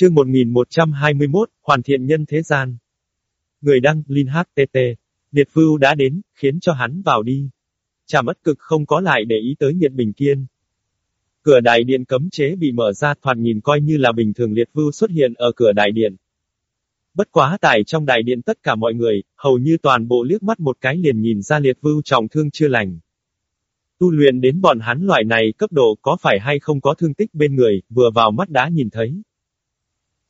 Chương 1121, Hoàn thiện nhân thế gian. Người đăng, Linh HTT. Liệt Vưu đã đến, khiến cho hắn vào đi. Chả mất cực không có lại để ý tới Nhiệt Bình Kiên. Cửa đại điện cấm chế bị mở ra thoạt nhìn coi như là bình thường Liệt Vưu xuất hiện ở cửa đại điện. Bất quá tại trong đại điện tất cả mọi người, hầu như toàn bộ liếc mắt một cái liền nhìn ra Liệt Vưu trọng thương chưa lành. Tu luyện đến bọn hắn loại này cấp độ có phải hay không có thương tích bên người, vừa vào mắt đã nhìn thấy.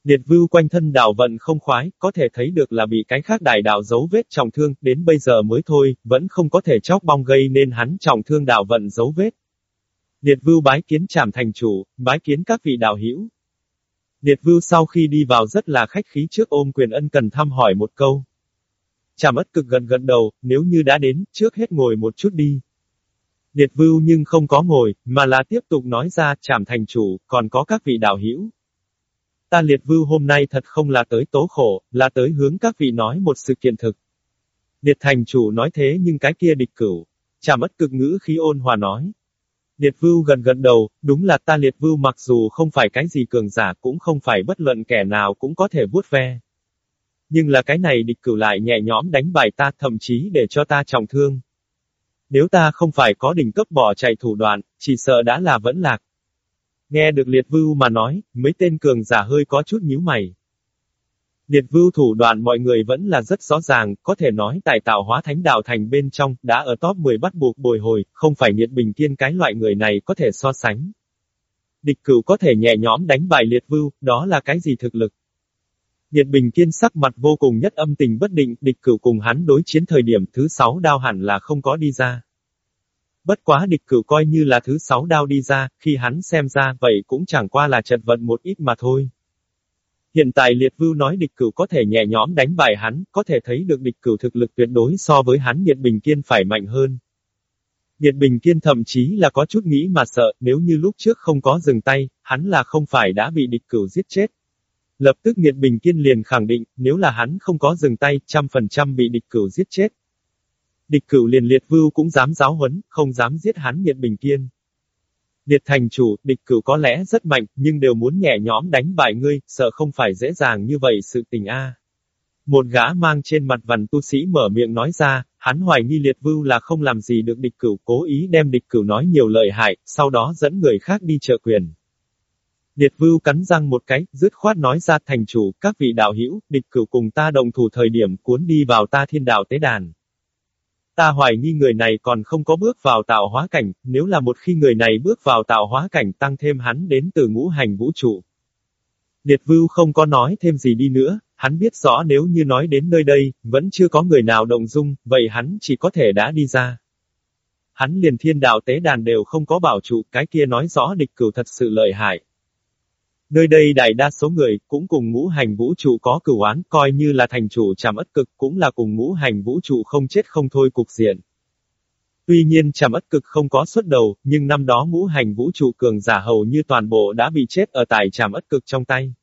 Liệt vưu quanh thân đạo vận không khoái, có thể thấy được là bị cái khác đại đạo dấu vết trọng thương, đến bây giờ mới thôi, vẫn không có thể chóc bong gây nên hắn trọng thương đạo vận dấu vết. Liệt vưu bái kiến trảm thành chủ, bái kiến các vị đạo hữu. Liệt vưu sau khi đi vào rất là khách khí trước ôm quyền ân cần thăm hỏi một câu. Trảm ất cực gần gần đầu, nếu như đã đến, trước hết ngồi một chút đi. Liệt vưu nhưng không có ngồi, mà là tiếp tục nói ra, trảm thành chủ, còn có các vị đạo hữu. Ta liệt vưu hôm nay thật không là tới tố khổ, là tới hướng các vị nói một sự kiện thực. Liệt thành chủ nói thế nhưng cái kia địch cửu. Chả mất cực ngữ khí ôn hòa nói. Liệt vưu gần gần đầu, đúng là ta liệt vưu mặc dù không phải cái gì cường giả cũng không phải bất luận kẻ nào cũng có thể vuốt ve. Nhưng là cái này địch cửu lại nhẹ nhõm đánh bài ta thậm chí để cho ta trọng thương. Nếu ta không phải có đỉnh cấp bỏ chạy thủ đoạn, chỉ sợ đã là vẫn lạc. Nghe được liệt vưu mà nói, mấy tên cường giả hơi có chút nhíu mày. Liệt vưu thủ đoạn mọi người vẫn là rất rõ ràng, có thể nói tại tạo hóa thánh đạo thành bên trong, đã ở top 10 bắt buộc bồi hồi, không phải nghiệt bình kiên cái loại người này có thể so sánh. Địch cửu có thể nhẹ nhõm đánh bại liệt vưu, đó là cái gì thực lực? Nhiệt bình kiên sắc mặt vô cùng nhất âm tình bất định, địch cửu cùng hắn đối chiến thời điểm thứ sáu đao hẳn là không có đi ra. Bất quá địch cửu coi như là thứ sáu đao đi ra, khi hắn xem ra, vậy cũng chẳng qua là chật vận một ít mà thôi. Hiện tại liệt vưu nói địch cửu có thể nhẹ nhõm đánh bại hắn, có thể thấy được địch cửu thực lực tuyệt đối so với hắn nhiệt bình kiên phải mạnh hơn. Nhiệt bình kiên thậm chí là có chút nghĩ mà sợ, nếu như lúc trước không có dừng tay, hắn là không phải đã bị địch cửu giết chết. Lập tức nhiệt bình kiên liền khẳng định, nếu là hắn không có dừng tay, trăm phần trăm bị địch cửu giết chết. Địch cửu liền liệt vưu cũng dám giáo huấn, không dám giết hắn nhiệt bình kiên. Liệt thành chủ, địch cửu có lẽ rất mạnh, nhưng đều muốn nhẹ nhõm đánh bại ngươi, sợ không phải dễ dàng như vậy sự tình a. Một gã mang trên mặt vằn tu sĩ mở miệng nói ra, hắn hoài nghi liệt vưu là không làm gì được địch cửu, cố ý đem địch cửu nói nhiều lợi hại, sau đó dẫn người khác đi trợ quyền. Liệt vưu cắn răng một cái, dứt khoát nói ra thành chủ, các vị đạo hữu, địch cửu cùng ta đồng thủ thời điểm cuốn đi vào ta thiên đạo tế đàn. Ta hoài nghi người này còn không có bước vào tạo hóa cảnh, nếu là một khi người này bước vào tạo hóa cảnh tăng thêm hắn đến từ ngũ hành vũ trụ. Điệt vưu không có nói thêm gì đi nữa, hắn biết rõ nếu như nói đến nơi đây, vẫn chưa có người nào động dung, vậy hắn chỉ có thể đã đi ra. Hắn liền thiên đạo tế đàn đều không có bảo trụ, cái kia nói rõ địch cửu thật sự lợi hại. Nơi đây đại đa số người, cũng cùng ngũ hành vũ trụ có cửu án, coi như là thành chủ trảm ất cực, cũng là cùng ngũ hành vũ trụ không chết không thôi cục diện. Tuy nhiên trảm ất cực không có xuất đầu, nhưng năm đó ngũ hành vũ trụ cường giả hầu như toàn bộ đã bị chết ở tại trảm ất cực trong tay.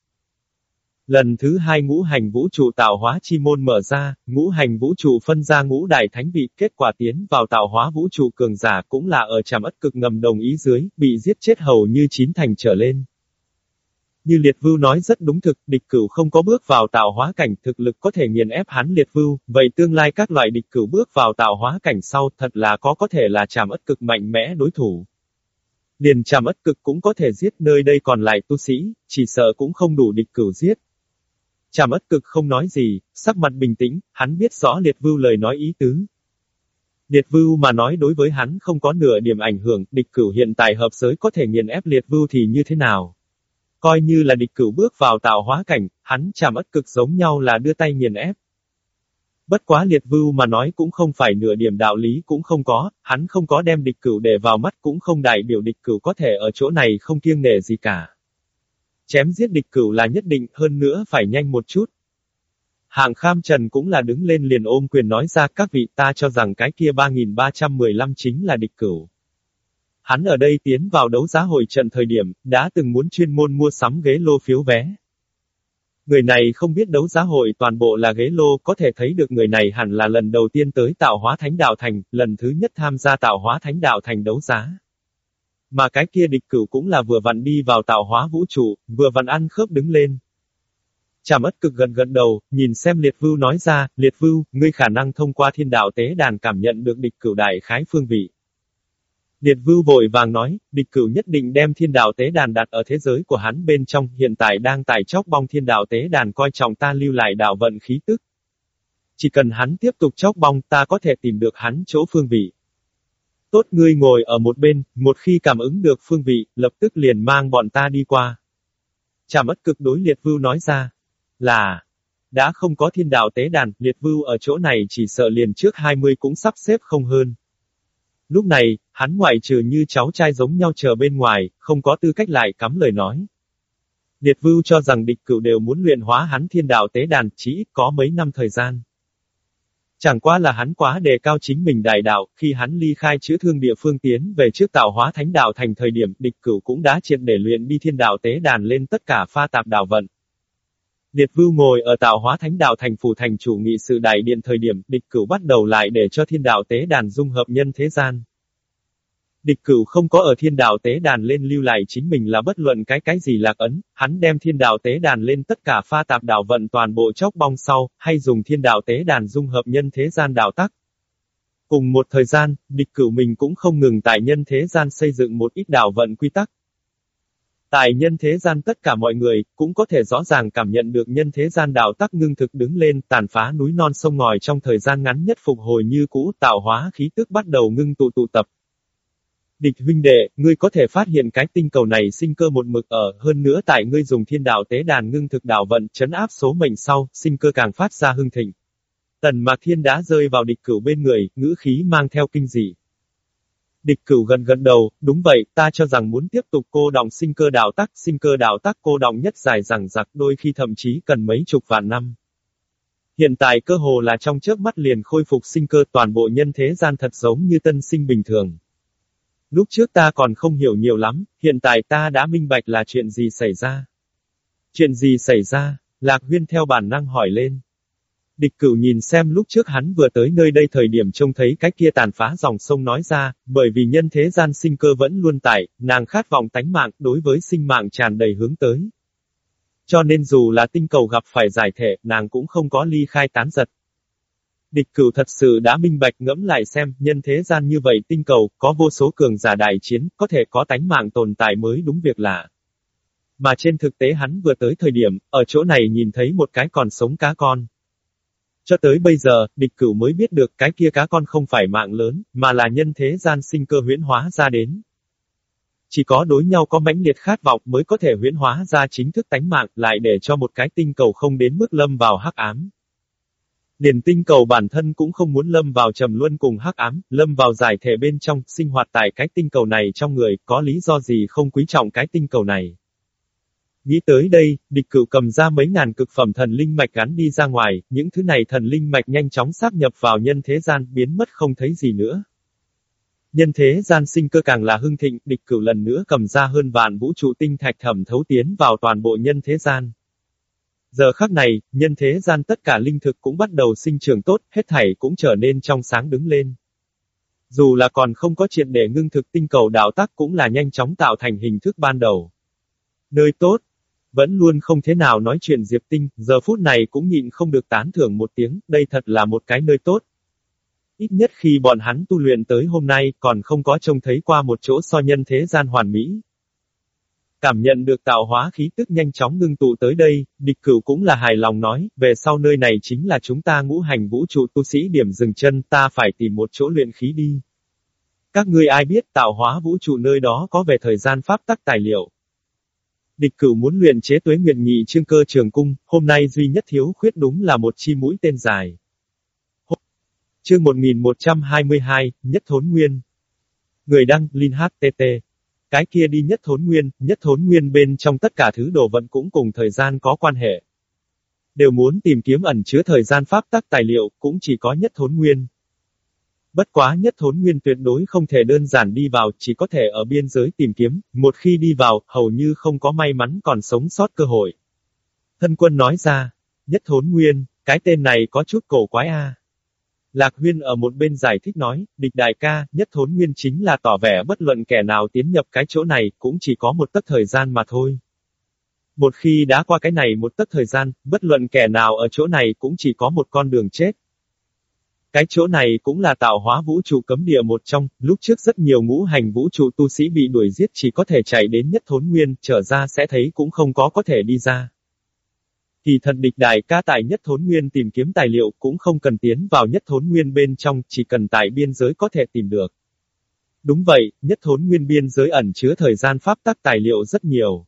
Lần thứ hai ngũ hành vũ trụ tạo hóa chi môn mở ra, ngũ hành vũ trụ phân ra ngũ đại thánh vị, kết quả tiến vào tạo hóa vũ trụ cường giả cũng là ở trảm ất cực ngầm đồng ý dưới, bị giết chết hầu như chín thành trở lên. Như liệt vưu nói rất đúng thực, địch cửu không có bước vào tạo hóa cảnh, thực lực có thể nghiền ép hắn liệt vưu, vậy tương lai các loại địch cửu bước vào tạo hóa cảnh sau thật là có có thể là chàm ất cực mạnh mẽ đối thủ. Liền chàm ất cực cũng có thể giết nơi đây còn lại tu sĩ, chỉ sợ cũng không đủ địch cửu giết. Chàm ất cực không nói gì, sắc mặt bình tĩnh, hắn biết rõ liệt vưu lời nói ý tứ. Liệt vưu mà nói đối với hắn không có nửa điểm ảnh hưởng, địch cửu hiện tại hợp giới có thể nghiền ép liệt vưu thì như thế nào? Coi như là địch cửu bước vào tạo hóa cảnh, hắn chạm ất cực giống nhau là đưa tay nghiền ép. Bất quá liệt vưu mà nói cũng không phải nửa điểm đạo lý cũng không có, hắn không có đem địch cửu để vào mắt cũng không đại biểu địch cửu có thể ở chỗ này không kiêng nể gì cả. Chém giết địch cửu là nhất định, hơn nữa phải nhanh một chút. Hạng kham trần cũng là đứng lên liền ôm quyền nói ra các vị ta cho rằng cái kia 3315 chính là địch cửu. Hắn ở đây tiến vào đấu giá hội trận thời điểm, đã từng muốn chuyên môn mua sắm ghế lô phiếu vé. Người này không biết đấu giá hội toàn bộ là ghế lô, có thể thấy được người này hẳn là lần đầu tiên tới tạo hóa thánh đạo thành, lần thứ nhất tham gia tạo hóa thánh đạo thành đấu giá. Mà cái kia địch cửu cũng là vừa vặn đi vào tạo hóa vũ trụ, vừa vặn ăn khớp đứng lên. Trảm ất cực gần gần đầu, nhìn xem liệt vưu nói ra, liệt vưu, ngươi khả năng thông qua thiên đạo tế đàn cảm nhận được địch cửu đại khái phương vị. Điệt vưu vội vàng nói, địch cửu nhất định đem thiên đạo tế đàn đặt ở thế giới của hắn bên trong, hiện tại đang tải chóc bong thiên đạo tế đàn coi trọng ta lưu lại đạo vận khí tức. Chỉ cần hắn tiếp tục chóc bong ta có thể tìm được hắn chỗ phương vị. Tốt ngươi ngồi ở một bên, một khi cảm ứng được phương vị, lập tức liền mang bọn ta đi qua. Chả mất cực đối liệt vưu nói ra. Là, đã không có thiên đạo tế đàn, liệt vưu ở chỗ này chỉ sợ liền trước 20 cũng sắp xếp không hơn. Lúc này, hắn ngoại trừ như cháu trai giống nhau chờ bên ngoài, không có tư cách lại cắm lời nói. Liệt vưu cho rằng địch cửu đều muốn luyện hóa hắn thiên đạo tế đàn, chỉ ít có mấy năm thời gian. Chẳng qua là hắn quá đề cao chính mình đại đạo, khi hắn ly khai chữa thương địa phương tiến về trước tạo hóa thánh đạo thành thời điểm, địch cửu cũng đã triệt để luyện đi thiên đạo tế đàn lên tất cả pha tạp đạo vận. Điệt vưu ngồi ở tạo hóa thánh đạo thành phủ thành chủ nghị sự đại điện thời điểm, địch cửu bắt đầu lại để cho thiên đạo tế đàn dung hợp nhân thế gian. Địch cửu không có ở thiên đạo tế đàn lên lưu lại chính mình là bất luận cái cái gì lạc ấn, hắn đem thiên đạo tế đàn lên tất cả pha tạp đạo vận toàn bộ chóc bong sau, hay dùng thiên đạo tế đàn dung hợp nhân thế gian đạo tắc. Cùng một thời gian, địch cửu mình cũng không ngừng tại nhân thế gian xây dựng một ít đạo vận quy tắc. Tại nhân thế gian tất cả mọi người, cũng có thể rõ ràng cảm nhận được nhân thế gian đạo tắc ngưng thực đứng lên, tàn phá núi non sông ngòi trong thời gian ngắn nhất phục hồi như cũ, tạo hóa khí tức bắt đầu ngưng tụ tụ tập, Địch huynh đệ, ngươi có thể phát hiện cái tinh cầu này sinh cơ một mực ở, hơn nữa tại ngươi dùng thiên đạo tế đàn ngưng thực đạo vận, chấn áp số mệnh sau, sinh cơ càng phát ra hưng thịnh. Tần Mạc Thiên đã rơi vào địch cửu bên người, ngữ khí mang theo kinh dị. Địch cửu gần gần đầu, đúng vậy, ta cho rằng muốn tiếp tục cô đọng sinh cơ đạo tắc, sinh cơ đạo tắc cô đọng nhất dài rằng giặc đôi khi thậm chí cần mấy chục vạn năm. Hiện tại cơ hồ là trong chớp mắt liền khôi phục sinh cơ toàn bộ nhân thế gian thật giống như tân sinh bình thường. Lúc trước ta còn không hiểu nhiều lắm, hiện tại ta đã minh bạch là chuyện gì xảy ra. Chuyện gì xảy ra? Lạc huyên theo bản năng hỏi lên. Địch cửu nhìn xem lúc trước hắn vừa tới nơi đây thời điểm trông thấy cái kia tàn phá dòng sông nói ra, bởi vì nhân thế gian sinh cơ vẫn luôn tại, nàng khát vọng tánh mạng đối với sinh mạng tràn đầy hướng tới. Cho nên dù là tinh cầu gặp phải giải thể, nàng cũng không có ly khai tán giật. Địch cửu thật sự đã minh bạch ngẫm lại xem, nhân thế gian như vậy tinh cầu, có vô số cường giả đại chiến, có thể có tánh mạng tồn tại mới đúng việc là, Mà trên thực tế hắn vừa tới thời điểm, ở chỗ này nhìn thấy một cái còn sống cá con. Cho tới bây giờ, địch cửu mới biết được cái kia cá con không phải mạng lớn, mà là nhân thế gian sinh cơ huyễn hóa ra đến. Chỉ có đối nhau có mãnh liệt khát vọng mới có thể huyễn hóa ra chính thức tánh mạng, lại để cho một cái tinh cầu không đến mức lâm vào hắc ám. Liền tinh cầu bản thân cũng không muốn lâm vào trầm luân cùng hắc ám, lâm vào giải thể bên trong, sinh hoạt tại cái tinh cầu này trong người, có lý do gì không quý trọng cái tinh cầu này. Nghĩ tới đây, địch cửu cầm ra mấy ngàn cực phẩm thần linh mạch gắn đi ra ngoài, những thứ này thần linh mạch nhanh chóng sáp nhập vào nhân thế gian, biến mất không thấy gì nữa. Nhân thế gian sinh cơ càng là hưng thịnh, địch cửu lần nữa cầm ra hơn vạn vũ trụ tinh thạch thẩm thấu tiến vào toàn bộ nhân thế gian. Giờ khắc này, nhân thế gian tất cả linh thực cũng bắt đầu sinh trưởng tốt, hết thảy cũng trở nên trong sáng đứng lên. Dù là còn không có chuyện để ngưng thực tinh cầu đạo tác cũng là nhanh chóng tạo thành hình thức ban đầu. Nơi tốt, vẫn luôn không thế nào nói chuyện Diệp Tinh, giờ phút này cũng nhịn không được tán thưởng một tiếng, đây thật là một cái nơi tốt. Ít nhất khi bọn hắn tu luyện tới hôm nay, còn không có trông thấy qua một chỗ so nhân thế gian hoàn mỹ, Cảm nhận được tạo hóa khí tức nhanh chóng ngưng tụ tới đây, địch cửu cũng là hài lòng nói, về sau nơi này chính là chúng ta ngũ hành vũ trụ tu sĩ điểm dừng chân, ta phải tìm một chỗ luyện khí đi. Các ngươi ai biết tạo hóa vũ trụ nơi đó có về thời gian pháp tắc tài liệu. Địch cửu muốn luyện chế tuế nguyện nhị trương cơ trường cung, hôm nay duy nhất thiếu khuyết đúng là một chi mũi tên dài. Chương 1122, Nhất Thốn Nguyên. Người đăng, Linh HTT. Cái kia đi nhất thốn nguyên, nhất thốn nguyên bên trong tất cả thứ đồ vận cũng cùng thời gian có quan hệ. Đều muốn tìm kiếm ẩn chứa thời gian pháp tắc tài liệu, cũng chỉ có nhất thốn nguyên. Bất quá nhất thốn nguyên tuyệt đối không thể đơn giản đi vào, chỉ có thể ở biên giới tìm kiếm, một khi đi vào, hầu như không có may mắn còn sống sót cơ hội. Thân quân nói ra, nhất thốn nguyên, cái tên này có chút cổ quái a. Lạc Huyên ở một bên giải thích nói, địch đại ca, nhất thốn nguyên chính là tỏ vẻ bất luận kẻ nào tiến nhập cái chỗ này, cũng chỉ có một tấc thời gian mà thôi. Một khi đã qua cái này một tấc thời gian, bất luận kẻ nào ở chỗ này cũng chỉ có một con đường chết. Cái chỗ này cũng là tạo hóa vũ trụ cấm địa một trong, lúc trước rất nhiều ngũ hành vũ trụ tu sĩ bị đuổi giết chỉ có thể chạy đến nhất thốn nguyên, trở ra sẽ thấy cũng không có có thể đi ra. Thì thần địch đại ca tại nhất thốn nguyên tìm kiếm tài liệu cũng không cần tiến vào nhất thốn nguyên bên trong, chỉ cần tại biên giới có thể tìm được. Đúng vậy, nhất thốn nguyên biên giới ẩn chứa thời gian pháp tắc tài liệu rất nhiều.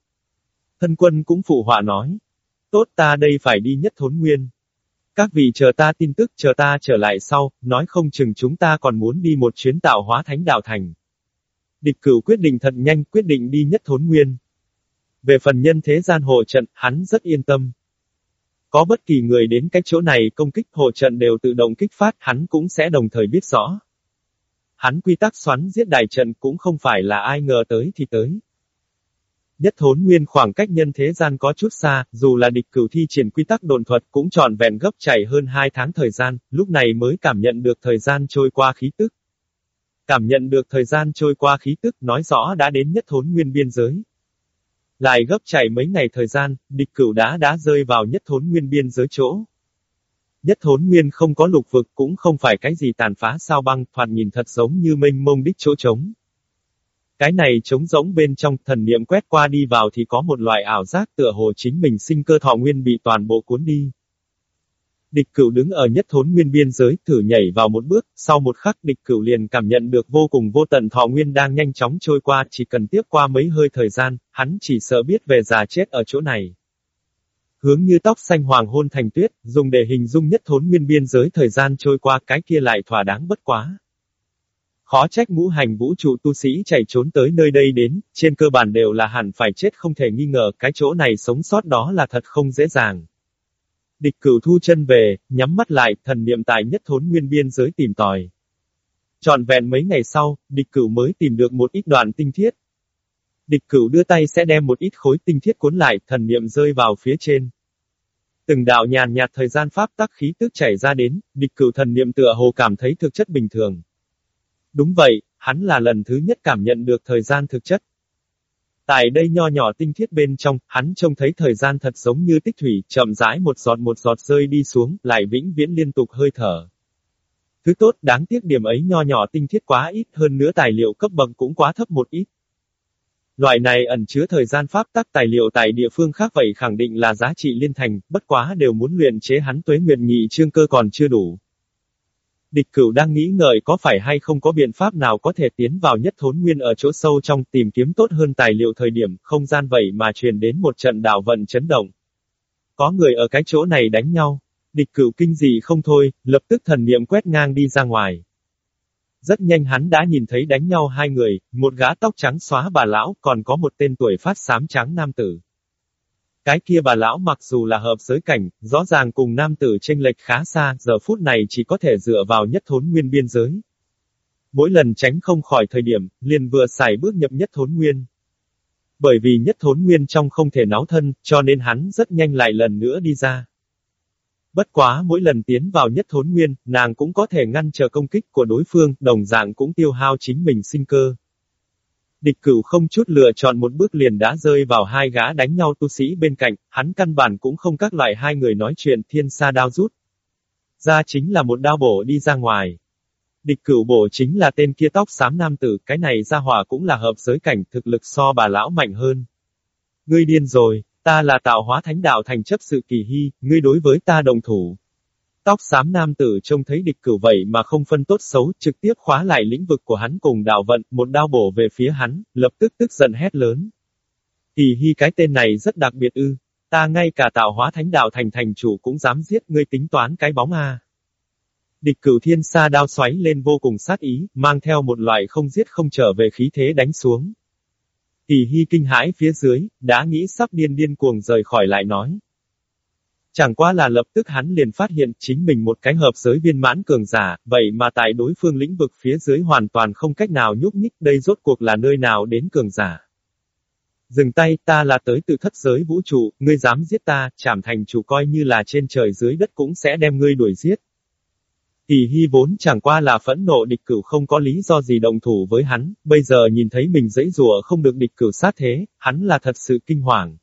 Thân quân cũng phụ họa nói. Tốt ta đây phải đi nhất thốn nguyên. Các vị chờ ta tin tức chờ ta trở lại sau, nói không chừng chúng ta còn muốn đi một chuyến tạo hóa thánh đạo thành. Địch cửu quyết định thật nhanh quyết định đi nhất thốn nguyên. Về phần nhân thế gian hộ trận, hắn rất yên tâm. Có bất kỳ người đến cái chỗ này công kích hộ trận đều tự động kích phát, hắn cũng sẽ đồng thời biết rõ. Hắn quy tắc xoắn giết đại trận cũng không phải là ai ngờ tới thì tới. Nhất thốn nguyên khoảng cách nhân thế gian có chút xa, dù là địch cửu thi triển quy tắc đồn thuật cũng tròn vẹn gấp chảy hơn hai tháng thời gian, lúc này mới cảm nhận được thời gian trôi qua khí tức. Cảm nhận được thời gian trôi qua khí tức nói rõ đã đến nhất thốn nguyên biên giới. Lại gấp chảy mấy ngày thời gian, địch cửu đã đã rơi vào nhất thốn nguyên biên giới chỗ. Nhất thốn nguyên không có lục vực cũng không phải cái gì tàn phá sao băng, thoạt nhìn thật giống như mênh mông đích chỗ trống. Cái này trống rỗng bên trong, thần niệm quét qua đi vào thì có một loại ảo giác tựa hồ chính mình sinh cơ thọ nguyên bị toàn bộ cuốn đi. Địch cửu đứng ở nhất thốn nguyên biên giới, thử nhảy vào một bước, sau một khắc địch cửu liền cảm nhận được vô cùng vô tận thọ nguyên đang nhanh chóng trôi qua, chỉ cần tiếp qua mấy hơi thời gian, hắn chỉ sợ biết về già chết ở chỗ này. Hướng như tóc xanh hoàng hôn thành tuyết, dùng để hình dung nhất thốn nguyên biên giới thời gian trôi qua cái kia lại thỏa đáng bất quá. Khó trách ngũ hành vũ trụ tu sĩ chạy trốn tới nơi đây đến, trên cơ bản đều là hẳn phải chết không thể nghi ngờ, cái chỗ này sống sót đó là thật không dễ dàng. Địch cửu thu chân về, nhắm mắt lại, thần niệm tại nhất thốn nguyên biên giới tìm tòi. Trọn vẹn mấy ngày sau, địch cửu mới tìm được một ít đoạn tinh thiết. Địch cửu đưa tay sẽ đem một ít khối tinh thiết cuốn lại, thần niệm rơi vào phía trên. Từng đạo nhàn nhạt thời gian pháp tắc khí tức chảy ra đến, địch cửu thần niệm tựa hồ cảm thấy thực chất bình thường. Đúng vậy, hắn là lần thứ nhất cảm nhận được thời gian thực chất. Tại đây nho nhỏ tinh thiết bên trong, hắn trông thấy thời gian thật giống như tích thủy, chậm rãi một giọt một giọt rơi đi xuống, lại vĩnh viễn liên tục hơi thở. Thứ tốt, đáng tiếc điểm ấy nho nhỏ tinh thiết quá ít hơn nữa tài liệu cấp bậc cũng quá thấp một ít. Loại này ẩn chứa thời gian pháp tắc tài liệu tại địa phương khác vậy khẳng định là giá trị liên thành, bất quá đều muốn luyện chế hắn tuế nguyệt nghị trương cơ còn chưa đủ. Địch cửu đang nghĩ ngợi có phải hay không có biện pháp nào có thể tiến vào nhất thốn nguyên ở chỗ sâu trong tìm kiếm tốt hơn tài liệu thời điểm, không gian vậy mà truyền đến một trận đảo vận chấn động. Có người ở cái chỗ này đánh nhau. Địch cửu kinh dị không thôi, lập tức thần niệm quét ngang đi ra ngoài. Rất nhanh hắn đã nhìn thấy đánh nhau hai người, một gã tóc trắng xóa bà lão, còn có một tên tuổi phát xám trắng nam tử. Cái kia bà lão mặc dù là hợp giới cảnh, rõ ràng cùng nam tử tranh lệch khá xa, giờ phút này chỉ có thể dựa vào nhất thốn nguyên biên giới. Mỗi lần tránh không khỏi thời điểm, liền vừa xài bước nhập nhất thốn nguyên. Bởi vì nhất thốn nguyên trong không thể náo thân, cho nên hắn rất nhanh lại lần nữa đi ra. Bất quá mỗi lần tiến vào nhất thốn nguyên, nàng cũng có thể ngăn trở công kích của đối phương, đồng dạng cũng tiêu hao chính mình sinh cơ. Địch cửu không chút lựa chọn một bước liền đã rơi vào hai gã đánh nhau tu sĩ bên cạnh, hắn căn bản cũng không các loại hai người nói chuyện thiên sa đao rút. Ra chính là một đao bổ đi ra ngoài. Địch cửu bổ chính là tên kia tóc xám nam tử, cái này ra hỏa cũng là hợp giới cảnh thực lực so bà lão mạnh hơn. Ngươi điên rồi, ta là tạo hóa thánh đạo thành chấp sự kỳ hy, ngươi đối với ta đồng thủ. Tóc xám nam tử trông thấy địch cửu vậy mà không phân tốt xấu, trực tiếp khóa lại lĩnh vực của hắn cùng đạo vận, một đao bổ về phía hắn, lập tức tức giận hét lớn. Kỳ hy cái tên này rất đặc biệt ư, ta ngay cả tạo hóa thánh đạo thành thành chủ cũng dám giết ngươi tính toán cái bóng a. Địch cửu thiên sa đao xoáy lên vô cùng sát ý, mang theo một loại không giết không trở về khí thế đánh xuống. Kỳ hy kinh hãi phía dưới, đã nghĩ sắp điên điên cuồng rời khỏi lại nói. Chẳng qua là lập tức hắn liền phát hiện chính mình một cái hợp giới viên mãn cường giả, vậy mà tại đối phương lĩnh vực phía dưới hoàn toàn không cách nào nhúc nhích đây rốt cuộc là nơi nào đến cường giả. Dừng tay, ta là tới từ thất giới vũ trụ, ngươi dám giết ta, chảm thành chủ coi như là trên trời dưới đất cũng sẽ đem ngươi đuổi giết. Tỷ hy vốn chẳng qua là phẫn nộ địch cửu không có lý do gì đồng thủ với hắn, bây giờ nhìn thấy mình dãy rùa không được địch cửu sát thế, hắn là thật sự kinh hoàng.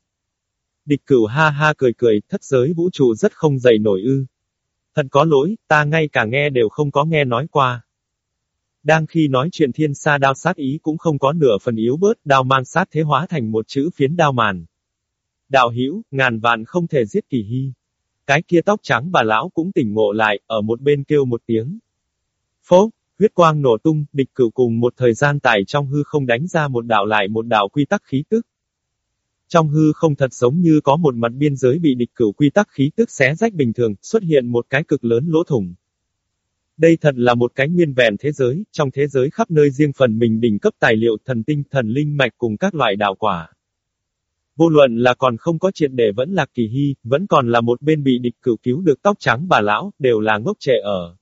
Địch cửu ha ha cười cười, thất giới vũ trụ rất không dày nổi ư. Thật có lỗi, ta ngay cả nghe đều không có nghe nói qua. Đang khi nói chuyện thiên sa đao sát ý cũng không có nửa phần yếu bớt, đao man sát thế hóa thành một chữ phiến đao màn. Đạo hữu ngàn vạn không thể giết kỳ hy. Cái kia tóc trắng bà lão cũng tỉnh ngộ lại, ở một bên kêu một tiếng. Phố, huyết quang nổ tung, địch cửu cùng một thời gian tải trong hư không đánh ra một đạo lại một đạo quy tắc khí tức. Trong hư không thật giống như có một mặt biên giới bị địch cửu quy tắc khí tức xé rách bình thường, xuất hiện một cái cực lớn lỗ thủng. Đây thật là một cái nguyên vẹn thế giới, trong thế giới khắp nơi riêng phần mình đỉnh cấp tài liệu thần tinh, thần linh mạch cùng các loại đạo quả. Vô luận là còn không có chuyện để vẫn là kỳ hy, vẫn còn là một bên bị địch cửu cứu được tóc trắng bà lão, đều là ngốc trẻ ở.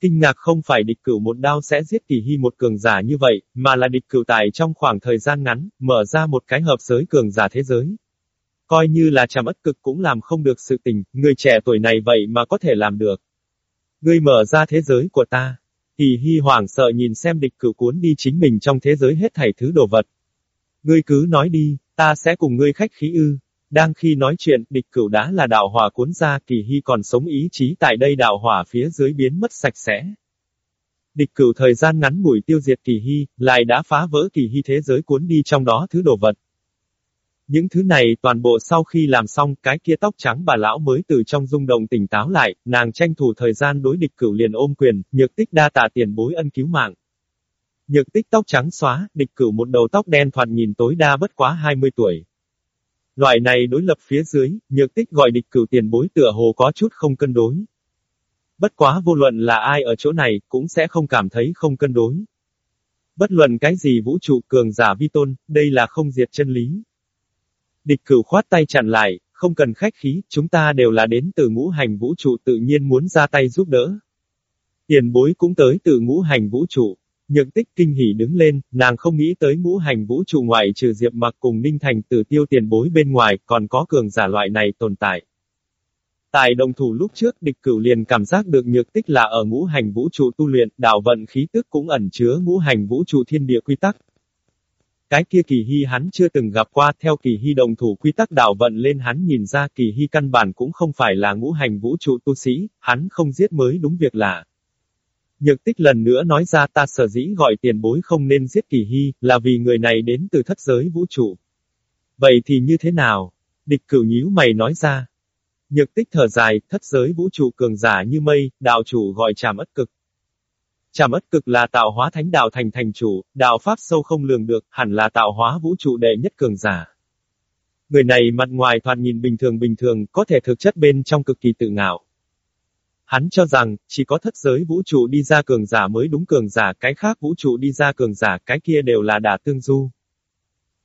Kinh ngạc không phải địch cửu một đao sẽ giết kỳ hy một cường giả như vậy, mà là địch cửu tài trong khoảng thời gian ngắn, mở ra một cái hợp giới cường giả thế giới. Coi như là chàm ất cực cũng làm không được sự tình, người trẻ tuổi này vậy mà có thể làm được. Ngươi mở ra thế giới của ta. Kỳ hy hoảng sợ nhìn xem địch cửu cuốn đi chính mình trong thế giới hết thảy thứ đồ vật. Ngươi cứ nói đi, ta sẽ cùng ngươi khách khí ư. Đang khi nói chuyện, địch cửu đã là đạo hỏa cuốn ra, kỳ hy còn sống ý chí tại đây đạo hỏa phía dưới biến mất sạch sẽ. Địch cửu thời gian ngắn ngủi tiêu diệt kỳ hy, lại đã phá vỡ kỳ hy thế giới cuốn đi trong đó thứ đồ vật. Những thứ này toàn bộ sau khi làm xong, cái kia tóc trắng bà lão mới từ trong rung động tỉnh táo lại, nàng tranh thủ thời gian đối địch cửu liền ôm quyền, nhược tích đa tạ tiền bối ân cứu mạng. Nhược tích tóc trắng xóa, địch cửu một đầu tóc đen thoạt nhìn tối đa bất quá 20 tuổi. Loại này đối lập phía dưới, nhược tích gọi địch cửu tiền bối tựa hồ có chút không cân đối. Bất quá vô luận là ai ở chỗ này, cũng sẽ không cảm thấy không cân đối. Bất luận cái gì vũ trụ cường giả vi tôn, đây là không diệt chân lý. Địch cửu khoát tay chặn lại, không cần khách khí, chúng ta đều là đến từ ngũ hành vũ trụ tự nhiên muốn ra tay giúp đỡ. Tiền bối cũng tới từ ngũ hành vũ trụ. Nhược tích kinh hỉ đứng lên, nàng không nghĩ tới ngũ hành vũ trụ ngoại trừ Diệp mặc cùng Ninh Thành tử tiêu tiền bối bên ngoài, còn có cường giả loại này tồn tại. Tại đồng thủ lúc trước địch cửu liền cảm giác được nhược tích là ở ngũ hành vũ trụ tu luyện, đạo vận khí tức cũng ẩn chứa ngũ hành vũ trụ thiên địa quy tắc. Cái kia kỳ hy hắn chưa từng gặp qua, theo kỳ hy đồng thủ quy tắc đạo vận lên hắn nhìn ra kỳ hy căn bản cũng không phải là ngũ hành vũ trụ tu sĩ, hắn không giết mới đúng việc là. Nhược tích lần nữa nói ra ta sở dĩ gọi tiền bối không nên giết kỳ hy, là vì người này đến từ thất giới vũ trụ. Vậy thì như thế nào? Địch cửu nhíu mày nói ra. Nhược tích thở dài, thất giới vũ trụ cường giả như mây, đạo chủ gọi tràm ất cực. Tràm ất cực là tạo hóa thánh đạo thành thành chủ, đạo pháp sâu không lường được, hẳn là tạo hóa vũ trụ đệ nhất cường giả. Người này mặt ngoài thoạt nhìn bình thường bình thường, có thể thực chất bên trong cực kỳ tự ngạo. Hắn cho rằng, chỉ có thất giới vũ trụ đi ra cường giả mới đúng cường giả, cái khác vũ trụ đi ra cường giả, cái kia đều là đả tương du.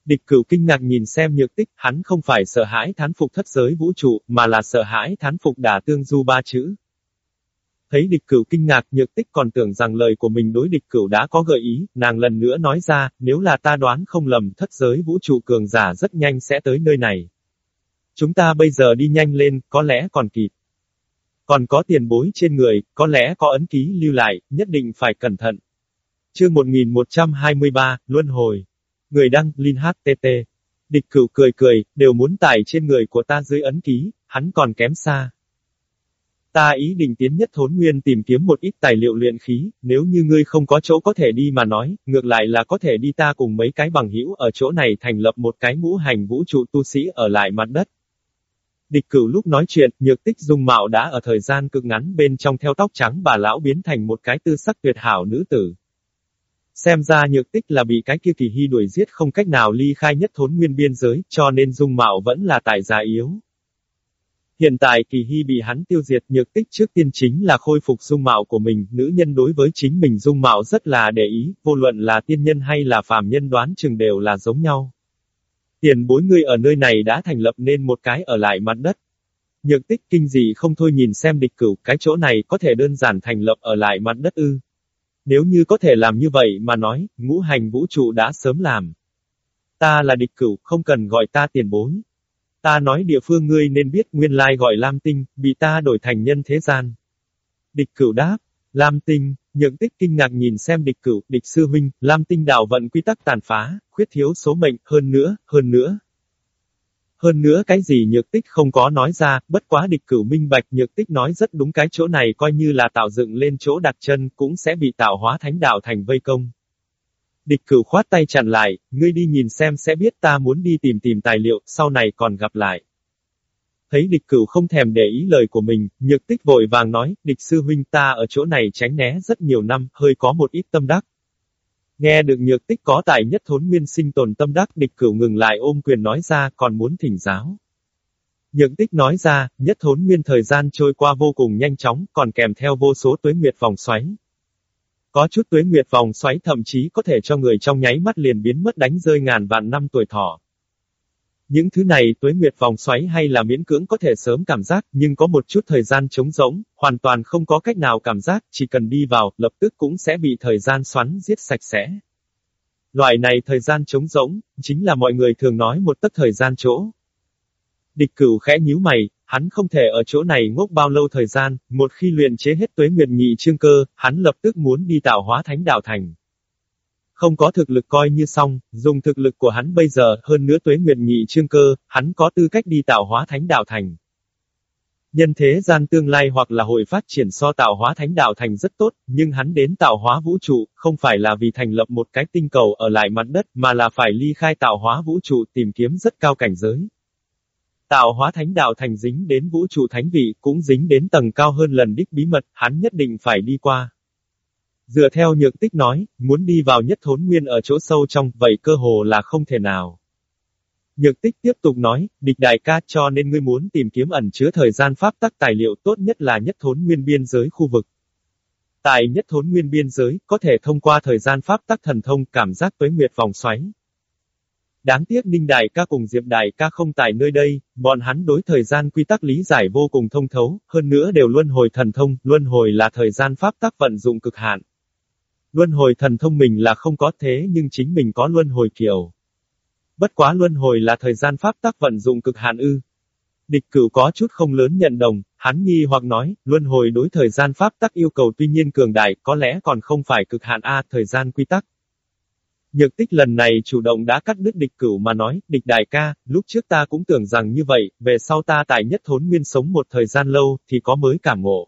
Địch cửu kinh ngạc nhìn xem nhược tích, hắn không phải sợ hãi thán phục thất giới vũ trụ, mà là sợ hãi thán phục đả tương du ba chữ. Thấy địch cửu kinh ngạc, nhược tích còn tưởng rằng lời của mình đối địch cửu đã có gợi ý, nàng lần nữa nói ra, nếu là ta đoán không lầm, thất giới vũ trụ cường giả rất nhanh sẽ tới nơi này. Chúng ta bây giờ đi nhanh lên, có lẽ còn kịp. Còn có tiền bối trên người, có lẽ có ấn ký lưu lại, nhất định phải cẩn thận. Chương 1123, Luân Hồi. Người đăng, Linh HTT. Địch cửu cười cười, đều muốn tải trên người của ta dưới ấn ký, hắn còn kém xa. Ta ý định tiến nhất thốn nguyên tìm kiếm một ít tài liệu luyện khí, nếu như ngươi không có chỗ có thể đi mà nói, ngược lại là có thể đi ta cùng mấy cái bằng hữu ở chỗ này thành lập một cái ngũ hành vũ trụ tu sĩ ở lại mặt đất. Địch cửu lúc nói chuyện, nhược tích dung mạo đã ở thời gian cực ngắn bên trong theo tóc trắng bà lão biến thành một cái tư sắc tuyệt hảo nữ tử. Xem ra nhược tích là bị cái kia kỳ hy đuổi giết không cách nào ly khai nhất thốn nguyên biên giới, cho nên dung mạo vẫn là tài già yếu. Hiện tại kỳ hy bị hắn tiêu diệt nhược tích trước tiên chính là khôi phục dung mạo của mình, nữ nhân đối với chính mình dung mạo rất là để ý, vô luận là tiên nhân hay là phàm nhân đoán chừng đều là giống nhau. Tiền bối ngươi ở nơi này đã thành lập nên một cái ở lại mặt đất. Nhược tích kinh dị không thôi nhìn xem địch cửu, cái chỗ này có thể đơn giản thành lập ở lại mặt đất ư. Nếu như có thể làm như vậy mà nói, ngũ hành vũ trụ đã sớm làm. Ta là địch cửu, không cần gọi ta tiền bối. Ta nói địa phương ngươi nên biết nguyên lai gọi Lam Tinh, bị ta đổi thành nhân thế gian. Địch cửu đáp, Lam Tinh, nhượng tích kinh ngạc nhìn xem địch cửu, địch sư huynh, Lam Tinh đảo vận quy tắc tàn phá, khuyết thiếu số mệnh, hơn nữa, hơn nữa. Hơn nữa cái gì nhược tích không có nói ra, bất quá địch cửu minh bạch nhược tích nói rất đúng cái chỗ này coi như là tạo dựng lên chỗ đặt chân cũng sẽ bị tạo hóa thánh đạo thành vây công. Địch cửu khoát tay chặn lại, ngươi đi nhìn xem sẽ biết ta muốn đi tìm tìm tài liệu, sau này còn gặp lại. Thấy địch cửu không thèm để ý lời của mình, nhược tích vội vàng nói, địch sư huynh ta ở chỗ này tránh né rất nhiều năm, hơi có một ít tâm đắc. Nghe được nhược tích có tài nhất thốn nguyên sinh tồn tâm đắc địch cửu ngừng lại ôm quyền nói ra còn muốn thỉnh giáo. Nhược tích nói ra, nhất thốn nguyên thời gian trôi qua vô cùng nhanh chóng, còn kèm theo vô số tuế nguyệt vòng xoáy. Có chút tuế nguyệt vòng xoáy thậm chí có thể cho người trong nháy mắt liền biến mất đánh rơi ngàn vạn năm tuổi thọ. Những thứ này tuế nguyệt vòng xoáy hay là miễn cưỡng có thể sớm cảm giác, nhưng có một chút thời gian trống rỗng, hoàn toàn không có cách nào cảm giác, chỉ cần đi vào, lập tức cũng sẽ bị thời gian xoắn giết sạch sẽ. Loại này thời gian trống rỗng, chính là mọi người thường nói một tấc thời gian chỗ. Địch cửu khẽ nhíu mày, hắn không thể ở chỗ này ngốc bao lâu thời gian, một khi luyện chế hết tuế nguyệt nhị chương cơ, hắn lập tức muốn đi tạo hóa thánh đạo thành. Không có thực lực coi như xong, dùng thực lực của hắn bây giờ hơn nữa tuế nguyệt nhị trương cơ, hắn có tư cách đi tạo hóa thánh đạo thành. Nhân thế gian tương lai hoặc là hội phát triển so tạo hóa thánh đạo thành rất tốt, nhưng hắn đến tạo hóa vũ trụ, không phải là vì thành lập một cái tinh cầu ở lại mặt đất, mà là phải ly khai tạo hóa vũ trụ tìm kiếm rất cao cảnh giới. Tạo hóa thánh đạo thành dính đến vũ trụ thánh vị, cũng dính đến tầng cao hơn lần đích bí mật, hắn nhất định phải đi qua. Dựa theo nhược tích nói, muốn đi vào nhất thốn nguyên ở chỗ sâu trong, vậy cơ hồ là không thể nào. Nhược tích tiếp tục nói, địch đại ca cho nên ngươi muốn tìm kiếm ẩn chứa thời gian pháp tắc tài liệu tốt nhất là nhất thốn nguyên biên giới khu vực. Tại nhất thốn nguyên biên giới, có thể thông qua thời gian pháp tắc thần thông cảm giác tới nguyệt vòng xoáy. Đáng tiếc Ninh Đại ca cùng Diệp Đại ca không tại nơi đây, bọn hắn đối thời gian quy tắc lý giải vô cùng thông thấu, hơn nữa đều luân hồi thần thông, luân hồi là thời gian pháp tắc vận dụng cực hạn. Luân hồi thần thông mình là không có thế nhưng chính mình có luân hồi kiểu. Bất quá luân hồi là thời gian pháp tắc vận dụng cực hạn ư. Địch cửu có chút không lớn nhận đồng, hắn nghi hoặc nói, luân hồi đối thời gian pháp tắc yêu cầu tuy nhiên cường đại, có lẽ còn không phải cực hạn A thời gian quy tắc. Nhược tích lần này chủ động đã cắt đứt địch cửu mà nói, địch đại ca, lúc trước ta cũng tưởng rằng như vậy, về sau ta tại nhất thốn nguyên sống một thời gian lâu, thì có mới cảm ngộ.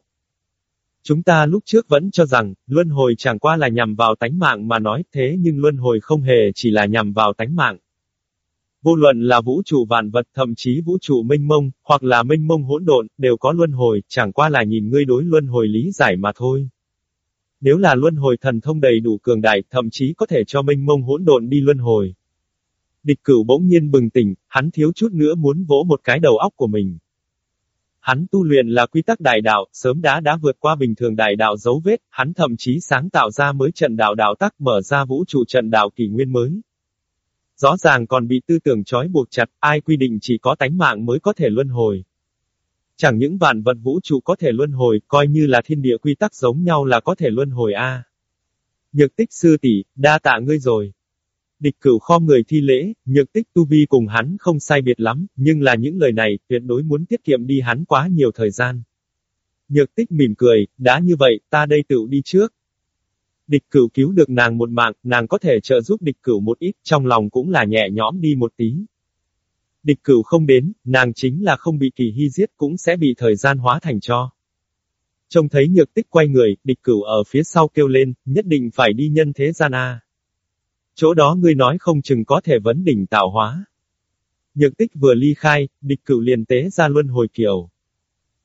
Chúng ta lúc trước vẫn cho rằng, luân hồi chẳng qua là nhằm vào tánh mạng mà nói, thế nhưng luân hồi không hề chỉ là nhằm vào tánh mạng. Vô luận là vũ trụ vạn vật thậm chí vũ trụ minh mông, hoặc là minh mông hỗn độn, đều có luân hồi, chẳng qua là nhìn ngươi đối luân hồi lý giải mà thôi. Nếu là luân hồi thần thông đầy đủ cường đại, thậm chí có thể cho minh mông hỗn độn đi luân hồi. Địch cửu bỗng nhiên bừng tỉnh, hắn thiếu chút nữa muốn vỗ một cái đầu óc của mình. Hắn tu luyện là quy tắc đại đạo, sớm đã đã vượt qua bình thường đại đạo dấu vết, hắn thậm chí sáng tạo ra mới trận đạo đạo tắc mở ra vũ trụ trận đạo kỷ nguyên mới. Rõ ràng còn bị tư tưởng trói buộc chặt, ai quy định chỉ có tánh mạng mới có thể luân hồi. Chẳng những vạn vật vũ trụ có thể luân hồi, coi như là thiên địa quy tắc giống nhau là có thể luân hồi a. Nhược tích sư tỷ, đa tạ ngươi rồi. Địch cửu khom người thi lễ, nhược tích tu vi cùng hắn không sai biệt lắm, nhưng là những lời này, tuyệt đối muốn tiết kiệm đi hắn quá nhiều thời gian. Nhược tích mỉm cười, đã như vậy, ta đây tự đi trước. Địch cửu cứu được nàng một mạng, nàng có thể trợ giúp địch cửu một ít, trong lòng cũng là nhẹ nhõm đi một tí. Địch cửu không đến, nàng chính là không bị kỳ hy giết cũng sẽ bị thời gian hóa thành cho. Trông thấy nhược tích quay người, địch cửu ở phía sau kêu lên, nhất định phải đi nhân thế gian A. Chỗ đó ngươi nói không chừng có thể vấn đỉnh tạo hóa. Nhược tích vừa ly khai, địch cửu liền tế ra luân hồi kiều.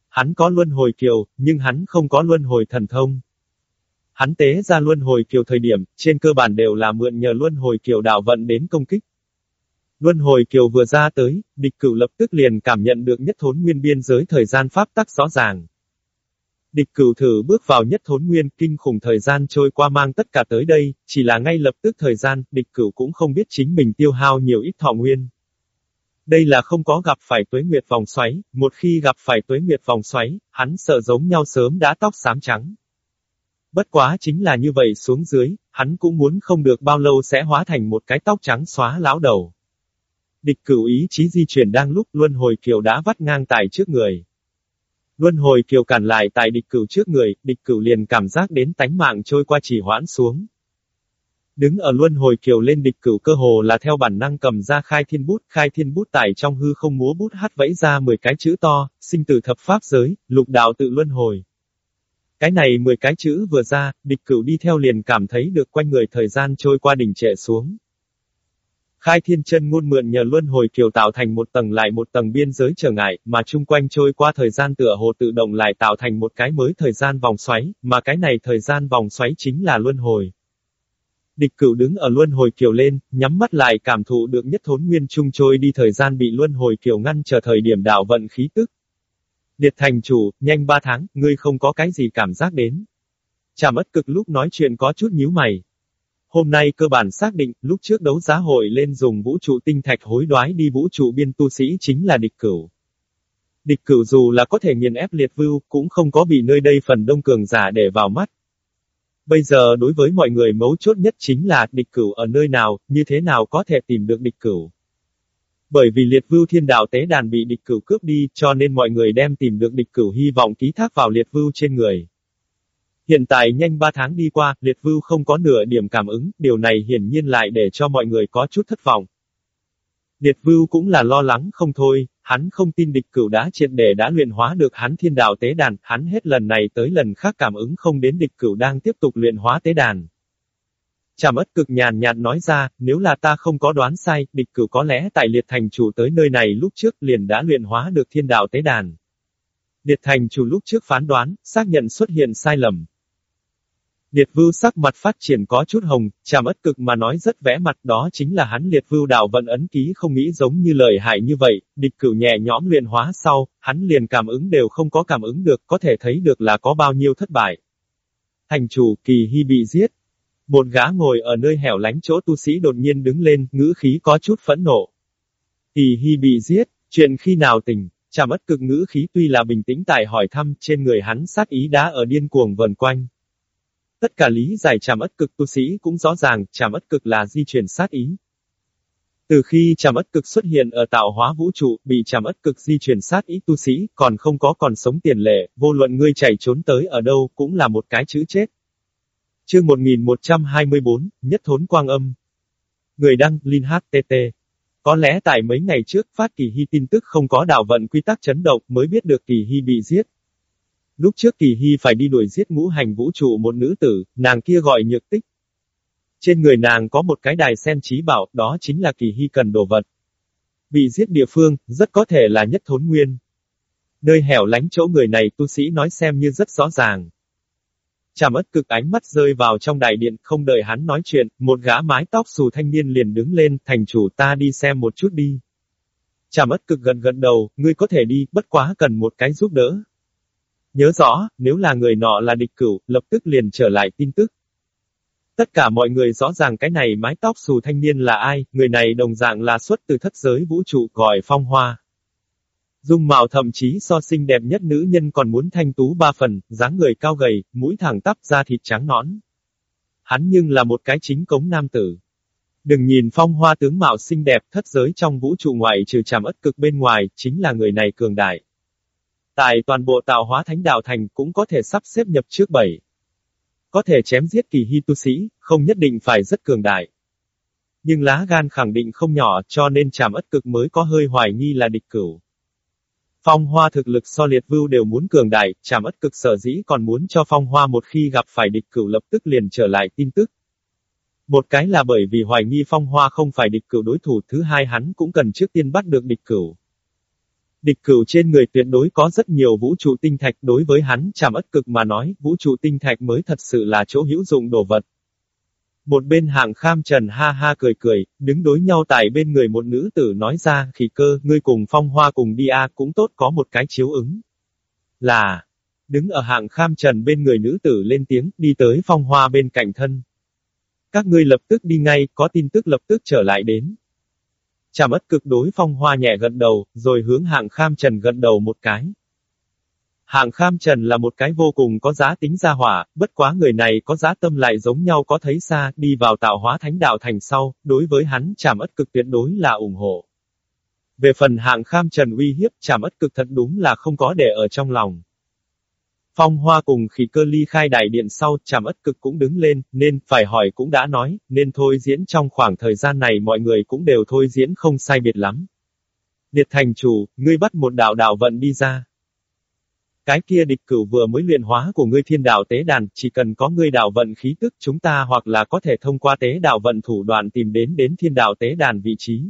Hắn có luân hồi kiều, nhưng hắn không có luân hồi thần thông. Hắn tế ra luân hồi kiều thời điểm, trên cơ bản đều là mượn nhờ luân hồi kiều đạo vận đến công kích. Luân hồi kiều vừa ra tới, địch cửu lập tức liền cảm nhận được nhất thốn nguyên biên giới thời gian pháp tắc rõ ràng. Địch cửu thử bước vào nhất thốn nguyên, kinh khủng thời gian trôi qua mang tất cả tới đây, chỉ là ngay lập tức thời gian, địch cửu cũng không biết chính mình tiêu hao nhiều ít thọ nguyên. Đây là không có gặp phải tuế nguyệt vòng xoáy, một khi gặp phải tuế nguyệt vòng xoáy, hắn sợ giống nhau sớm đã tóc xám trắng. Bất quá chính là như vậy xuống dưới, hắn cũng muốn không được bao lâu sẽ hóa thành một cái tóc trắng xóa lão đầu. Địch cửu ý chí di chuyển đang lúc luân hồi kiều đã vắt ngang tại trước người. Luân hồi kiều cản lại tại địch cửu trước người, địch cửu liền cảm giác đến tánh mạng trôi qua chỉ hoãn xuống. Đứng ở luân hồi kiều lên địch cửu cơ hồ là theo bản năng cầm ra khai thiên bút, khai thiên bút tải trong hư không múa bút hát vẫy ra 10 cái chữ to, sinh tử thập pháp giới, lục đạo tự luân hồi. Cái này 10 cái chữ vừa ra, địch cửu đi theo liền cảm thấy được quanh người thời gian trôi qua đỉnh trệ xuống. Khai thiên chân ngôn mượn nhờ luân hồi kiều tạo thành một tầng lại một tầng biên giới trở ngại, mà chung quanh trôi qua thời gian tựa hồ tự động lại tạo thành một cái mới thời gian vòng xoáy, mà cái này thời gian vòng xoáy chính là luân hồi. Địch cửu đứng ở luân hồi kiều lên, nhắm mắt lại cảm thụ được nhất thốn nguyên trung trôi đi thời gian bị luân hồi kiều ngăn chờ thời điểm đạo vận khí tức. Điệt thành chủ, nhanh ba tháng, ngươi không có cái gì cảm giác đến. Chả mất cực lúc nói chuyện có chút nhíu mày. Hôm nay cơ bản xác định, lúc trước đấu giá hội lên dùng vũ trụ tinh thạch hối đoái đi vũ trụ biên tu sĩ chính là địch cửu. Địch cửu dù là có thể nghiền ép liệt vưu, cũng không có bị nơi đây phần đông cường giả để vào mắt. Bây giờ đối với mọi người mấu chốt nhất chính là địch cửu ở nơi nào, như thế nào có thể tìm được địch cửu. Bởi vì liệt vưu thiên đạo tế đàn bị địch cửu cướp đi, cho nên mọi người đem tìm được địch cửu hy vọng ký thác vào liệt vưu trên người. Hiện tại nhanh 3 tháng đi qua, liệt vưu không có nửa điểm cảm ứng, điều này hiển nhiên lại để cho mọi người có chút thất vọng. Liệt vưu cũng là lo lắng không thôi, hắn không tin địch cửu đã triệt để đã luyện hóa được hắn thiên đạo tế đàn, hắn hết lần này tới lần khác cảm ứng không đến địch cửu đang tiếp tục luyện hóa tế đàn. Chàm ất cực nhàn nhạt nói ra, nếu là ta không có đoán sai, địch cửu có lẽ tại liệt thành chủ tới nơi này lúc trước liền đã luyện hóa được thiên đạo tế đàn. Liệt thành chủ lúc trước phán đoán, xác nhận xuất hiện sai lầm. Liệt vưu sắc mặt phát triển có chút hồng, chàm ất cực mà nói rất vẽ mặt đó chính là hắn liệt vưu đạo vận ấn ký không nghĩ giống như lời hại như vậy, địch cửu nhẹ nhõm luyện hóa sau, hắn liền cảm ứng đều không có cảm ứng được, có thể thấy được là có bao nhiêu thất bại. Thành chủ, kỳ hy bị giết. Một gã ngồi ở nơi hẻo lánh chỗ tu sĩ đột nhiên đứng lên, ngữ khí có chút phẫn nộ. Kỳ hy bị giết, chuyện khi nào tỉnh, chàm ất cực ngữ khí tuy là bình tĩnh tại hỏi thăm, trên người hắn sát ý đã ở điên cuồng vần quanh. Tất cả lý giải tràm ất cực tu sĩ cũng rõ ràng, tràm ất cực là di chuyển sát ý. Từ khi tràm ất cực xuất hiện ở tạo hóa vũ trụ, bị tràm ất cực di chuyển sát ý tu sĩ, còn không có còn sống tiền lệ, vô luận ngươi chạy trốn tới ở đâu, cũng là một cái chữ chết. Chương 1124, Nhất Thốn Quang Âm Người đăng, Linh HTT Có lẽ tại mấy ngày trước, phát kỳ hy tin tức không có đạo vận quy tắc chấn động, mới biết được kỳ hy bị giết, Lúc trước kỳ hy phải đi đuổi giết ngũ hành vũ trụ một nữ tử, nàng kia gọi nhược tích. Trên người nàng có một cái đài sen trí bảo, đó chính là kỳ hy cần đồ vật. Bị giết địa phương, rất có thể là nhất thốn nguyên. Nơi hẻo lánh chỗ người này tu sĩ nói xem như rất rõ ràng. Chàm ất cực ánh mắt rơi vào trong đại điện, không đợi hắn nói chuyện, một gã mái tóc xù thanh niên liền đứng lên, thành chủ ta đi xem một chút đi. Chàm ất cực gần gần đầu, ngươi có thể đi, bất quá cần một cái giúp đỡ. Nhớ rõ, nếu là người nọ là địch cửu, lập tức liền trở lại tin tức. Tất cả mọi người rõ ràng cái này mái tóc xù thanh niên là ai, người này đồng dạng là xuất từ thất giới vũ trụ gọi phong hoa. Dung mạo thậm chí so xinh đẹp nhất nữ nhân còn muốn thanh tú ba phần, dáng người cao gầy, mũi thẳng tắp da thịt trắng nõn. Hắn nhưng là một cái chính cống nam tử. Đừng nhìn phong hoa tướng mạo xinh đẹp thất giới trong vũ trụ ngoại trừ chàm ất cực bên ngoài, chính là người này cường đại. Tại toàn bộ tạo hóa thánh đạo thành cũng có thể sắp xếp nhập trước bảy. Có thể chém giết kỳ hy tu sĩ, không nhất định phải rất cường đại. Nhưng lá gan khẳng định không nhỏ cho nên chàm ất cực mới có hơi hoài nghi là địch cửu. Phong hoa thực lực so liệt vưu đều muốn cường đại, chàm ất cực sở dĩ còn muốn cho phong hoa một khi gặp phải địch cửu lập tức liền trở lại tin tức. Một cái là bởi vì hoài nghi phong hoa không phải địch cửu đối thủ, thứ hai hắn cũng cần trước tiên bắt được địch cửu. Địch cửu trên người tuyệt đối có rất nhiều vũ trụ tinh thạch đối với hắn chàm ất cực mà nói, vũ trụ tinh thạch mới thật sự là chỗ hữu dụng đồ vật. Một bên hạng kham trần ha ha cười cười, đứng đối nhau tại bên người một nữ tử nói ra, khỉ cơ, ngươi cùng phong hoa cùng đi a cũng tốt có một cái chiếu ứng. Là, đứng ở hạng kham trần bên người nữ tử lên tiếng, đi tới phong hoa bên cạnh thân. Các ngươi lập tức đi ngay, có tin tức lập tức trở lại đến. Trà ất cực đối phong hoa nhẹ gật đầu, rồi hướng hạng kham trần gật đầu một cái. Hạng kham trần là một cái vô cùng có giá tính gia hỏa, bất quá người này có giá tâm lại giống nhau có thấy xa, đi vào tạo hóa thánh đạo thành sau, đối với hắn chàm ất cực tuyệt đối là ủng hộ. Về phần hạng kham trần uy hiếp, chàm ất cực thật đúng là không có để ở trong lòng. Phong Hoa cùng khí cơ ly khai đại điện sau, chàm ất cực cũng đứng lên, nên, phải hỏi cũng đã nói, nên thôi diễn trong khoảng thời gian này mọi người cũng đều thôi diễn không sai biệt lắm. Điệt thành chủ, ngươi bắt một đạo đạo vận đi ra. Cái kia địch cửu vừa mới luyện hóa của ngươi thiên đạo tế đàn, chỉ cần có ngươi đạo vận khí tức chúng ta hoặc là có thể thông qua tế đạo vận thủ đoạn tìm đến đến thiên đạo tế đàn vị trí.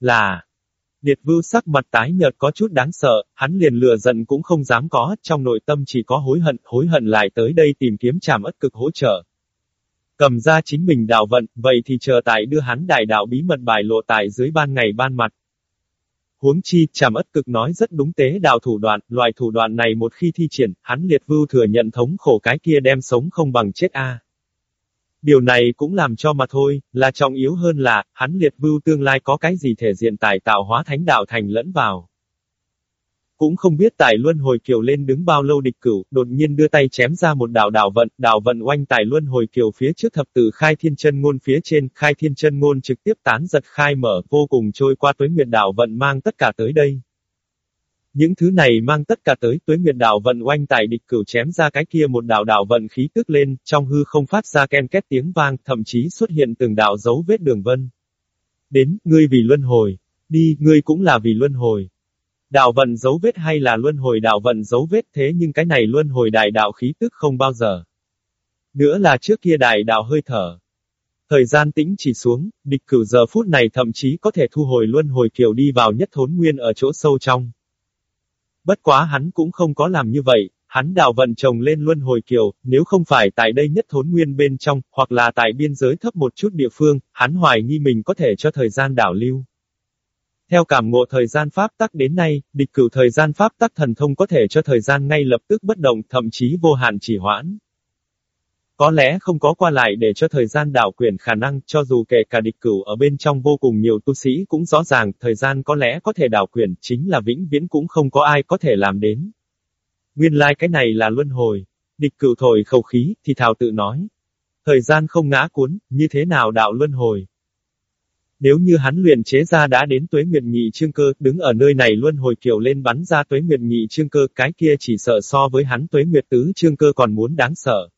Là, điệt vưu sắc mặt tái nhợt có chút đáng sợ, hắn liền lừa giận cũng không dám có, trong nội tâm chỉ có hối hận, hối hận lại tới đây tìm kiếm tràm ất cực hỗ trợ. Cầm ra chính mình đạo vận, vậy thì chờ tại đưa hắn đại đạo bí mật bài lộ tại dưới ban ngày ban mặt. Huống chi, tràm ất cực nói rất đúng tế đạo thủ đoạn, loại thủ đoạn này một khi thi triển, hắn liệt vưu thừa nhận thống khổ cái kia đem sống không bằng chết a. Điều này cũng làm cho mà thôi, là trọng yếu hơn là, hắn liệt vưu tương lai có cái gì thể diện tài tạo hóa thánh đạo thành lẫn vào. Cũng không biết tài luân hồi kiều lên đứng bao lâu địch cửu, đột nhiên đưa tay chém ra một đạo đạo vận, đạo vận oanh tài luân hồi kiều phía trước thập tử khai thiên chân ngôn phía trên, khai thiên chân ngôn trực tiếp tán giật khai mở, vô cùng trôi qua tuế nguyệt đạo vận mang tất cả tới đây. Những thứ này mang tất cả tới tuế nguyệt đạo vận oanh tại địch cửu chém ra cái kia một đạo đạo vận khí tức lên, trong hư không phát ra ken két tiếng vang, thậm chí xuất hiện từng đạo dấu vết đường vân. Đến, ngươi vì luân hồi. Đi, ngươi cũng là vì luân hồi. Đạo vận dấu vết hay là luân hồi đạo vận dấu vết thế nhưng cái này luân hồi đại đạo khí tức không bao giờ. Nữa là trước kia đại đạo hơi thở. Thời gian tĩnh chỉ xuống, địch cửu giờ phút này thậm chí có thể thu hồi luân hồi kiều đi vào nhất thốn nguyên ở chỗ sâu trong. Bất quá hắn cũng không có làm như vậy, hắn đào vận trồng lên luân hồi kiều, nếu không phải tại đây nhất thốn nguyên bên trong, hoặc là tại biên giới thấp một chút địa phương, hắn hoài nghi mình có thể cho thời gian đảo lưu. Theo cảm ngộ thời gian pháp tắc đến nay, địch cửu thời gian pháp tắc thần thông có thể cho thời gian ngay lập tức bất động, thậm chí vô hạn chỉ hoãn. Có lẽ không có qua lại để cho thời gian đảo quyền khả năng, cho dù kể cả địch cửu ở bên trong vô cùng nhiều tu sĩ cũng rõ ràng, thời gian có lẽ có thể đảo quyền, chính là vĩnh viễn cũng không có ai có thể làm đến. Nguyên lai like cái này là luân hồi. Địch cửu thổi khẩu khí, thì thảo tự nói. Thời gian không ngã cuốn, như thế nào đạo luân hồi? Nếu như hắn luyện chế ra đã đến tuế nguyệt nhị trương cơ, đứng ở nơi này luân hồi kiểu lên bắn ra tuế nguyệt nhị trương cơ, cái kia chỉ sợ so với hắn tuế nguyệt tứ trương cơ còn muốn đáng sợ.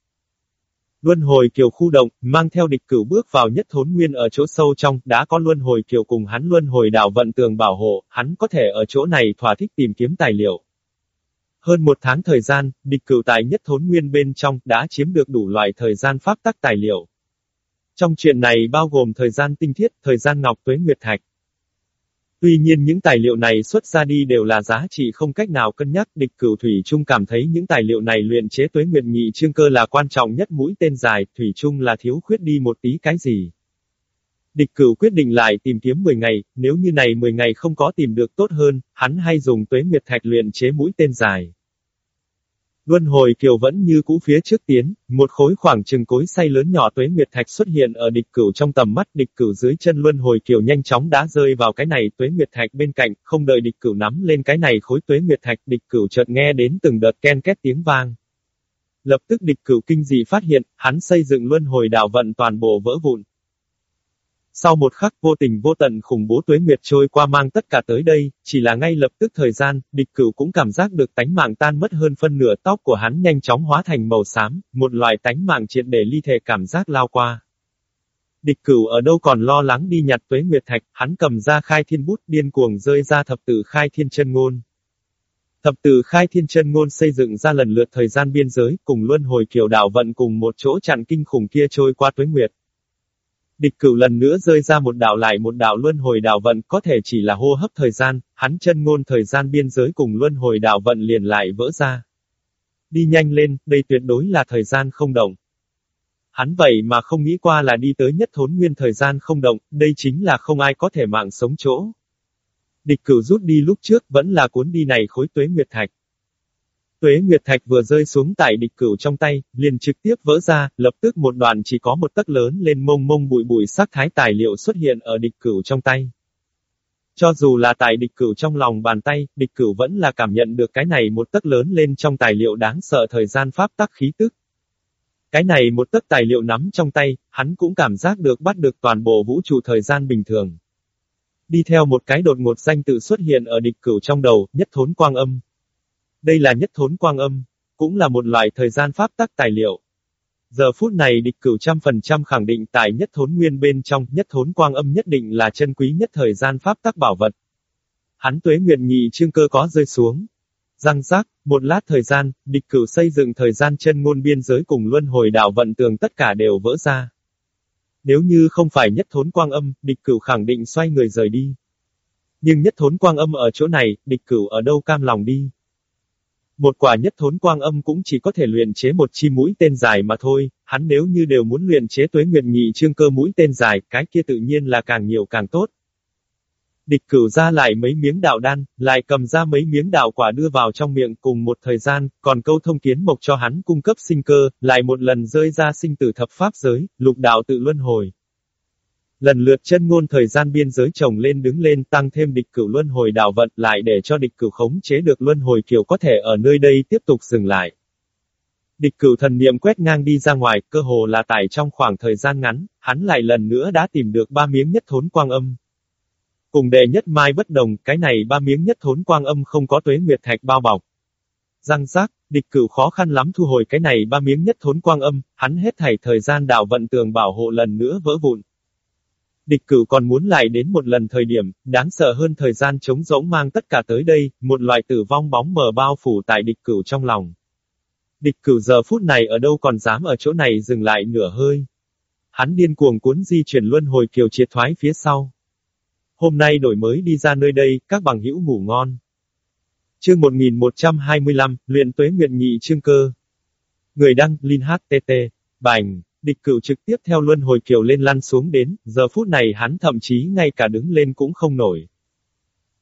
Luân hồi kiều khu động, mang theo địch cửu bước vào nhất thốn nguyên ở chỗ sâu trong, đã có luân hồi kiều cùng hắn luân hồi đảo vận tường bảo hộ, hắn có thể ở chỗ này thỏa thích tìm kiếm tài liệu. Hơn một tháng thời gian, địch cửu tại nhất thốn nguyên bên trong, đã chiếm được đủ loại thời gian pháp tắc tài liệu. Trong chuyện này bao gồm thời gian tinh thiết, thời gian ngọc tuế nguyệt thạch. Tuy nhiên những tài liệu này xuất ra đi đều là giá trị không cách nào cân nhắc, địch cửu Thủy Trung cảm thấy những tài liệu này luyện chế tuế nguyệt nhị chương cơ là quan trọng nhất mũi tên dài, Thủy Trung là thiếu khuyết đi một tí cái gì. Địch cửu quyết định lại tìm kiếm 10 ngày, nếu như này 10 ngày không có tìm được tốt hơn, hắn hay dùng tuế nguyệt thạch luyện chế mũi tên dài. Luân hồi kiều vẫn như cũ phía trước tiến, một khối khoảng chừng cối say lớn nhỏ tuế nguyệt thạch xuất hiện ở địch cửu trong tầm mắt địch cửu dưới chân luân hồi kiều nhanh chóng đã rơi vào cái này tuế nguyệt thạch bên cạnh, không đợi địch cửu nắm lên cái này khối tuế nguyệt thạch địch cửu chợt nghe đến từng đợt ken két tiếng vang. Lập tức địch cửu kinh dị phát hiện, hắn xây dựng luân hồi đảo vận toàn bộ vỡ vụn. Sau một khắc vô tình vô tận khủng bố tuế nguyệt trôi qua mang tất cả tới đây, chỉ là ngay lập tức thời gian, địch cửu cũng cảm giác được tánh mạng tan mất hơn phân nửa tóc của hắn nhanh chóng hóa thành màu xám, một loại tánh mạng triệt để ly thể cảm giác lao qua. Địch cửu ở đâu còn lo lắng đi nhặt tuế nguyệt thạch, hắn cầm ra khai thiên bút điên cuồng rơi ra thập tử khai thiên chân ngôn. Thập tử khai thiên chân ngôn xây dựng ra lần lượt thời gian biên giới, cùng luân hồi kiều đạo vận cùng một chỗ chặn kinh khủng kia trôi qua tuế nguyệt. Địch cửu lần nữa rơi ra một đạo lại một đạo luân hồi đảo vận có thể chỉ là hô hấp thời gian, hắn chân ngôn thời gian biên giới cùng luân hồi đảo vận liền lại vỡ ra. Đi nhanh lên, đây tuyệt đối là thời gian không động. Hắn vậy mà không nghĩ qua là đi tới nhất thốn nguyên thời gian không động, đây chính là không ai có thể mạng sống chỗ. Địch cửu rút đi lúc trước vẫn là cuốn đi này khối tuế nguyệt thạch. Tuế Nguyệt Thạch vừa rơi xuống tại địch cửu trong tay, liền trực tiếp vỡ ra, lập tức một đoàn chỉ có một tấc lớn lên mông mông bụi bụi sắc thái tài liệu xuất hiện ở địch cửu trong tay. Cho dù là tại địch cửu trong lòng bàn tay, địch cửu vẫn là cảm nhận được cái này một tấc lớn lên trong tài liệu đáng sợ thời gian pháp tắc khí tức. Cái này một tấc tài liệu nắm trong tay, hắn cũng cảm giác được bắt được toàn bộ vũ trụ thời gian bình thường. Đi theo một cái đột ngột danh tự xuất hiện ở địch cửu trong đầu, nhất thốn quang âm. Đây là nhất thốn quang âm. cũng là một loại thời gian pháp tắc tài liệu. Giờ phút này địch cửu trăm phần trăm khẳng định tại nhất thốn nguyên bên trong, nhất thốn quang âm nhất định là chân quý nhất thời gian pháp tắc bảo vật. Hắn tuế nguyện nhị chương cơ có rơi xuống. Răng rác, một lát thời gian, địch cửu xây dựng thời gian chân ngôn biên giới cùng luân hồi đạo vận tường tất cả đều vỡ ra. Nếu như không phải nhất thốn quang âm, địch cửu khẳng định xoay người rời đi. Nhưng nhất thốn quang âm ở chỗ này, địch cửu ở đâu cam lòng đi. Một quả nhất thốn quang âm cũng chỉ có thể luyện chế một chi mũi tên dài mà thôi, hắn nếu như đều muốn luyện chế tuế nguyệt nhị trương cơ mũi tên dài, cái kia tự nhiên là càng nhiều càng tốt. Địch cửu ra lại mấy miếng đạo đan, lại cầm ra mấy miếng đạo quả đưa vào trong miệng cùng một thời gian, còn câu thông kiến mộc cho hắn cung cấp sinh cơ, lại một lần rơi ra sinh tử thập pháp giới, lục đạo tự luân hồi. Lần lượt chân ngôn thời gian biên giới chồng lên đứng lên tăng thêm địch cửu luân hồi đạo vận lại để cho địch cửu khống chế được luân hồi kiều có thể ở nơi đây tiếp tục dừng lại. Địch cửu thần niệm quét ngang đi ra ngoài, cơ hồ là tải trong khoảng thời gian ngắn, hắn lại lần nữa đã tìm được ba miếng nhất thốn quang âm. Cùng đệ nhất mai bất đồng, cái này ba miếng nhất thốn quang âm không có tuế nguyệt thạch bao bọc. Răng rác, địch cửu khó khăn lắm thu hồi cái này ba miếng nhất thốn quang âm, hắn hết thảy thời gian đạo vận tường bảo hộ lần nữa vỡ vụn. Địch cửu còn muốn lại đến một lần thời điểm, đáng sợ hơn thời gian chống rỗng mang tất cả tới đây, một loại tử vong bóng mờ bao phủ tại địch cửu trong lòng. Địch cửu giờ phút này ở đâu còn dám ở chỗ này dừng lại nửa hơi. Hắn điên cuồng cuốn di chuyển luân hồi kiều triệt thoái phía sau. Hôm nay đổi mới đi ra nơi đây, các bằng hữu ngủ ngon. Chương 1125, luyện tuế nguyện nhị chương cơ. Người đăng, Linh HTT, Bành. Địch cửu trực tiếp theo luân hồi kiều lên lăn xuống đến, giờ phút này hắn thậm chí ngay cả đứng lên cũng không nổi.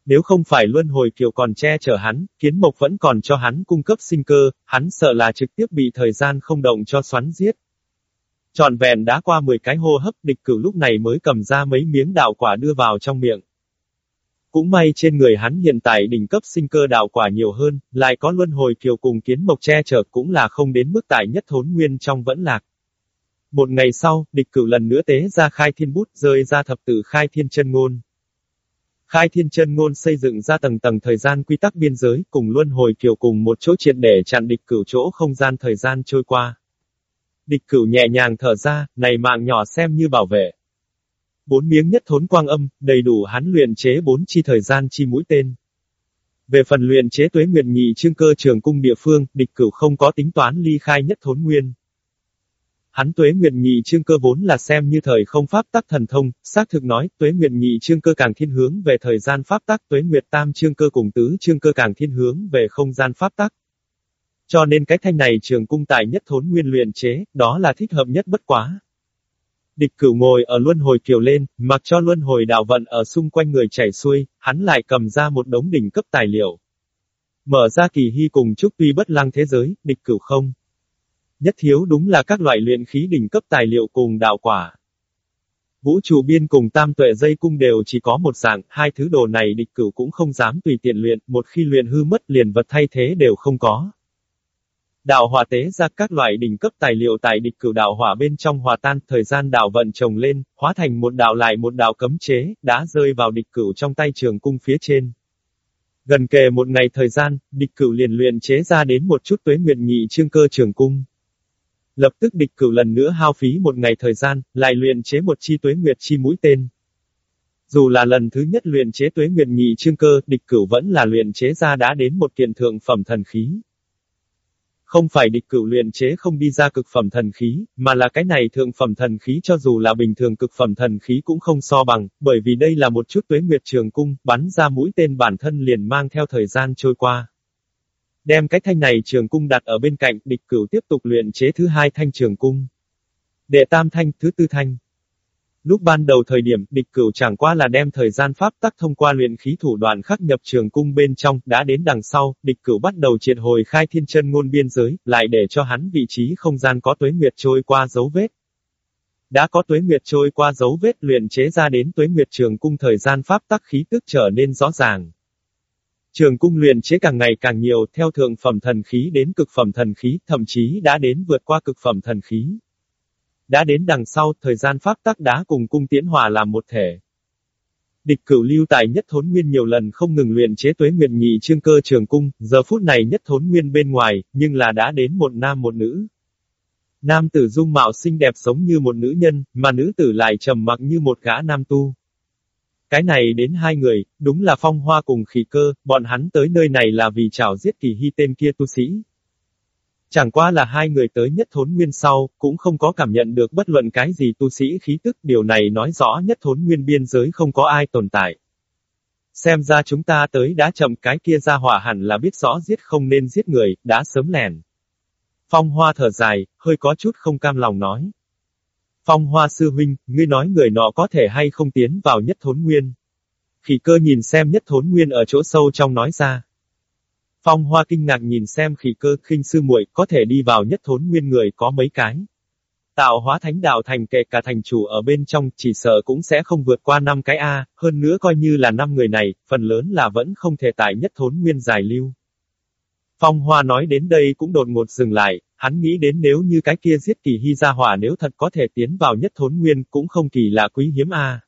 Nếu không phải luân hồi kiều còn che chở hắn, kiến mộc vẫn còn cho hắn cung cấp sinh cơ, hắn sợ là trực tiếp bị thời gian không động cho xoắn giết. Trọn vẹn đã qua 10 cái hô hấp địch cửu lúc này mới cầm ra mấy miếng đạo quả đưa vào trong miệng. Cũng may trên người hắn hiện tại đỉnh cấp sinh cơ đạo quả nhiều hơn, lại có luân hồi kiều cùng kiến mộc che chở cũng là không đến mức tại nhất thốn nguyên trong vẫn lạc. Một ngày sau, địch cửu lần nữa tế ra khai thiên bút rơi ra thập tử khai thiên chân ngôn. Khai thiên chân ngôn xây dựng ra tầng tầng thời gian quy tắc biên giới cùng luân hồi kiều cùng một chỗ triệt để chặn địch cửu chỗ không gian thời gian trôi qua. Địch cửu nhẹ nhàng thở ra, này mạng nhỏ xem như bảo vệ. Bốn miếng nhất thốn quang âm, đầy đủ hắn luyện chế bốn chi thời gian chi mũi tên. Về phần luyện chế tuế nguyệt nhị trương cơ trường cung địa phương, địch cửu không có tính toán ly khai nhất thốn nguyên. Hắn tuế nguyệt nhị chương cơ vốn là xem như thời không pháp tắc thần thông, xác thực nói, tuế nguyệt nhị chương cơ càng thiên hướng về thời gian pháp tắc, tuế nguyệt tam chương cơ cùng tứ chương cơ càng thiên hướng về không gian pháp tắc. Cho nên cái thanh này trường cung tại nhất thốn nguyên luyện chế, đó là thích hợp nhất bất quá. Địch cửu ngồi ở luân hồi kiều lên, mặc cho luân hồi đạo vận ở xung quanh người chảy xuôi, hắn lại cầm ra một đống đỉnh cấp tài liệu. Mở ra kỳ hy cùng chúc tuy bất lăng thế giới, địch cửu không. Nhất thiếu đúng là các loại luyện khí đỉnh cấp tài liệu cùng đạo quả. Vũ trụ biên cùng tam tuệ dây cung đều chỉ có một dạng, hai thứ đồ này địch cửu cũng không dám tùy tiện luyện, một khi luyện hư mất liền vật thay thế đều không có. Đạo hỏa tế ra các loại đỉnh cấp tài liệu tại địch cửu đạo hỏa bên trong hòa tan, thời gian đạo vận trồng lên, hóa thành một đạo lại một đạo cấm chế, đã rơi vào địch cửu trong tay trường cung phía trên. Gần kề một ngày thời gian, địch cửu liền luyện chế ra đến một chút tuế nguyện nhị trương cơ trường cung. Lập tức địch cửu lần nữa hao phí một ngày thời gian, lại luyện chế một chi tuế nguyệt chi mũi tên. Dù là lần thứ nhất luyện chế tuế nguyệt nhị chương cơ, địch cửu vẫn là luyện chế ra đã đến một kiện thượng phẩm thần khí. Không phải địch cửu luyện chế không đi ra cực phẩm thần khí, mà là cái này thượng phẩm thần khí cho dù là bình thường cực phẩm thần khí cũng không so bằng, bởi vì đây là một chút tuế nguyệt trường cung, bắn ra mũi tên bản thân liền mang theo thời gian trôi qua. Đem cái thanh này trường cung đặt ở bên cạnh, địch cửu tiếp tục luyện chế thứ hai thanh trường cung. Đệ tam thanh, thứ tư thanh. Lúc ban đầu thời điểm, địch cửu chẳng qua là đem thời gian pháp tắc thông qua luyện khí thủ đoạn khắc nhập trường cung bên trong, đã đến đằng sau, địch cửu bắt đầu triệt hồi khai thiên chân ngôn biên giới, lại để cho hắn vị trí không gian có tuế nguyệt trôi qua dấu vết. Đã có tuế nguyệt trôi qua dấu vết luyện chế ra đến tuế nguyệt trường cung thời gian pháp tắc khí tức trở nên rõ ràng. Trường cung luyện chế càng ngày càng nhiều, theo thượng phẩm thần khí đến cực phẩm thần khí, thậm chí đã đến vượt qua cực phẩm thần khí. Đã đến đằng sau, thời gian pháp tắc đá cùng cung tiễn hòa làm một thể. Địch cửu lưu tại nhất thốn nguyên nhiều lần không ngừng luyện chế tuế nguyện nhị trương cơ trường cung, giờ phút này nhất thốn nguyên bên ngoài, nhưng là đã đến một nam một nữ. Nam tử dung mạo xinh đẹp sống như một nữ nhân, mà nữ tử lại trầm mặc như một gã nam tu. Cái này đến hai người, đúng là phong hoa cùng khỉ cơ, bọn hắn tới nơi này là vì chảo giết kỳ hy tên kia tu sĩ. Chẳng qua là hai người tới nhất thốn nguyên sau, cũng không có cảm nhận được bất luận cái gì tu sĩ khí tức, điều này nói rõ nhất thốn nguyên biên giới không có ai tồn tại. Xem ra chúng ta tới đã chậm cái kia ra hỏa hẳn là biết rõ giết không nên giết người, đã sớm lèn. Phong hoa thở dài, hơi có chút không cam lòng nói. Phong hoa sư huynh, ngươi nói người nọ có thể hay không tiến vào nhất thốn nguyên. Khỉ cơ nhìn xem nhất thốn nguyên ở chỗ sâu trong nói ra. Phong Hoa kinh ngạc nhìn xem khỉ cơ khinh sư muội có thể đi vào nhất thốn nguyên người có mấy cái. Tạo hóa thánh đạo thành kệ cả thành chủ ở bên trong chỉ sợ cũng sẽ không vượt qua năm cái A, hơn nữa coi như là năm người này, phần lớn là vẫn không thể tại nhất thốn nguyên giải lưu. Phong Hoa nói đến đây cũng đột ngột dừng lại, hắn nghĩ đến nếu như cái kia giết kỳ hy gia hỏa nếu thật có thể tiến vào nhất thốn nguyên cũng không kỳ lạ quý hiếm A.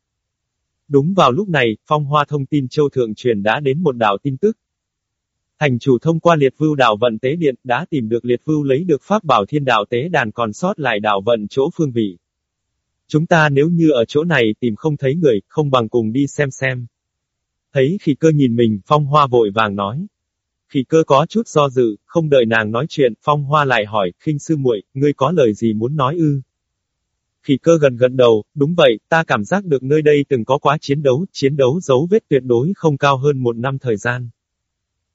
Đúng vào lúc này, Phong Hoa thông tin châu thượng truyền đã đến một đạo tin tức, Thành chủ thông qua liệt vưu đảo vận tế điện đã tìm được liệt vưu lấy được pháp bảo thiên đạo tế đàn còn sót lại đảo vận chỗ phương vị. Chúng ta nếu như ở chỗ này tìm không thấy người, không bằng cùng đi xem xem. Thấy khi cơ nhìn mình, phong hoa vội vàng nói. Khỉ cơ có chút do dự, không đợi nàng nói chuyện, phong hoa lại hỏi, khinh sư muội, ngươi có lời gì muốn nói ư? Khỉ cơ gần gần đầu, đúng vậy, ta cảm giác được nơi đây từng có quá chiến đấu, chiến đấu dấu vết tuyệt đối không cao hơn một năm thời gian.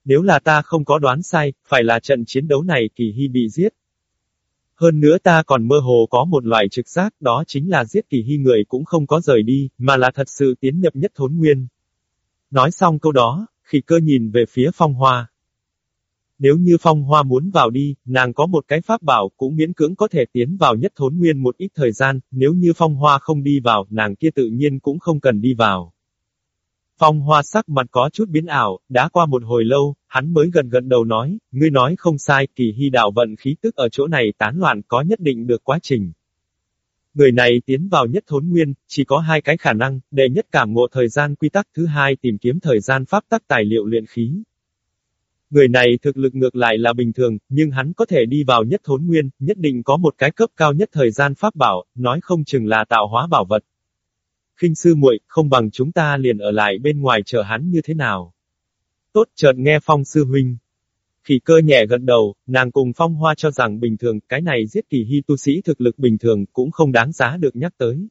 Nếu là ta không có đoán sai, phải là trận chiến đấu này kỳ hy bị giết. Hơn nữa ta còn mơ hồ có một loại trực giác, đó chính là giết kỳ hy người cũng không có rời đi, mà là thật sự tiến nhập nhất thốn nguyên. Nói xong câu đó, Khỉ cơ nhìn về phía phong hoa. Nếu như phong hoa muốn vào đi, nàng có một cái pháp bảo cũng miễn cưỡng có thể tiến vào nhất thốn nguyên một ít thời gian, nếu như phong hoa không đi vào, nàng kia tự nhiên cũng không cần đi vào. Phong hoa sắc mặt có chút biến ảo, đã qua một hồi lâu, hắn mới gần gần đầu nói, ngươi nói không sai, kỳ hy đạo vận khí tức ở chỗ này tán loạn có nhất định được quá trình. Người này tiến vào nhất thốn nguyên, chỉ có hai cái khả năng, đệ nhất cảm ngộ thời gian quy tắc thứ hai tìm kiếm thời gian pháp tắc tài liệu luyện khí. Người này thực lực ngược lại là bình thường, nhưng hắn có thể đi vào nhất thốn nguyên, nhất định có một cái cấp cao nhất thời gian pháp bảo, nói không chừng là tạo hóa bảo vật Kinh sư muội, không bằng chúng ta liền ở lại bên ngoài chờ hắn như thế nào. Tốt chợt nghe phong sư huynh. Khỉ cơ nhẹ gật đầu, nàng cùng phong hoa cho rằng bình thường, cái này giết kỳ hy tu sĩ thực lực bình thường cũng không đáng giá được nhắc tới.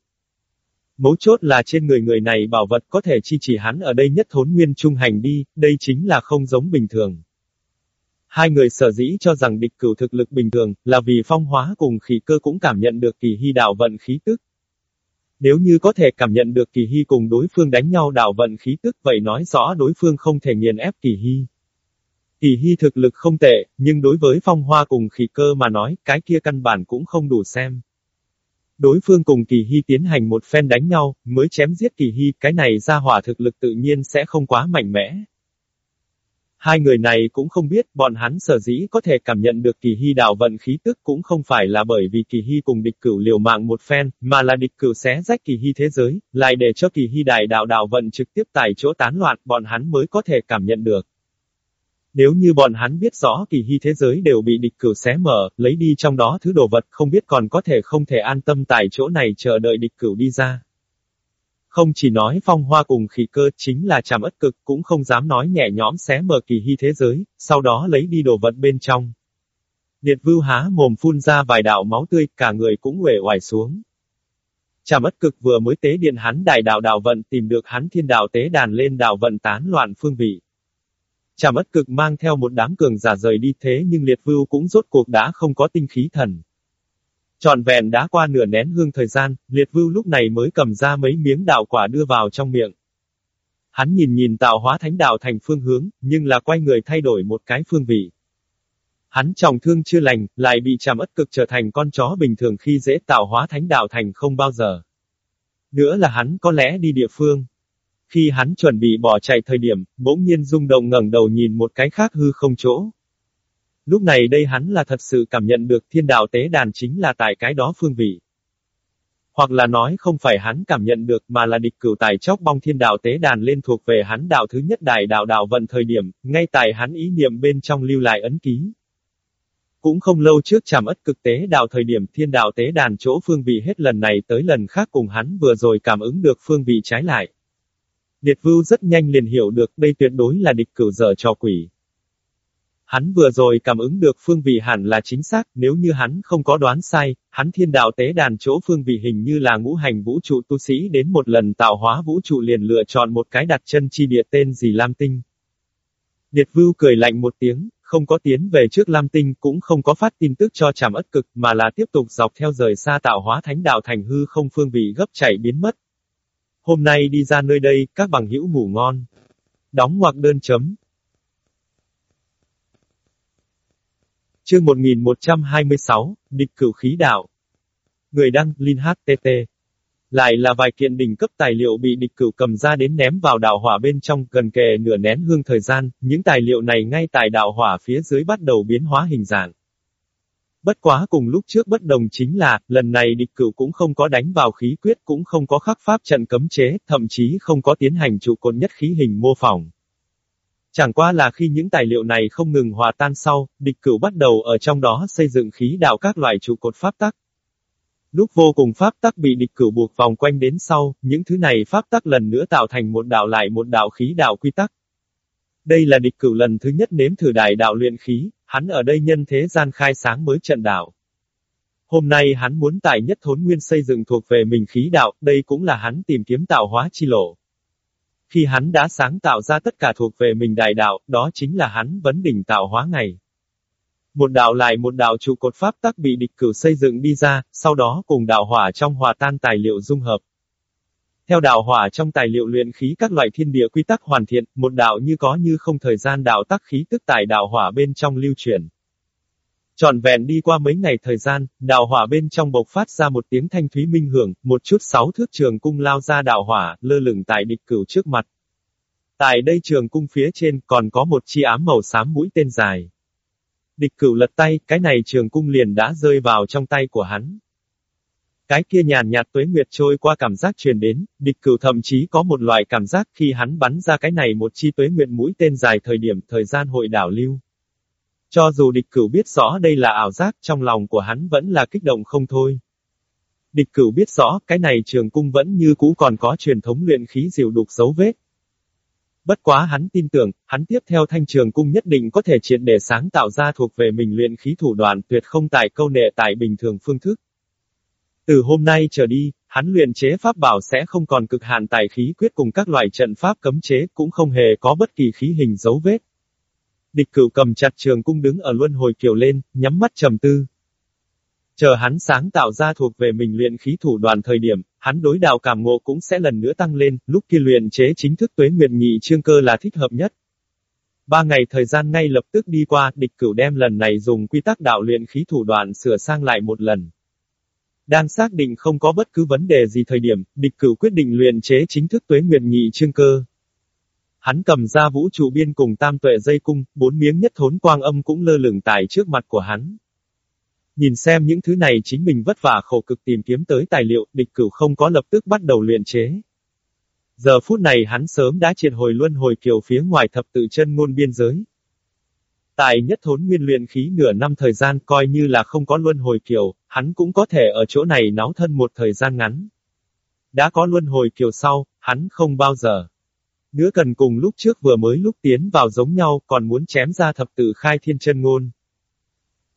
Mấu chốt là trên người người này bảo vật có thể chi chỉ hắn ở đây nhất thốn nguyên trung hành đi, đây chính là không giống bình thường. Hai người sở dĩ cho rằng địch cửu thực lực bình thường, là vì phong hóa cùng khí cơ cũng cảm nhận được kỳ hy đạo vận khí tức, nếu như có thể cảm nhận được kỳ hy cùng đối phương đánh nhau đạo vận khí tức vậy nói rõ đối phương không thể nghiền ép kỳ hy. Kỳ hy thực lực không tệ, nhưng đối với phong hoa cùng khí cơ mà nói, cái kia căn bản cũng không đủ xem. Đối phương cùng kỳ hy tiến hành một phen đánh nhau, mới chém giết kỳ hy, cái này ra hỏa thực lực tự nhiên sẽ không quá mạnh mẽ. Hai người này cũng không biết, bọn hắn sở dĩ có thể cảm nhận được kỳ hy đạo vận khí tức cũng không phải là bởi vì kỳ hy cùng địch cửu liều mạng một phen, mà là địch cửu xé rách kỳ hy thế giới, lại để cho kỳ hy đại đạo đạo vận trực tiếp tại chỗ tán loạn, bọn hắn mới có thể cảm nhận được. Nếu như bọn hắn biết rõ kỳ hy thế giới đều bị địch cử xé mở, lấy đi trong đó thứ đồ vật không biết còn có thể không thể an tâm tại chỗ này chờ đợi địch cửu đi ra. Không chỉ nói phong hoa cùng khỉ cơ chính là chàm ất cực cũng không dám nói nhẹ nhõm xé mở kỳ hy thế giới, sau đó lấy đi đồ vật bên trong. điệt vưu há mồm phun ra vài đạo máu tươi, cả người cũng uể oải xuống. Chàm ất cực vừa mới tế điện hắn đại đạo đạo vận tìm được hắn thiên đạo tế đàn lên đạo vận tán loạn phương vị. Trà ất cực mang theo một đám cường giả rời đi thế nhưng liệt vưu cũng rốt cuộc đã không có tinh khí thần. Trọn vẹn đã qua nửa nén hương thời gian, liệt vưu lúc này mới cầm ra mấy miếng đạo quả đưa vào trong miệng. Hắn nhìn nhìn tạo hóa thánh đạo thành phương hướng, nhưng là quay người thay đổi một cái phương vị. Hắn trọng thương chưa lành, lại bị chàm ất cực trở thành con chó bình thường khi dễ tạo hóa thánh đạo thành không bao giờ. Nữa là hắn có lẽ đi địa phương. Khi hắn chuẩn bị bỏ chạy thời điểm, bỗng nhiên rung động ngẩng đầu nhìn một cái khác hư không chỗ. Lúc này đây hắn là thật sự cảm nhận được thiên đạo tế đàn chính là tại cái đó phương vị. Hoặc là nói không phải hắn cảm nhận được mà là địch cửu tài chóc bong thiên đạo tế đàn lên thuộc về hắn đạo thứ nhất đại đạo đạo vận thời điểm, ngay tại hắn ý niệm bên trong lưu lại ấn ký. Cũng không lâu trước chạm ất cực tế đạo thời điểm thiên đạo tế đàn chỗ phương vị hết lần này tới lần khác cùng hắn vừa rồi cảm ứng được phương vị trái lại. Điệt vưu rất nhanh liền hiểu được đây tuyệt đối là địch cửu dở cho quỷ. Hắn vừa rồi cảm ứng được phương vị hẳn là chính xác, nếu như hắn không có đoán sai, hắn thiên đạo tế đàn chỗ phương vị hình như là ngũ hành vũ trụ tu sĩ đến một lần tạo hóa vũ trụ liền lựa chọn một cái đặt chân chi địa tên gì Lam Tinh. Điệt vưu cười lạnh một tiếng, không có tiến về trước Lam Tinh cũng không có phát tin tức cho chảm ất cực mà là tiếp tục dọc theo rời xa tạo hóa thánh đạo thành hư không phương vị gấp chạy biến mất. Hôm nay đi ra nơi đây, các bằng hữu ngủ ngon. Đóng ngoặc đơn chấm. Chương 1126, Địch cửu khí đạo. Người đăng, Linh HTT. Lại là vài kiện đỉnh cấp tài liệu bị địch cửu cầm ra đến ném vào đạo hỏa bên trong gần kề nửa nén hương thời gian, những tài liệu này ngay tại đạo hỏa phía dưới bắt đầu biến hóa hình dạng. Bất quá cùng lúc trước bất đồng chính là, lần này địch cửu cũng không có đánh vào khí quyết cũng không có khắc pháp trận cấm chế, thậm chí không có tiến hành trụ cột nhất khí hình mô phỏng. Chẳng qua là khi những tài liệu này không ngừng hòa tan sau, địch cửu bắt đầu ở trong đó xây dựng khí đạo các loại trụ cột pháp tắc. Lúc vô cùng pháp tắc bị địch cửu buộc vòng quanh đến sau, những thứ này pháp tắc lần nữa tạo thành một đạo lại một đạo khí đạo quy tắc. Đây là địch cửu lần thứ nhất nếm thử đại đạo luyện khí, hắn ở đây nhân thế gian khai sáng mới trận đạo. Hôm nay hắn muốn tại nhất thốn nguyên xây dựng thuộc về mình khí đạo, đây cũng là hắn tìm kiếm tạo hóa chi lộ. Khi hắn đã sáng tạo ra tất cả thuộc về mình đại đạo, đó chính là hắn vấn đỉnh tạo hóa ngày. Một đạo lại một đạo trụ cột pháp tắc bị địch cửu xây dựng đi ra, sau đó cùng đạo hỏa trong hòa tan tài liệu dung hợp. Theo đạo hỏa trong tài liệu luyện khí các loại thiên địa quy tắc hoàn thiện, một đạo như có như không thời gian đạo tắc khí tức tại đạo hỏa bên trong lưu truyền. Trọn vẹn đi qua mấy ngày thời gian, đạo hỏa bên trong bộc phát ra một tiếng thanh thúy minh hưởng, một chút sáu thước trường cung lao ra đạo hỏa, lơ lửng tại địch cửu trước mặt. Tại đây trường cung phía trên còn có một chi ám màu xám mũi tên dài. Địch cửu lật tay, cái này trường cung liền đã rơi vào trong tay của hắn. Cái kia nhàn nhạt tuế nguyệt trôi qua cảm giác truyền đến, địch cửu thậm chí có một loại cảm giác khi hắn bắn ra cái này một chi tuế nguyệt mũi tên dài thời điểm thời gian hội đảo lưu. Cho dù địch cửu biết rõ đây là ảo giác, trong lòng của hắn vẫn là kích động không thôi. Địch cửu biết rõ, cái này trường cung vẫn như cũ còn có truyền thống luyện khí diệu đục dấu vết. Bất quá hắn tin tưởng, hắn tiếp theo thanh trường cung nhất định có thể triệt để sáng tạo ra thuộc về mình luyện khí thủ đoạn tuyệt không tại câu nệ tại bình thường phương thức. Từ hôm nay trở đi, hắn luyện chế pháp bảo sẽ không còn cực hạn tài khí quyết cùng các loại trận pháp cấm chế cũng không hề có bất kỳ khí hình dấu vết. Địch cửu cầm chặt trường cung đứng ở luân hồi kiều lên, nhắm mắt trầm tư. Chờ hắn sáng tạo ra thuộc về mình luyện khí thủ đoàn thời điểm, hắn đối đạo cảm ngộ cũng sẽ lần nữa tăng lên, lúc kia luyện chế chính thức tuế nguyệt nhị trương cơ là thích hợp nhất. Ba ngày thời gian ngay lập tức đi qua, địch cửu đem lần này dùng quy tắc đạo luyện khí thủ đoạn sửa sang lại một lần. Đang xác định không có bất cứ vấn đề gì thời điểm, địch cửu quyết định luyện chế chính thức tuế nguyệt nhị trương cơ. Hắn cầm ra vũ trụ biên cùng tam tuệ dây cung, bốn miếng nhất thốn quang âm cũng lơ lửng tại trước mặt của hắn. Nhìn xem những thứ này chính mình vất vả khổ cực tìm kiếm tới tài liệu, địch cửu không có lập tức bắt đầu luyện chế. Giờ phút này hắn sớm đã triệt hồi luân hồi kiều phía ngoài thập tự chân ngôn biên giới. Tại nhất thốn nguyên luyện khí nửa năm thời gian coi như là không có luân hồi kiều, hắn cũng có thể ở chỗ này náo thân một thời gian ngắn. Đã có luân hồi kiều sau, hắn không bao giờ. Nữa cần cùng lúc trước vừa mới lúc tiến vào giống nhau còn muốn chém ra thập tự khai thiên chân ngôn.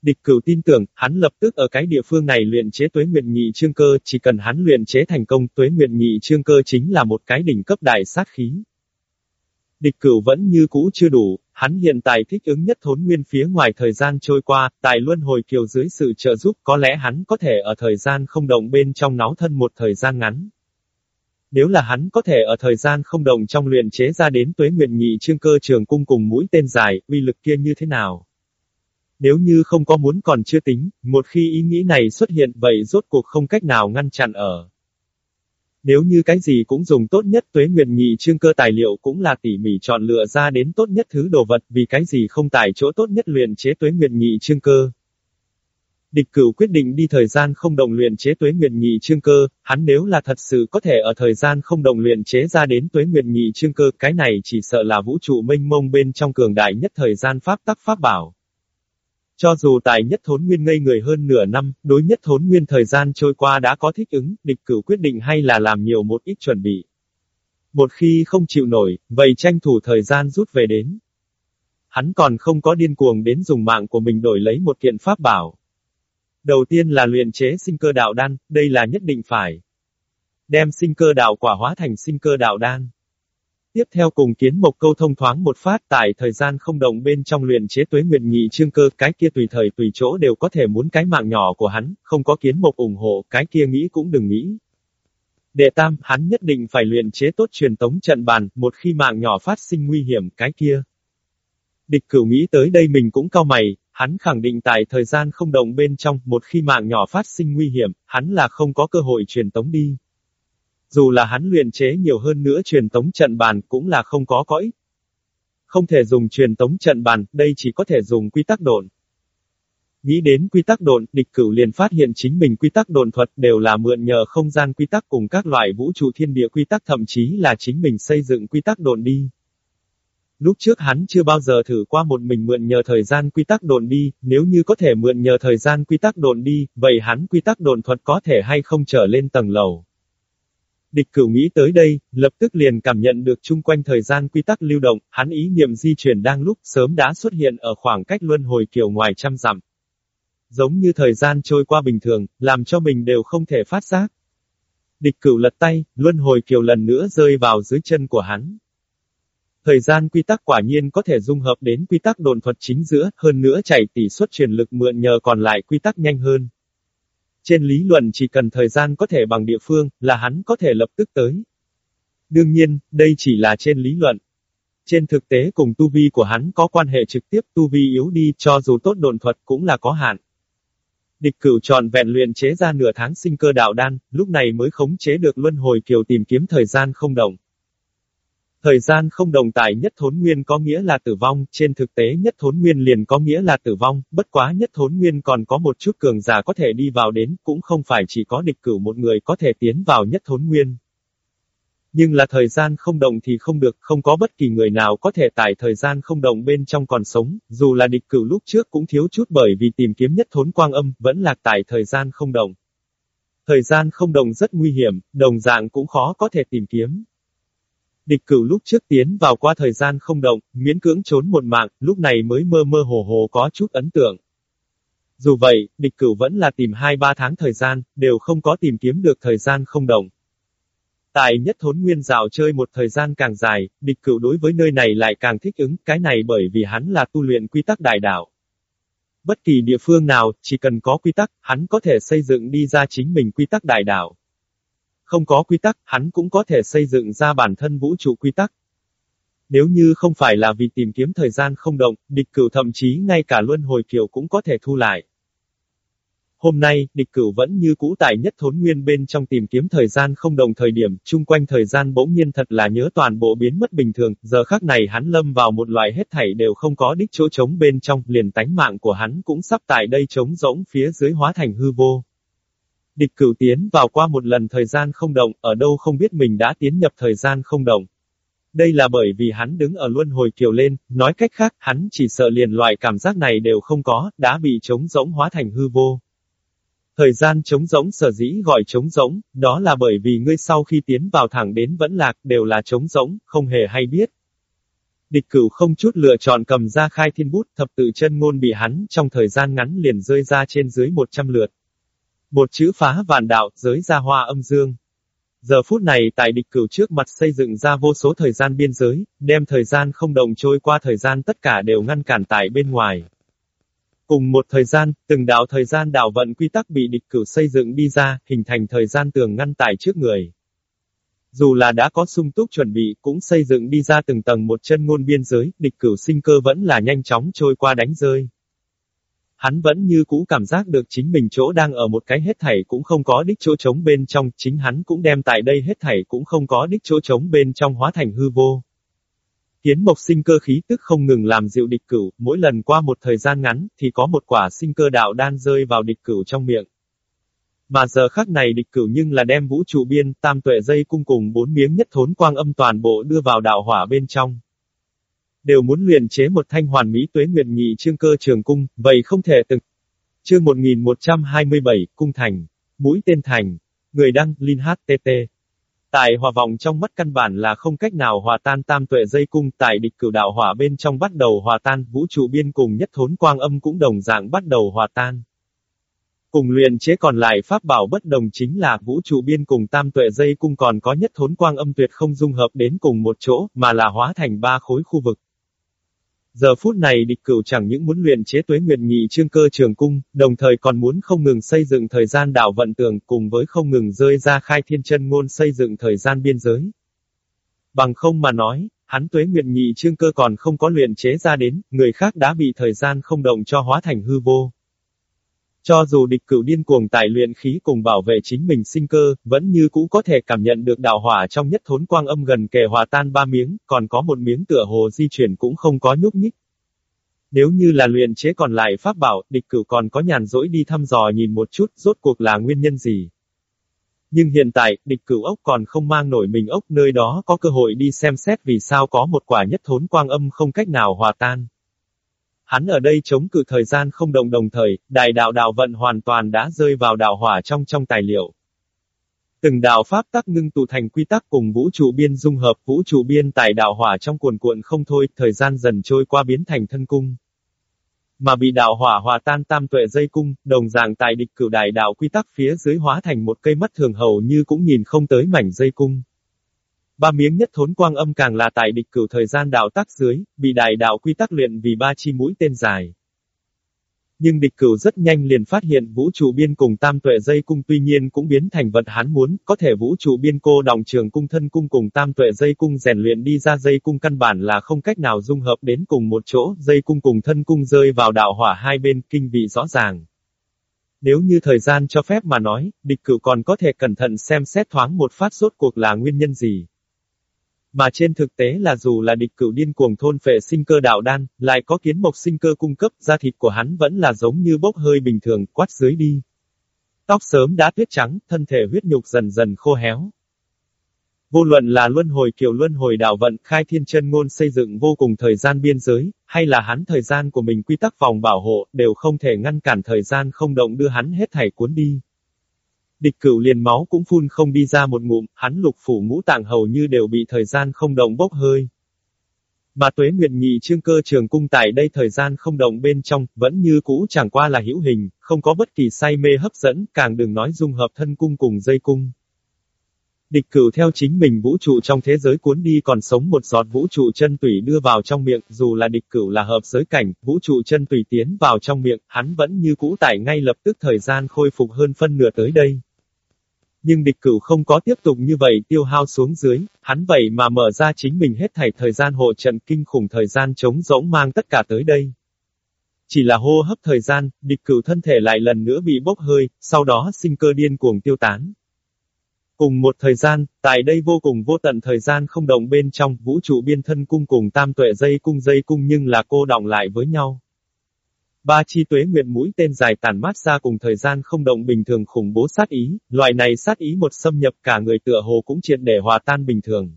Địch cửu tin tưởng, hắn lập tức ở cái địa phương này luyện chế tuế nguyện nhị trương cơ, chỉ cần hắn luyện chế thành công tuế nguyện nhị trương cơ chính là một cái đỉnh cấp đại sát khí. Địch cửu vẫn như cũ chưa đủ, hắn hiện tại thích ứng nhất thốn nguyên phía ngoài thời gian trôi qua, tại luân hồi kiều dưới sự trợ giúp có lẽ hắn có thể ở thời gian không động bên trong náo thân một thời gian ngắn. Nếu là hắn có thể ở thời gian không động trong luyện chế ra đến tuế nguyện nhị trương cơ trường cung cùng mũi tên dài, uy lực kia như thế nào? Nếu như không có muốn còn chưa tính, một khi ý nghĩ này xuất hiện vậy rốt cuộc không cách nào ngăn chặn ở. Nếu như cái gì cũng dùng tốt nhất tuế nguyện nhị trương cơ tài liệu cũng là tỉ mỉ chọn lựa ra đến tốt nhất thứ đồ vật vì cái gì không tải chỗ tốt nhất luyện chế tuế nguyện nhị trương cơ. Địch cửu quyết định đi thời gian không đồng luyện chế tuế nguyệt nhị chương cơ, hắn nếu là thật sự có thể ở thời gian không đồng luyện chế ra đến tuế nguyệt nhị chương cơ, cái này chỉ sợ là vũ trụ mênh mông bên trong cường đại nhất thời gian pháp tắc pháp bảo. Cho dù tại nhất thốn nguyên ngây người hơn nửa năm, đối nhất thốn nguyên thời gian trôi qua đã có thích ứng, địch cửu quyết định hay là làm nhiều một ít chuẩn bị. Một khi không chịu nổi, vậy tranh thủ thời gian rút về đến. Hắn còn không có điên cuồng đến dùng mạng của mình đổi lấy một kiện pháp bảo. Đầu tiên là luyện chế sinh cơ đạo đan, đây là nhất định phải. Đem sinh cơ đạo quả hóa thành sinh cơ đạo đan. Tiếp theo cùng kiến mộc câu thông thoáng một phát tại thời gian không đồng bên trong luyện chế tuế nguyện nhị chương cơ, cái kia tùy thời tùy chỗ đều có thể muốn cái mạng nhỏ của hắn, không có kiến mộc ủng hộ, cái kia nghĩ cũng đừng nghĩ. Đệ tam, hắn nhất định phải luyện chế tốt truyền tống trận bàn, một khi mạng nhỏ phát sinh nguy hiểm, cái kia. Địch cửu nghĩ tới đây mình cũng cao mày, hắn khẳng định tại thời gian không đồng bên trong, một khi mạng nhỏ phát sinh nguy hiểm, hắn là không có cơ hội truyền tống đi. Dù là hắn luyện chế nhiều hơn nữa truyền tống trận bàn cũng là không có cõi. Không thể dùng truyền tống trận bàn, đây chỉ có thể dùng quy tắc độn. Nghĩ đến quy tắc độn, địch cửu liền phát hiện chính mình quy tắc độn thuật đều là mượn nhờ không gian quy tắc cùng các loại vũ trụ thiên địa quy tắc thậm chí là chính mình xây dựng quy tắc độn đi. Lúc trước hắn chưa bao giờ thử qua một mình mượn nhờ thời gian quy tắc độn đi, nếu như có thể mượn nhờ thời gian quy tắc độn đi, vậy hắn quy tắc độn thuật có thể hay không trở lên tầng lầu. Địch cửu nghĩ tới đây, lập tức liền cảm nhận được chung quanh thời gian quy tắc lưu động, hắn ý niệm di chuyển đang lúc sớm đã xuất hiện ở khoảng cách luân hồi kiều ngoài trăm dặm. Giống như thời gian trôi qua bình thường, làm cho mình đều không thể phát giác. Địch cửu lật tay, luân hồi kiều lần nữa rơi vào dưới chân của hắn. Thời gian quy tắc quả nhiên có thể dung hợp đến quy tắc đồn thuật chính giữa, hơn nữa chạy tỷ suất truyền lực mượn nhờ còn lại quy tắc nhanh hơn. Trên lý luận chỉ cần thời gian có thể bằng địa phương, là hắn có thể lập tức tới. Đương nhiên, đây chỉ là trên lý luận. Trên thực tế cùng tu vi của hắn có quan hệ trực tiếp tu vi yếu đi cho dù tốt đồn thuật cũng là có hạn. Địch cửu tròn vẹn luyện chế ra nửa tháng sinh cơ đạo đan, lúc này mới khống chế được luân hồi kiều tìm kiếm thời gian không đồng. Thời gian không đồng tại nhất thốn nguyên có nghĩa là tử vong, trên thực tế nhất thốn nguyên liền có nghĩa là tử vong, bất quá nhất thốn nguyên còn có một chút cường giả có thể đi vào đến, cũng không phải chỉ có địch cửu một người có thể tiến vào nhất thốn nguyên. Nhưng là thời gian không đồng thì không được, không có bất kỳ người nào có thể tại thời gian không đồng bên trong còn sống, dù là địch cửu lúc trước cũng thiếu chút bởi vì tìm kiếm nhất thốn quang âm, vẫn lạc tại thời gian không đồng. Thời gian không đồng rất nguy hiểm, đồng dạng cũng khó có thể tìm kiếm. Địch cửu lúc trước tiến vào qua thời gian không động, miễn cưỡng trốn một mạng, lúc này mới mơ mơ hồ hồ có chút ấn tượng. Dù vậy, địch cửu vẫn là tìm 2-3 tháng thời gian, đều không có tìm kiếm được thời gian không động. Tại nhất thốn nguyên dạo chơi một thời gian càng dài, địch cửu đối với nơi này lại càng thích ứng, cái này bởi vì hắn là tu luyện quy tắc đại đạo. Bất kỳ địa phương nào, chỉ cần có quy tắc, hắn có thể xây dựng đi ra chính mình quy tắc đại đạo. Không có quy tắc, hắn cũng có thể xây dựng ra bản thân vũ trụ quy tắc. Nếu như không phải là vì tìm kiếm thời gian không động, địch cửu thậm chí ngay cả luân hồi kiều cũng có thể thu lại. Hôm nay, địch cửu vẫn như cũ tại nhất thốn nguyên bên trong tìm kiếm thời gian không đồng thời điểm, chung quanh thời gian bỗng nhiên thật là nhớ toàn bộ biến mất bình thường, giờ khắc này hắn lâm vào một loại hết thảy đều không có đích chỗ trống bên trong, liền tánh mạng của hắn cũng sắp tại đây trống rỗng phía dưới hóa thành hư vô. Địch cửu tiến vào qua một lần thời gian không động, ở đâu không biết mình đã tiến nhập thời gian không động. Đây là bởi vì hắn đứng ở luân hồi kiều lên, nói cách khác, hắn chỉ sợ liền loại cảm giác này đều không có, đã bị trống rỗng hóa thành hư vô. Thời gian trống rỗng sở dĩ gọi trống rỗng, đó là bởi vì ngươi sau khi tiến vào thẳng đến vẫn lạc, đều là trống rỗng, không hề hay biết. Địch cửu không chút lựa chọn cầm ra khai thiên bút, thập tự chân ngôn bị hắn trong thời gian ngắn liền rơi ra trên dưới 100 lượt. Một chữ phá vạn đạo, giới ra hoa âm dương. Giờ phút này tại địch cửu trước mặt xây dựng ra vô số thời gian biên giới, đem thời gian không đồng trôi qua thời gian tất cả đều ngăn cản tại bên ngoài. Cùng một thời gian, từng đạo thời gian đạo vận quy tắc bị địch cửu xây dựng đi ra, hình thành thời gian tường ngăn tại trước người. Dù là đã có sung túc chuẩn bị, cũng xây dựng đi ra từng tầng một chân ngôn biên giới, địch cửu sinh cơ vẫn là nhanh chóng trôi qua đánh rơi. Hắn vẫn như cũ cảm giác được chính mình chỗ đang ở một cái hết thảy cũng không có đích chỗ trống bên trong, chính hắn cũng đem tại đây hết thảy cũng không có đích chỗ trống bên trong hóa thành hư vô. Hiến mộc sinh cơ khí tức không ngừng làm dịu địch cửu, mỗi lần qua một thời gian ngắn, thì có một quả sinh cơ đạo đan rơi vào địch cửu trong miệng. Mà giờ khắc này địch cửu nhưng là đem vũ trụ biên, tam tuệ dây cung cùng bốn miếng nhất thốn quang âm toàn bộ đưa vào đạo hỏa bên trong. Đều muốn luyện chế một thanh hoàn mỹ tuế nguyệt nhị trương cơ trường cung, vậy không thể từng. Chương 1127, Cung Thành. Mũi tên thành. Người đăng, Linh HTT. Tại hòa vọng trong mắt căn bản là không cách nào hòa tan tam tuệ dây cung, tại địch cửu đạo hỏa bên trong bắt đầu hòa tan, vũ trụ biên cùng nhất thốn quang âm cũng đồng dạng bắt đầu hòa tan. Cùng luyện chế còn lại pháp bảo bất đồng chính là vũ trụ biên cùng tam tuệ dây cung còn có nhất thốn quang âm tuyệt không dung hợp đến cùng một chỗ, mà là hóa thành ba khối khu vực. Giờ phút này địch cửu chẳng những muốn luyện chế tuế nguyệt nhị trương cơ trường cung, đồng thời còn muốn không ngừng xây dựng thời gian đảo vận tường cùng với không ngừng rơi ra khai thiên chân ngôn xây dựng thời gian biên giới. Bằng không mà nói, hắn tuế nguyệt nhị trương cơ còn không có luyện chế ra đến, người khác đã bị thời gian không động cho hóa thành hư vô. Cho dù địch cửu điên cuồng tài luyện khí cùng bảo vệ chính mình sinh cơ, vẫn như cũ có thể cảm nhận được đạo hỏa trong nhất thốn quang âm gần kề hòa tan ba miếng, còn có một miếng tựa hồ di chuyển cũng không có nhúc nhích. Nếu như là luyện chế còn lại pháp bảo, địch cửu còn có nhàn rỗi đi thăm dò nhìn một chút, rốt cuộc là nguyên nhân gì. Nhưng hiện tại, địch cửu ốc còn không mang nổi mình ốc nơi đó có cơ hội đi xem xét vì sao có một quả nhất thốn quang âm không cách nào hòa tan. Hắn ở đây chống cự thời gian không đồng đồng thời, đại đạo đạo vận hoàn toàn đã rơi vào đạo hỏa trong trong tài liệu. Từng đạo pháp tắc ngưng tụ thành quy tắc cùng vũ trụ biên dung hợp vũ trụ biên tại đạo hỏa trong cuồn cuộn không thôi, thời gian dần trôi qua biến thành thân cung. Mà bị đạo hỏa hòa tan tam tuệ dây cung, đồng dạng tại địch cửu đại đạo quy tắc phía dưới hóa thành một cây mắt thường hầu như cũng nhìn không tới mảnh dây cung. Ba miếng nhất thốn quang âm càng là tại địch cửu thời gian đạo tác dưới, bị đại đạo quy tắc luyện vì ba chi mũi tên dài. Nhưng địch cửu rất nhanh liền phát hiện vũ trụ biên cùng tam tuệ dây cung tuy nhiên cũng biến thành vật hắn muốn, có thể vũ trụ biên cô đồng trường cung thân cung cùng tam tuệ dây cung rèn luyện đi ra dây cung căn bản là không cách nào dung hợp đến cùng một chỗ, dây cung cùng thân cung rơi vào đạo hỏa hai bên, kinh vị rõ ràng. Nếu như thời gian cho phép mà nói, địch cửu còn có thể cẩn thận xem xét thoáng một phát rốt cuộc là nguyên nhân gì. Mà trên thực tế là dù là địch cửu điên cuồng thôn phệ sinh cơ đạo đan, lại có kiến mộc sinh cơ cung cấp, da thịt của hắn vẫn là giống như bốc hơi bình thường, quát dưới đi. Tóc sớm đã tuyết trắng, thân thể huyết nhục dần dần khô héo. Vô luận là luân hồi kiều luân hồi đạo vận, khai thiên chân ngôn xây dựng vô cùng thời gian biên giới, hay là hắn thời gian của mình quy tắc vòng bảo hộ, đều không thể ngăn cản thời gian không động đưa hắn hết thảy cuốn đi. Địch cửu liền máu cũng phun không đi ra một ngụm, hắn lục phủ ngũ tạng hầu như đều bị thời gian không động bốc hơi. Mà tuế nguyệt nhị trương cơ trường cung tại đây thời gian không động bên trong, vẫn như cũ chẳng qua là hữu hình, không có bất kỳ say mê hấp dẫn, càng đừng nói dung hợp thân cung cùng dây cung. Địch cửu theo chính mình vũ trụ trong thế giới cuốn đi còn sống một giọt vũ trụ chân tủy đưa vào trong miệng, dù là địch cửu là hợp giới cảnh, vũ trụ chân tùy tiến vào trong miệng, hắn vẫn như cũ tại ngay lập tức thời gian khôi phục hơn phân nửa tới đây. Nhưng địch cửu không có tiếp tục như vậy tiêu hao xuống dưới, hắn vậy mà mở ra chính mình hết thảy thời gian hộ trận kinh khủng thời gian chống rỗng mang tất cả tới đây. Chỉ là hô hấp thời gian, địch cửu thân thể lại lần nữa bị bốc hơi, sau đó sinh cơ điên cuồng tiêu tán. Cùng một thời gian, tại đây vô cùng vô tận thời gian không động bên trong, vũ trụ biên thân cung cùng tam tuệ dây cung dây cung nhưng là cô động lại với nhau. Ba chi tuế nguyện mũi tên dài tàn mát ra cùng thời gian không động bình thường khủng bố sát ý, loại này sát ý một xâm nhập cả người tựa hồ cũng triệt để hòa tan bình thường.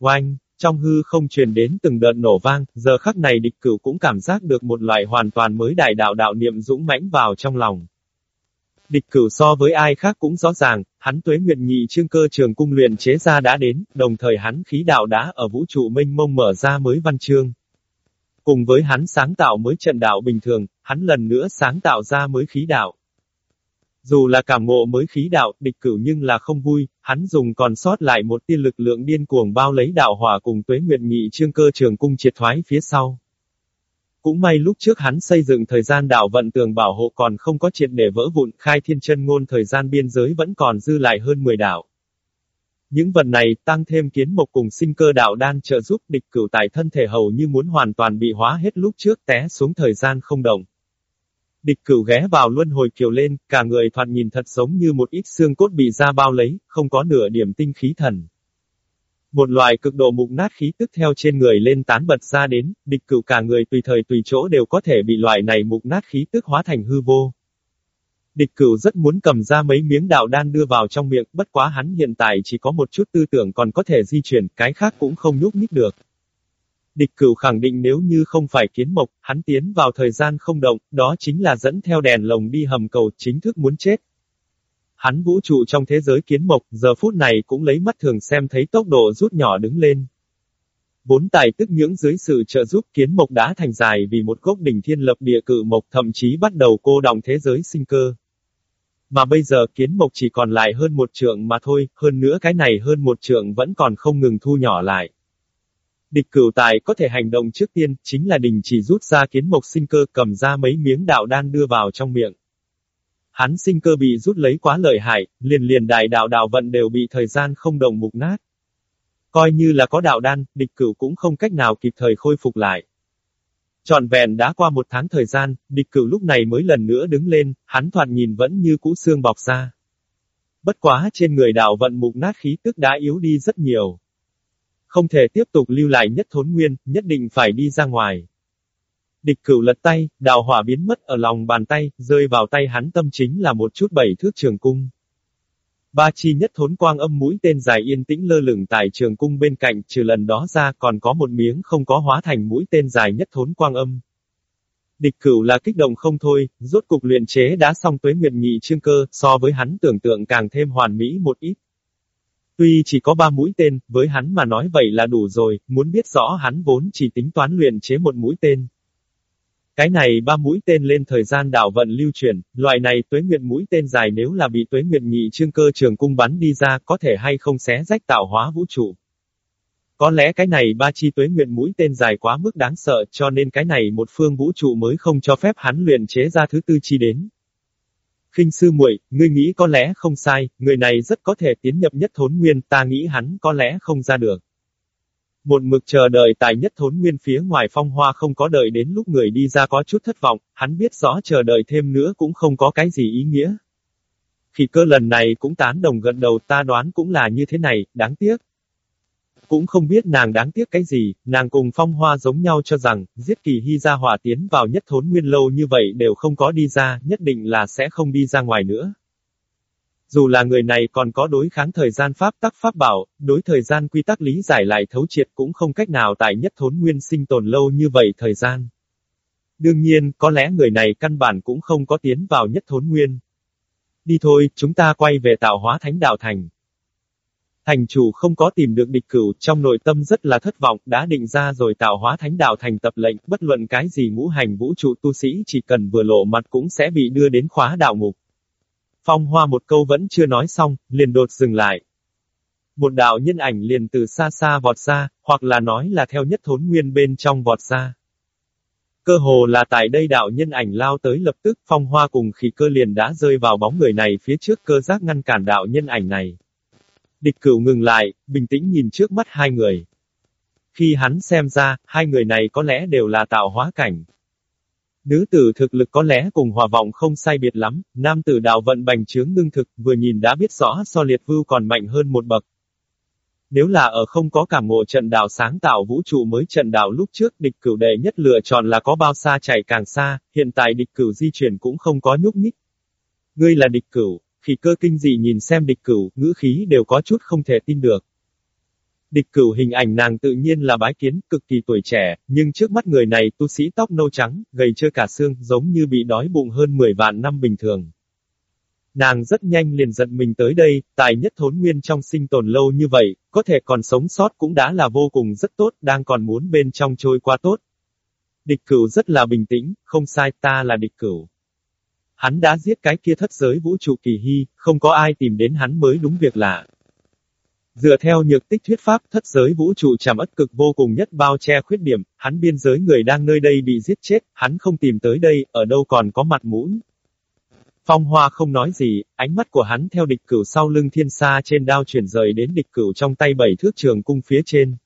Oanh, trong hư không truyền đến từng đợt nổ vang, giờ khắc này địch cửu cũng cảm giác được một loại hoàn toàn mới đại đạo đạo niệm dũng mãnh vào trong lòng. Địch cửu so với ai khác cũng rõ ràng, hắn tuế nguyện nhị trương cơ trường cung luyện chế ra đã đến, đồng thời hắn khí đạo đã ở vũ trụ minh mông mở ra mới văn chương. Cùng với hắn sáng tạo mới trận đạo bình thường, hắn lần nữa sáng tạo ra mới khí đạo. Dù là cảm ngộ mới khí đạo, địch cửu nhưng là không vui, hắn dùng còn sót lại một tiên lực lượng điên cuồng bao lấy đạo hỏa cùng tuế nguyệt nhị trương cơ trường cung triệt thoái phía sau. Cũng may lúc trước hắn xây dựng thời gian đạo vận tường bảo hộ còn không có triệt để vỡ vụn, khai thiên chân ngôn thời gian biên giới vẫn còn dư lại hơn 10 đạo. Những vật này, tăng thêm kiến mộc cùng sinh cơ đạo đan trợ giúp địch cửu tài thân thể hầu như muốn hoàn toàn bị hóa hết lúc trước té xuống thời gian không động. Địch cửu ghé vào luân hồi kiều lên, cả người thoạt nhìn thật giống như một ít xương cốt bị da bao lấy, không có nửa điểm tinh khí thần. Một loại cực độ mục nát khí tức theo trên người lên tán bật ra đến, địch cửu cả người tùy thời tùy chỗ đều có thể bị loại này mục nát khí tức hóa thành hư vô. Địch cửu rất muốn cầm ra mấy miếng đạo đan đưa vào trong miệng, bất quá hắn hiện tại chỉ có một chút tư tưởng còn có thể di chuyển, cái khác cũng không nhúc nhích được. Địch cửu khẳng định nếu như không phải kiến mộc, hắn tiến vào thời gian không động, đó chính là dẫn theo đèn lồng đi hầm cầu chính thức muốn chết. Hắn vũ trụ trong thế giới kiến mộc, giờ phút này cũng lấy mắt thường xem thấy tốc độ rút nhỏ đứng lên. Bốn tài tức những dưới sự trợ giúp kiến mộc đã thành dài vì một gốc đỉnh thiên lập địa cự mộc thậm chí bắt đầu cô đọng thế giới sinh cơ. Mà bây giờ kiến mộc chỉ còn lại hơn một trượng mà thôi, hơn nữa cái này hơn một trượng vẫn còn không ngừng thu nhỏ lại. Địch cửu tài có thể hành động trước tiên, chính là đình chỉ rút ra kiến mộc sinh cơ cầm ra mấy miếng đạo đan đưa vào trong miệng. Hắn sinh cơ bị rút lấy quá lợi hại, liền liền đại đạo đạo vận đều bị thời gian không đồng mục nát. Coi như là có đạo đan, địch cửu cũng không cách nào kịp thời khôi phục lại. Trọn vẹn đã qua một tháng thời gian, địch cửu lúc này mới lần nữa đứng lên, hắn thoạt nhìn vẫn như cũ xương bọc ra. Bất quá trên người đạo vận mục nát khí tức đã yếu đi rất nhiều. Không thể tiếp tục lưu lại nhất thốn nguyên, nhất định phải đi ra ngoài. Địch cửu lật tay, đào hỏa biến mất ở lòng bàn tay, rơi vào tay hắn tâm chính là một chút bảy thước trường cung. Ba chi nhất thốn quang âm mũi tên dài yên tĩnh lơ lửng tại trường cung bên cạnh, trừ lần đó ra còn có một miếng không có hóa thành mũi tên dài nhất thốn quang âm. Địch cửu là kích động không thôi, rốt cục luyện chế đã xong tuế nguyệt nhị chương cơ, so với hắn tưởng tượng càng thêm hoàn mỹ một ít. Tuy chỉ có ba mũi tên, với hắn mà nói vậy là đủ rồi, muốn biết rõ hắn vốn chỉ tính toán luyện chế một mũi tên. Cái này ba mũi tên lên thời gian đảo vận lưu truyền loại này tuế nguyện mũi tên dài nếu là bị tuế nguyện nhị trương cơ trường cung bắn đi ra có thể hay không xé rách tạo hóa vũ trụ. Có lẽ cái này ba chi tuế nguyện mũi tên dài quá mức đáng sợ cho nên cái này một phương vũ trụ mới không cho phép hắn luyện chế ra thứ tư chi đến. Kinh sư muội, ngươi nghĩ có lẽ không sai, người này rất có thể tiến nhập nhất thốn nguyên, ta nghĩ hắn có lẽ không ra được. Một mực chờ đợi tại nhất thốn nguyên phía ngoài phong hoa không có đợi đến lúc người đi ra có chút thất vọng, hắn biết rõ chờ đợi thêm nữa cũng không có cái gì ý nghĩa. Khi cơ lần này cũng tán đồng gật đầu ta đoán cũng là như thế này, đáng tiếc. Cũng không biết nàng đáng tiếc cái gì, nàng cùng phong hoa giống nhau cho rằng, giết kỳ hy ra hỏa tiến vào nhất thốn nguyên lâu như vậy đều không có đi ra, nhất định là sẽ không đi ra ngoài nữa. Dù là người này còn có đối kháng thời gian pháp tắc pháp bảo, đối thời gian quy tắc lý giải lại thấu triệt cũng không cách nào tại nhất thốn nguyên sinh tồn lâu như vậy thời gian. Đương nhiên, có lẽ người này căn bản cũng không có tiến vào nhất thốn nguyên. Đi thôi, chúng ta quay về tạo hóa thánh đạo thành. Thành chủ không có tìm được địch cửu, trong nội tâm rất là thất vọng, đã định ra rồi tạo hóa thánh đạo thành tập lệnh, bất luận cái gì ngũ hành vũ trụ tu sĩ chỉ cần vừa lộ mặt cũng sẽ bị đưa đến khóa đạo ngục. Phong Hoa một câu vẫn chưa nói xong, liền đột dừng lại. Một đạo nhân ảnh liền từ xa xa vọt ra, hoặc là nói là theo nhất thốn nguyên bên trong vọt ra. Cơ hồ là tại đây đạo nhân ảnh lao tới lập tức, phong hoa cùng khí cơ liền đã rơi vào bóng người này phía trước cơ giác ngăn cản đạo nhân ảnh này. Địch cửu ngừng lại, bình tĩnh nhìn trước mắt hai người. Khi hắn xem ra, hai người này có lẽ đều là tạo hóa cảnh. Nữ tử thực lực có lẽ cùng hòa vọng không sai biệt lắm, nam tử đạo vận bành trướng ngưng thực, vừa nhìn đã biết rõ so liệt vưu còn mạnh hơn một bậc. Nếu là ở không có cảm ngộ trận đạo sáng tạo vũ trụ mới trận đạo lúc trước địch cửu đệ nhất lựa chọn là có bao xa chạy càng xa, hiện tại địch cửu di chuyển cũng không có nhúc nhích. Ngươi là địch cửu, khi cơ kinh dị nhìn xem địch cửu, ngữ khí đều có chút không thể tin được. Địch cửu hình ảnh nàng tự nhiên là bái kiến, cực kỳ tuổi trẻ, nhưng trước mắt người này tu sĩ tóc nâu trắng, gầy chưa cả xương, giống như bị đói bụng hơn 10 vạn năm bình thường. Nàng rất nhanh liền giận mình tới đây, tài nhất thốn nguyên trong sinh tồn lâu như vậy, có thể còn sống sót cũng đã là vô cùng rất tốt, đang còn muốn bên trong trôi qua tốt. Địch cửu rất là bình tĩnh, không sai, ta là địch cửu. Hắn đã giết cái kia thất giới vũ trụ kỳ hy, không có ai tìm đến hắn mới đúng việc lạ. Dựa theo nhược tích thuyết pháp, thất giới vũ trụ tràm ất cực vô cùng nhất bao che khuyết điểm, hắn biên giới người đang nơi đây bị giết chết, hắn không tìm tới đây, ở đâu còn có mặt mũi. Phong Hoa không nói gì, ánh mắt của hắn theo địch cửu sau lưng thiên sa trên đao chuyển rời đến địch cửu trong tay bảy thước trường cung phía trên.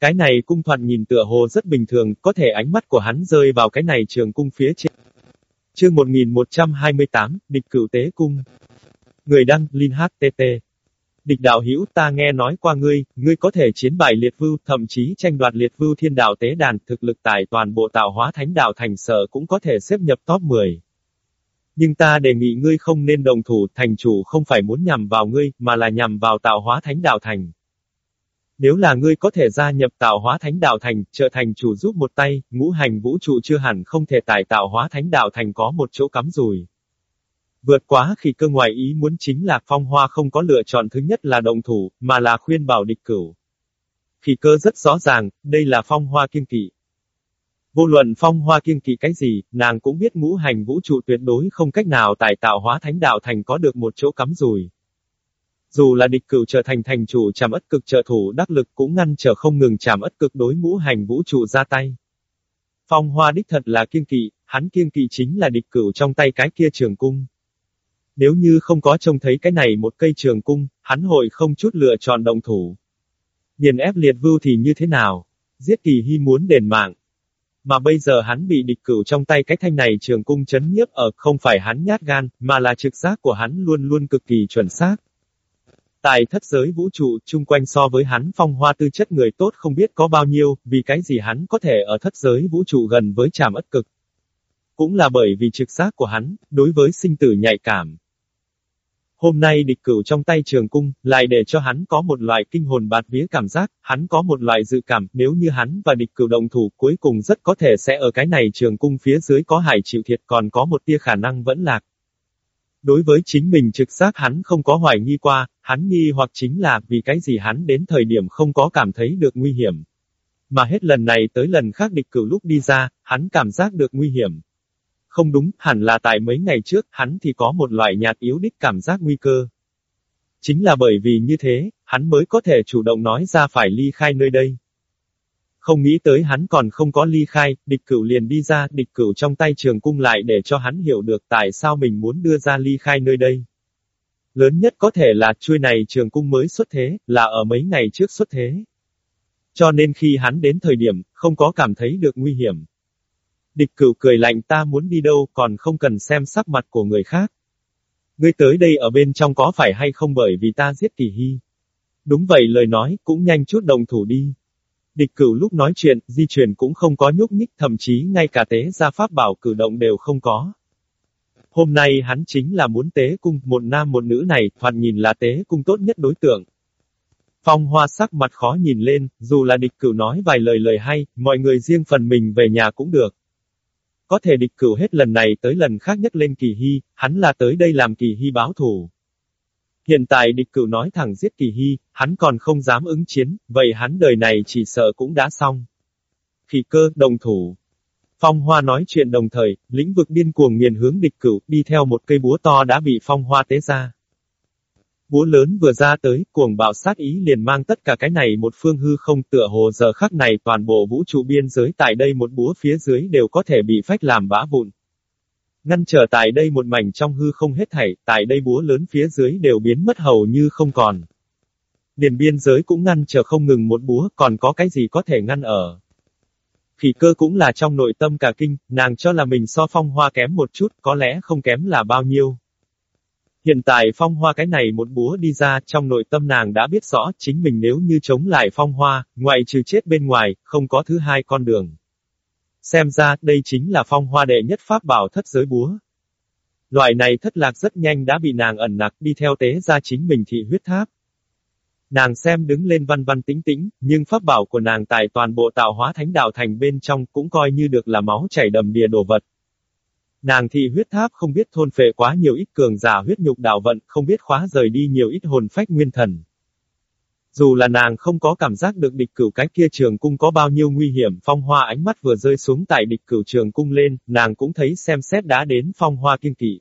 Cái này cung thoạt nhìn tựa hồ rất bình thường, có thể ánh mắt của hắn rơi vào cái này trường cung phía trên. Chương 1128, địch cửu tế cung. Người đăng, Linh HTT. Địch đạo hữu ta nghe nói qua ngươi, ngươi có thể chiến bại liệt vưu, thậm chí tranh đoạt liệt vưu thiên đạo tế đàn, thực lực tại toàn bộ tạo hóa thánh đạo thành sở cũng có thể xếp nhập top 10. Nhưng ta đề nghị ngươi không nên đồng thủ, thành chủ không phải muốn nhằm vào ngươi, mà là nhằm vào tạo hóa thánh đạo thành. Nếu là ngươi có thể gia nhập tạo hóa thánh đạo thành, trở thành chủ giúp một tay, ngũ hành vũ trụ chưa hẳn không thể tại tạo hóa thánh đạo thành có một chỗ cắm rùi. Vượt quá khi cơ ngoài ý muốn chính là phong hoa không có lựa chọn thứ nhất là động thủ, mà là khuyên bảo địch cửu. Khi cơ rất rõ ràng, đây là phong hoa kiên kỵ. Vô luận phong hoa kiên kỵ cái gì, nàng cũng biết ngũ hành vũ trụ tuyệt đối không cách nào tại tạo hóa thánh đạo thành có được một chỗ cắm rùi. Dù là địch cửu trở thành thành chủ chàm ất cực trợ thủ đắc lực cũng ngăn trở không ngừng chàm ất cực đối ngũ hành vũ trụ ra tay. Phong hoa đích thật là kiên kỵ, hắn kiên kỵ chính là địch cửu trong tay cái kia trường cung. Nếu như không có trông thấy cái này một cây trường cung, hắn hội không chút lựa chọn động thủ. Nhìn ép liệt vưu thì như thế nào? Giết kỳ hy muốn đền mạng. Mà bây giờ hắn bị địch cửu trong tay cái thanh này trường cung chấn nhiếp ở không phải hắn nhát gan, mà là trực giác của hắn luôn luôn cực kỳ chuẩn xác. Tại thất giới vũ trụ, chung quanh so với hắn phong hoa tư chất người tốt không biết có bao nhiêu, vì cái gì hắn có thể ở thất giới vũ trụ gần với tràm ất cực. Cũng là bởi vì trực giác của hắn, đối với sinh tử nhạy cảm. Hôm nay địch cửu trong tay trường cung, lại để cho hắn có một loại kinh hồn bạt vía cảm giác, hắn có một loại dự cảm, nếu như hắn và địch cửu đồng thủ cuối cùng rất có thể sẽ ở cái này trường cung phía dưới có hải chịu thiệt còn có một tia khả năng vẫn lạc. Đối với chính mình trực giác hắn không có hoài nghi qua, hắn nghi hoặc chính là vì cái gì hắn đến thời điểm không có cảm thấy được nguy hiểm. Mà hết lần này tới lần khác địch cửu lúc đi ra, hắn cảm giác được nguy hiểm. Không đúng, hẳn là tại mấy ngày trước, hắn thì có một loại nhạt yếu đích cảm giác nguy cơ. Chính là bởi vì như thế, hắn mới có thể chủ động nói ra phải ly khai nơi đây. Không nghĩ tới hắn còn không có ly khai, địch cửu liền đi ra, địch cửu trong tay trường cung lại để cho hắn hiểu được tại sao mình muốn đưa ra ly khai nơi đây. Lớn nhất có thể là chuôi này trường cung mới xuất thế, là ở mấy ngày trước xuất thế. Cho nên khi hắn đến thời điểm, không có cảm thấy được nguy hiểm. Địch cửu cười lạnh ta muốn đi đâu còn không cần xem sắc mặt của người khác. Ngươi tới đây ở bên trong có phải hay không bởi vì ta giết kỳ hy. Đúng vậy lời nói, cũng nhanh chút đồng thủ đi. Địch cửu lúc nói chuyện, di chuyển cũng không có nhúc nhích, thậm chí ngay cả tế gia pháp bảo cử động đều không có. Hôm nay hắn chính là muốn tế cung, một nam một nữ này, thoạt nhìn là tế cung tốt nhất đối tượng. Phong hoa sắc mặt khó nhìn lên, dù là địch cửu nói vài lời lời hay, mọi người riêng phần mình về nhà cũng được. Có thể địch cửu hết lần này tới lần khác nhất lên kỳ hy, hắn là tới đây làm kỳ hy báo thù. Hiện tại địch cửu nói thẳng giết kỳ hy, hắn còn không dám ứng chiến, vậy hắn đời này chỉ sợ cũng đã xong. Kỳ cơ, đồng thủ. Phong Hoa nói chuyện đồng thời, lĩnh vực điên cuồng nghiền hướng địch cửu, đi theo một cây búa to đã bị Phong Hoa tế ra. Búa lớn vừa ra tới, cuồng bạo sát ý liền mang tất cả cái này một phương hư không tựa hồ giờ khắc này toàn bộ vũ trụ biên giới tại đây một búa phía dưới đều có thể bị phách làm bã vụn. Ngăn trở tại đây một mảnh trong hư không hết thảy, tại đây búa lớn phía dưới đều biến mất hầu như không còn. Điền biên giới cũng ngăn trở không ngừng một búa, còn có cái gì có thể ngăn ở. Khỉ cơ cũng là trong nội tâm cả kinh, nàng cho là mình so phong hoa kém một chút, có lẽ không kém là bao nhiêu. Hiện tại phong hoa cái này một búa đi ra, trong nội tâm nàng đã biết rõ, chính mình nếu như chống lại phong hoa, ngoại trừ chết bên ngoài, không có thứ hai con đường. Xem ra, đây chính là phong hoa đệ nhất pháp bảo thất giới búa. Loại này thất lạc rất nhanh đã bị nàng ẩn nặc đi theo tế ra chính mình thị huyết tháp. Nàng xem đứng lên văn văn tĩnh tĩnh, nhưng pháp bảo của nàng tại toàn bộ tạo hóa thánh đạo thành bên trong cũng coi như được là máu chảy đầm đìa đồ vật. Nàng thị huyết tháp không biết thôn phệ quá nhiều ít cường giả huyết nhục đạo vận, không biết khóa rời đi nhiều ít hồn phách nguyên thần. Dù là nàng không có cảm giác được địch cửu cái kia trường cung có bao nhiêu nguy hiểm, phong hoa ánh mắt vừa rơi xuống tại địch cửu trường cung lên, nàng cũng thấy xem xét đã đến phong hoa kiên kỵ.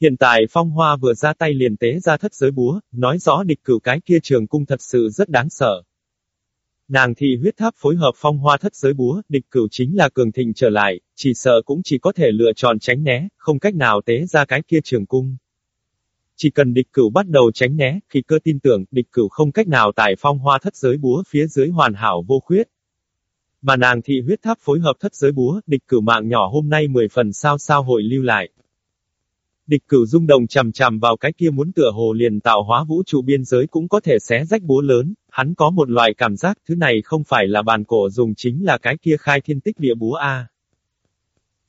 Hiện tại phong hoa vừa ra tay liền tế ra thất giới búa, nói rõ địch cửu cái kia trường cung thật sự rất đáng sợ. Nàng thị huyết tháp phối hợp phong hoa thất giới búa, địch cửu chính là cường thịnh trở lại, chỉ sợ cũng chỉ có thể lựa chọn tránh né, không cách nào tế ra cái kia trường cung. Chỉ cần địch cửu bắt đầu tránh né, khi cơ tin tưởng, địch cửu không cách nào tại phong hoa thất giới búa phía dưới hoàn hảo vô khuyết. Mà nàng thị huyết tháp phối hợp thất giới búa, địch cửu mạng nhỏ hôm nay 10 phần sao sao hội lưu lại. Địch cửu rung đồng chằm chằm vào cái kia muốn tựa hồ liền tạo hóa vũ trụ biên giới cũng có thể xé rách búa lớn, hắn có một loại cảm giác thứ này không phải là bàn cổ dùng chính là cái kia khai thiên tích địa búa A.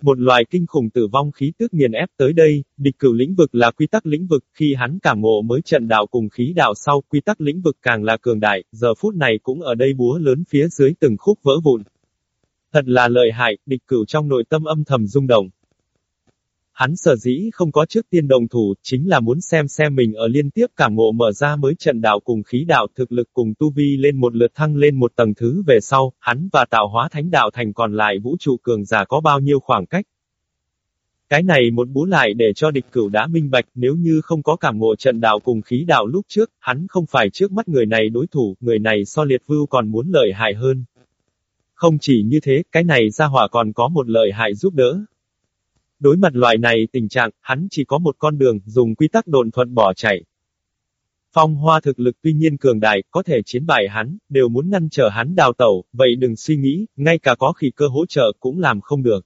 Một loại kinh khủng tử vong khí tức nghiền ép tới đây, địch cửu lĩnh vực là quy tắc lĩnh vực, khi hắn cảm ngộ mới trận đạo cùng khí đạo sau, quy tắc lĩnh vực càng là cường đại, giờ phút này cũng ở đây búa lớn phía dưới từng khúc vỡ vụn. Thật là lợi hại, địch cửu trong nội tâm âm thầm rung động. Hắn sở dĩ không có trước tiên đồng thủ, chính là muốn xem xem mình ở liên tiếp cảm ngộ mở ra mới trận đạo cùng khí đạo thực lực cùng tu vi lên một lượt thăng lên một tầng thứ về sau, hắn và tạo hóa thánh đạo thành còn lại vũ trụ cường giả có bao nhiêu khoảng cách. Cái này một bú lại để cho địch cửu đã minh bạch nếu như không có cảm ngộ trận đạo cùng khí đạo lúc trước, hắn không phải trước mắt người này đối thủ, người này so liệt vưu còn muốn lợi hại hơn. Không chỉ như thế, cái này ra hỏa còn có một lợi hại giúp đỡ. Đối mặt loại này tình trạng, hắn chỉ có một con đường, dùng quy tắc đồn thuận bỏ chạy. Phong hoa thực lực tuy nhiên cường đại, có thể chiến bại hắn, đều muốn ngăn trở hắn đào tẩu, vậy đừng suy nghĩ, ngay cả có khỉ cơ hỗ trợ cũng làm không được.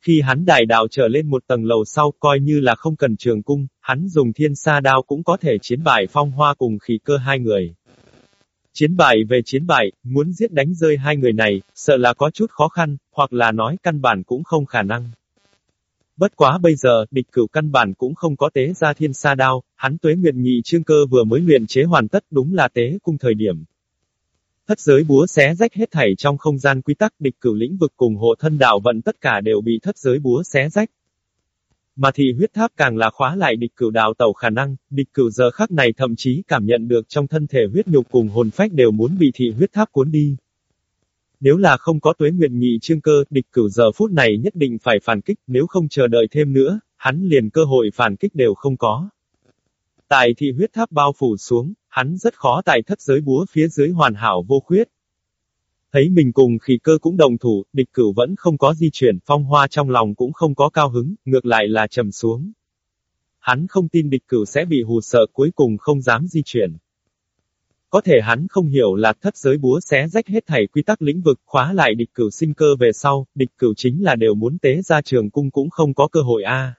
Khi hắn đại đạo trở lên một tầng lầu sau, coi như là không cần trường cung, hắn dùng thiên sa đao cũng có thể chiến bại phong hoa cùng khí cơ hai người. Chiến bại về chiến bại, muốn giết đánh rơi hai người này, sợ là có chút khó khăn, hoặc là nói căn bản cũng không khả năng. Bất quá bây giờ, địch cửu căn bản cũng không có tế ra thiên sa đao, hắn tuế nguyện nhị trương cơ vừa mới luyện chế hoàn tất đúng là tế cung thời điểm. Thất giới búa xé rách hết thảy trong không gian quy tắc địch cửu lĩnh vực cùng hộ thân đạo vận tất cả đều bị thất giới búa xé rách. Mà thì huyết tháp càng là khóa lại địch cửu đào tẩu khả năng, địch cửu giờ khắc này thậm chí cảm nhận được trong thân thể huyết nhục cùng hồn phách đều muốn bị thị huyết tháp cuốn đi. Nếu là không có tuế nguyện nhị trương cơ, địch cửu giờ phút này nhất định phải phản kích, nếu không chờ đợi thêm nữa, hắn liền cơ hội phản kích đều không có. Tại thị huyết tháp bao phủ xuống, hắn rất khó tại thất giới búa phía dưới hoàn hảo vô khuyết. Thấy mình cùng khỉ cơ cũng đồng thủ, địch cửu vẫn không có di chuyển, phong hoa trong lòng cũng không có cao hứng, ngược lại là trầm xuống. Hắn không tin địch cửu sẽ bị hù sợ cuối cùng không dám di chuyển. Có thể hắn không hiểu là thất giới búa xé rách hết thảy quy tắc lĩnh vực khóa lại địch cửu sinh cơ về sau, địch cửu chính là đều muốn tế ra trường cung cũng không có cơ hội a.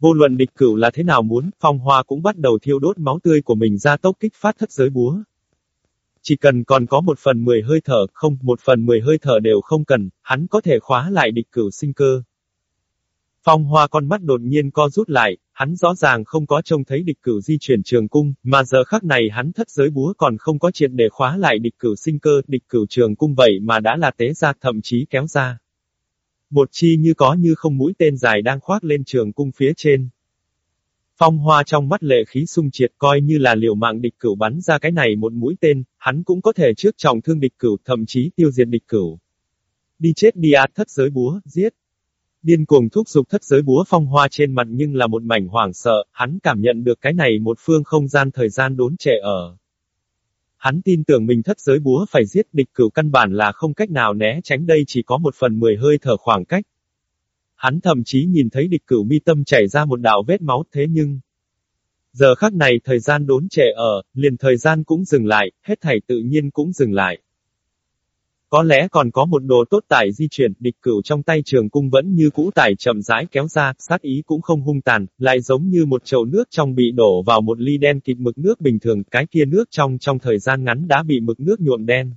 Vô luận địch cửu là thế nào muốn, phong hoa cũng bắt đầu thiêu đốt máu tươi của mình ra tốc kích phát thất giới búa. Chỉ cần còn có một phần mười hơi thở, không, một phần mười hơi thở đều không cần, hắn có thể khóa lại địch cửu sinh cơ. Phong hoa con mắt đột nhiên co rút lại, hắn rõ ràng không có trông thấy địch cửu di chuyển trường cung, mà giờ khắc này hắn thất giới búa còn không có triệt để khóa lại địch cửu sinh cơ, địch cửu trường cung vậy mà đã là tế ra thậm chí kéo ra. Một chi như có như không mũi tên dài đang khoác lên trường cung phía trên. Phong hoa trong mắt lệ khí sung triệt coi như là liều mạng địch cửu bắn ra cái này một mũi tên, hắn cũng có thể trước trọng thương địch cửu thậm chí tiêu diệt địch cửu. Đi chết đi à thất giới búa, giết. Điên cuồng thúc giục thất giới búa phong hoa trên mặt nhưng là một mảnh hoảng sợ, hắn cảm nhận được cái này một phương không gian thời gian đốn trệ ở. Hắn tin tưởng mình thất giới búa phải giết địch cửu căn bản là không cách nào né tránh đây chỉ có một phần mười hơi thở khoảng cách. Hắn thậm chí nhìn thấy địch cửu mi tâm chảy ra một đạo vết máu thế nhưng... Giờ khắc này thời gian đốn trệ ở, liền thời gian cũng dừng lại, hết thảy tự nhiên cũng dừng lại. Có lẽ còn có một đồ tốt tải di chuyển, địch cửu trong tay trường cung vẫn như cũ tải chậm rãi kéo ra, sát ý cũng không hung tàn, lại giống như một chậu nước trong bị đổ vào một ly đen kịt mực nước bình thường, cái kia nước trong trong thời gian ngắn đã bị mực nước nhuộm đen.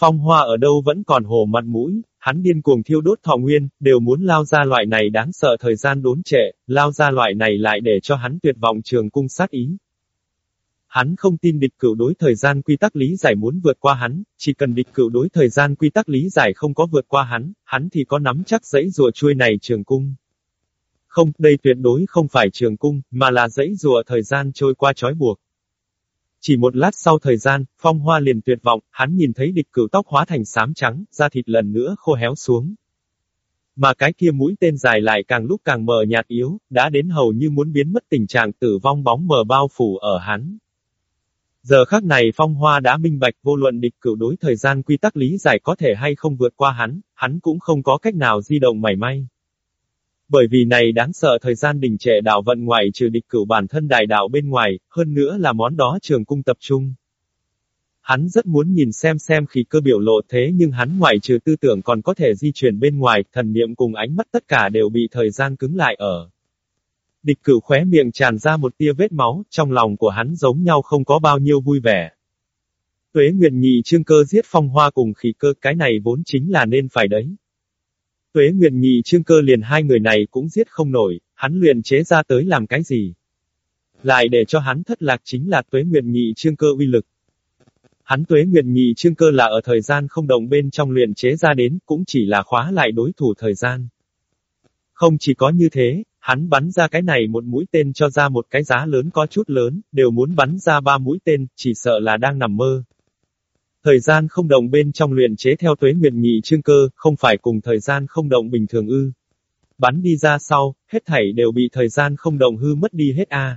Phong hoa ở đâu vẫn còn hồ mặt mũi, hắn điên cuồng thiêu đốt thọ nguyên, đều muốn lao ra loại này đáng sợ thời gian đốn trệ, lao ra loại này lại để cho hắn tuyệt vọng trường cung sát ý. Hắn không tin địch cửu đối thời gian quy tắc lý giải muốn vượt qua hắn, chỉ cần địch cửu đối thời gian quy tắc lý giải không có vượt qua hắn, hắn thì có nắm chắc dãy rùa chuôi này trường cung. Không, đây tuyệt đối không phải trường cung, mà là dãy rùa thời gian trôi qua trói buộc. Chỉ một lát sau thời gian, phong hoa liền tuyệt vọng, hắn nhìn thấy địch cửu tóc hóa thành xám trắng, da thịt lần nữa khô héo xuống. Mà cái kia mũi tên dài lại càng lúc càng mờ nhạt yếu, đã đến hầu như muốn biến mất tình trạng tử vong bóng mờ bao phủ ở hắn. Giờ khắc này phong hoa đã minh bạch vô luận địch cửu đối thời gian quy tắc lý giải có thể hay không vượt qua hắn, hắn cũng không có cách nào di động mảy may. Bởi vì này đáng sợ thời gian đình trệ đạo vận ngoại trừ địch cửu bản thân đại đạo bên ngoài, hơn nữa là món đó trường cung tập trung. Hắn rất muốn nhìn xem xem khi cơ biểu lộ thế nhưng hắn ngoại trừ tư tưởng còn có thể di chuyển bên ngoài, thần niệm cùng ánh mắt tất cả đều bị thời gian cứng lại ở. Địch cửu khóe miệng tràn ra một tia vết máu, trong lòng của hắn giống nhau không có bao nhiêu vui vẻ. Tuế Nguyệt Nhị trương cơ giết phong hoa cùng khí cơ, cái này vốn chính là nên phải đấy. Tuế Nguyệt Nhị trương cơ liền hai người này cũng giết không nổi, hắn luyện chế ra tới làm cái gì? Lại để cho hắn thất lạc chính là Tuế Nguyệt Nhị trương cơ uy lực. Hắn Tuế Nguyệt Nhị trương cơ là ở thời gian không động bên trong luyện chế ra đến, cũng chỉ là khóa lại đối thủ thời gian. Không chỉ có như thế, hắn bắn ra cái này một mũi tên cho ra một cái giá lớn có chút lớn, đều muốn bắn ra ba mũi tên, chỉ sợ là đang nằm mơ. Thời gian không động bên trong luyện chế theo tuế nguyện nhị chương cơ, không phải cùng thời gian không động bình thường ư. Bắn đi ra sau, hết thảy đều bị thời gian không động hư mất đi hết a.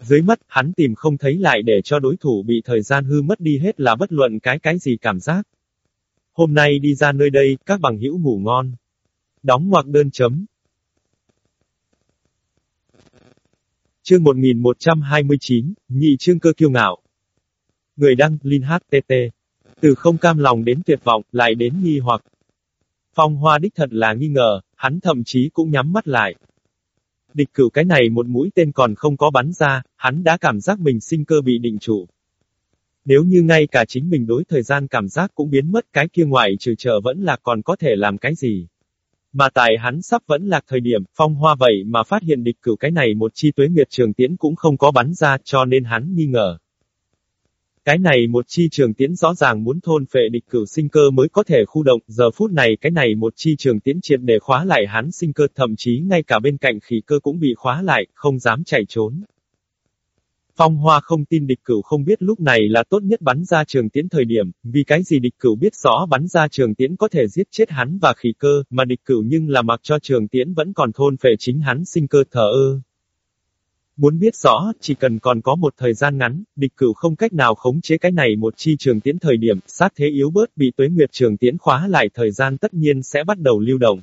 Dưới mắt, hắn tìm không thấy lại để cho đối thủ bị thời gian hư mất đi hết là bất luận cái cái gì cảm giác. Hôm nay đi ra nơi đây, các bằng hữu ngủ ngon. Đóng ngoặc đơn chấm. Chương 1129, nhị chương cơ kiêu ngạo. Người đăng, Linh HTT. Từ không cam lòng đến tuyệt vọng, lại đến nghi hoặc. Phong hoa đích thật là nghi ngờ, hắn thậm chí cũng nhắm mắt lại. Địch cửu cái này một mũi tên còn không có bắn ra, hắn đã cảm giác mình sinh cơ bị định trụ. Nếu như ngay cả chính mình đối thời gian cảm giác cũng biến mất cái kia ngoại trừ chờ vẫn là còn có thể làm cái gì. Mà tại hắn sắp vẫn lạc thời điểm, phong hoa vậy mà phát hiện địch cửu cái này một chi tuế nguyệt trường tiễn cũng không có bắn ra cho nên hắn nghi ngờ. Cái này một chi trường tiễn rõ ràng muốn thôn phệ địch cửu sinh cơ mới có thể khu động, giờ phút này cái này một chi trường tiễn triệt để khóa lại hắn sinh cơ thậm chí ngay cả bên cạnh khí cơ cũng bị khóa lại, không dám chạy trốn. Phong Hoa không tin địch cửu không biết lúc này là tốt nhất bắn ra trường tiễn thời điểm, vì cái gì địch cửu biết rõ bắn ra trường tiễn có thể giết chết hắn và khí cơ, mà địch cửu nhưng là mặc cho trường tiễn vẫn còn thôn phệ chính hắn sinh cơ thờ ơ. Muốn biết rõ, chỉ cần còn có một thời gian ngắn, địch cửu không cách nào khống chế cái này một chi trường tiễn thời điểm, sát thế yếu bớt bị tuế nguyệt trường tiễn khóa lại thời gian tất nhiên sẽ bắt đầu lưu động.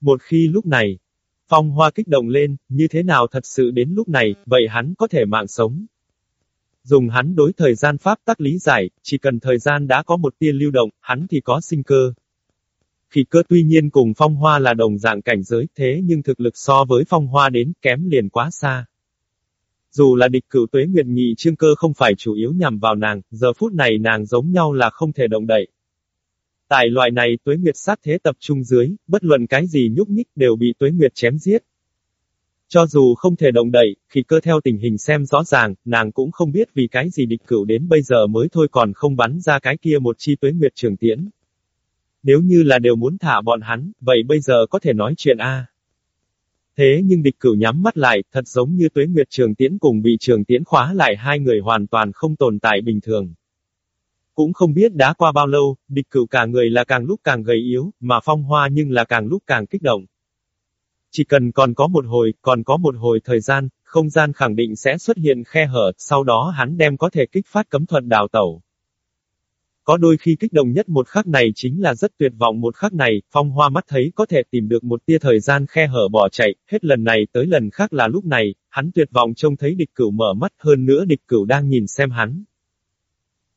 Một khi lúc này, Phong Hoa kích động lên, như thế nào thật sự đến lúc này, vậy hắn có thể mạng sống. Dùng hắn đối thời gian pháp tắc lý giải, chỉ cần thời gian đã có một tia lưu động, hắn thì có sinh cơ. Khỉ cơ tuy nhiên cùng Phong Hoa là đồng dạng cảnh giới, thế nhưng thực lực so với Phong Hoa đến kém liền quá xa. Dù là địch cửu tuế nguyện nhị trương cơ không phải chủ yếu nhằm vào nàng, giờ phút này nàng giống nhau là không thể động đậy. Tại loại này tuế nguyệt sát thế tập trung dưới, bất luận cái gì nhúc nhích đều bị tuế nguyệt chém giết. Cho dù không thể động đậy, khi cơ theo tình hình xem rõ ràng, nàng cũng không biết vì cái gì địch cửu đến bây giờ mới thôi còn không bắn ra cái kia một chi tuế nguyệt trường tiễn. Nếu như là đều muốn thả bọn hắn, vậy bây giờ có thể nói chuyện A. Thế nhưng địch cửu nhắm mắt lại, thật giống như tuế nguyệt trường tiễn cùng bị trường tiễn khóa lại hai người hoàn toàn không tồn tại bình thường. Cũng không biết đã qua bao lâu, địch cửu cả người là càng lúc càng gầy yếu, mà phong hoa nhưng là càng lúc càng kích động. Chỉ cần còn có một hồi, còn có một hồi thời gian, không gian khẳng định sẽ xuất hiện khe hở, sau đó hắn đem có thể kích phát cấm thuật đào tẩu. Có đôi khi kích động nhất một khắc này chính là rất tuyệt vọng một khắc này, phong hoa mắt thấy có thể tìm được một tia thời gian khe hở bỏ chạy, hết lần này tới lần khác là lúc này, hắn tuyệt vọng trông thấy địch cửu mở mắt hơn nữa địch cửu đang nhìn xem hắn.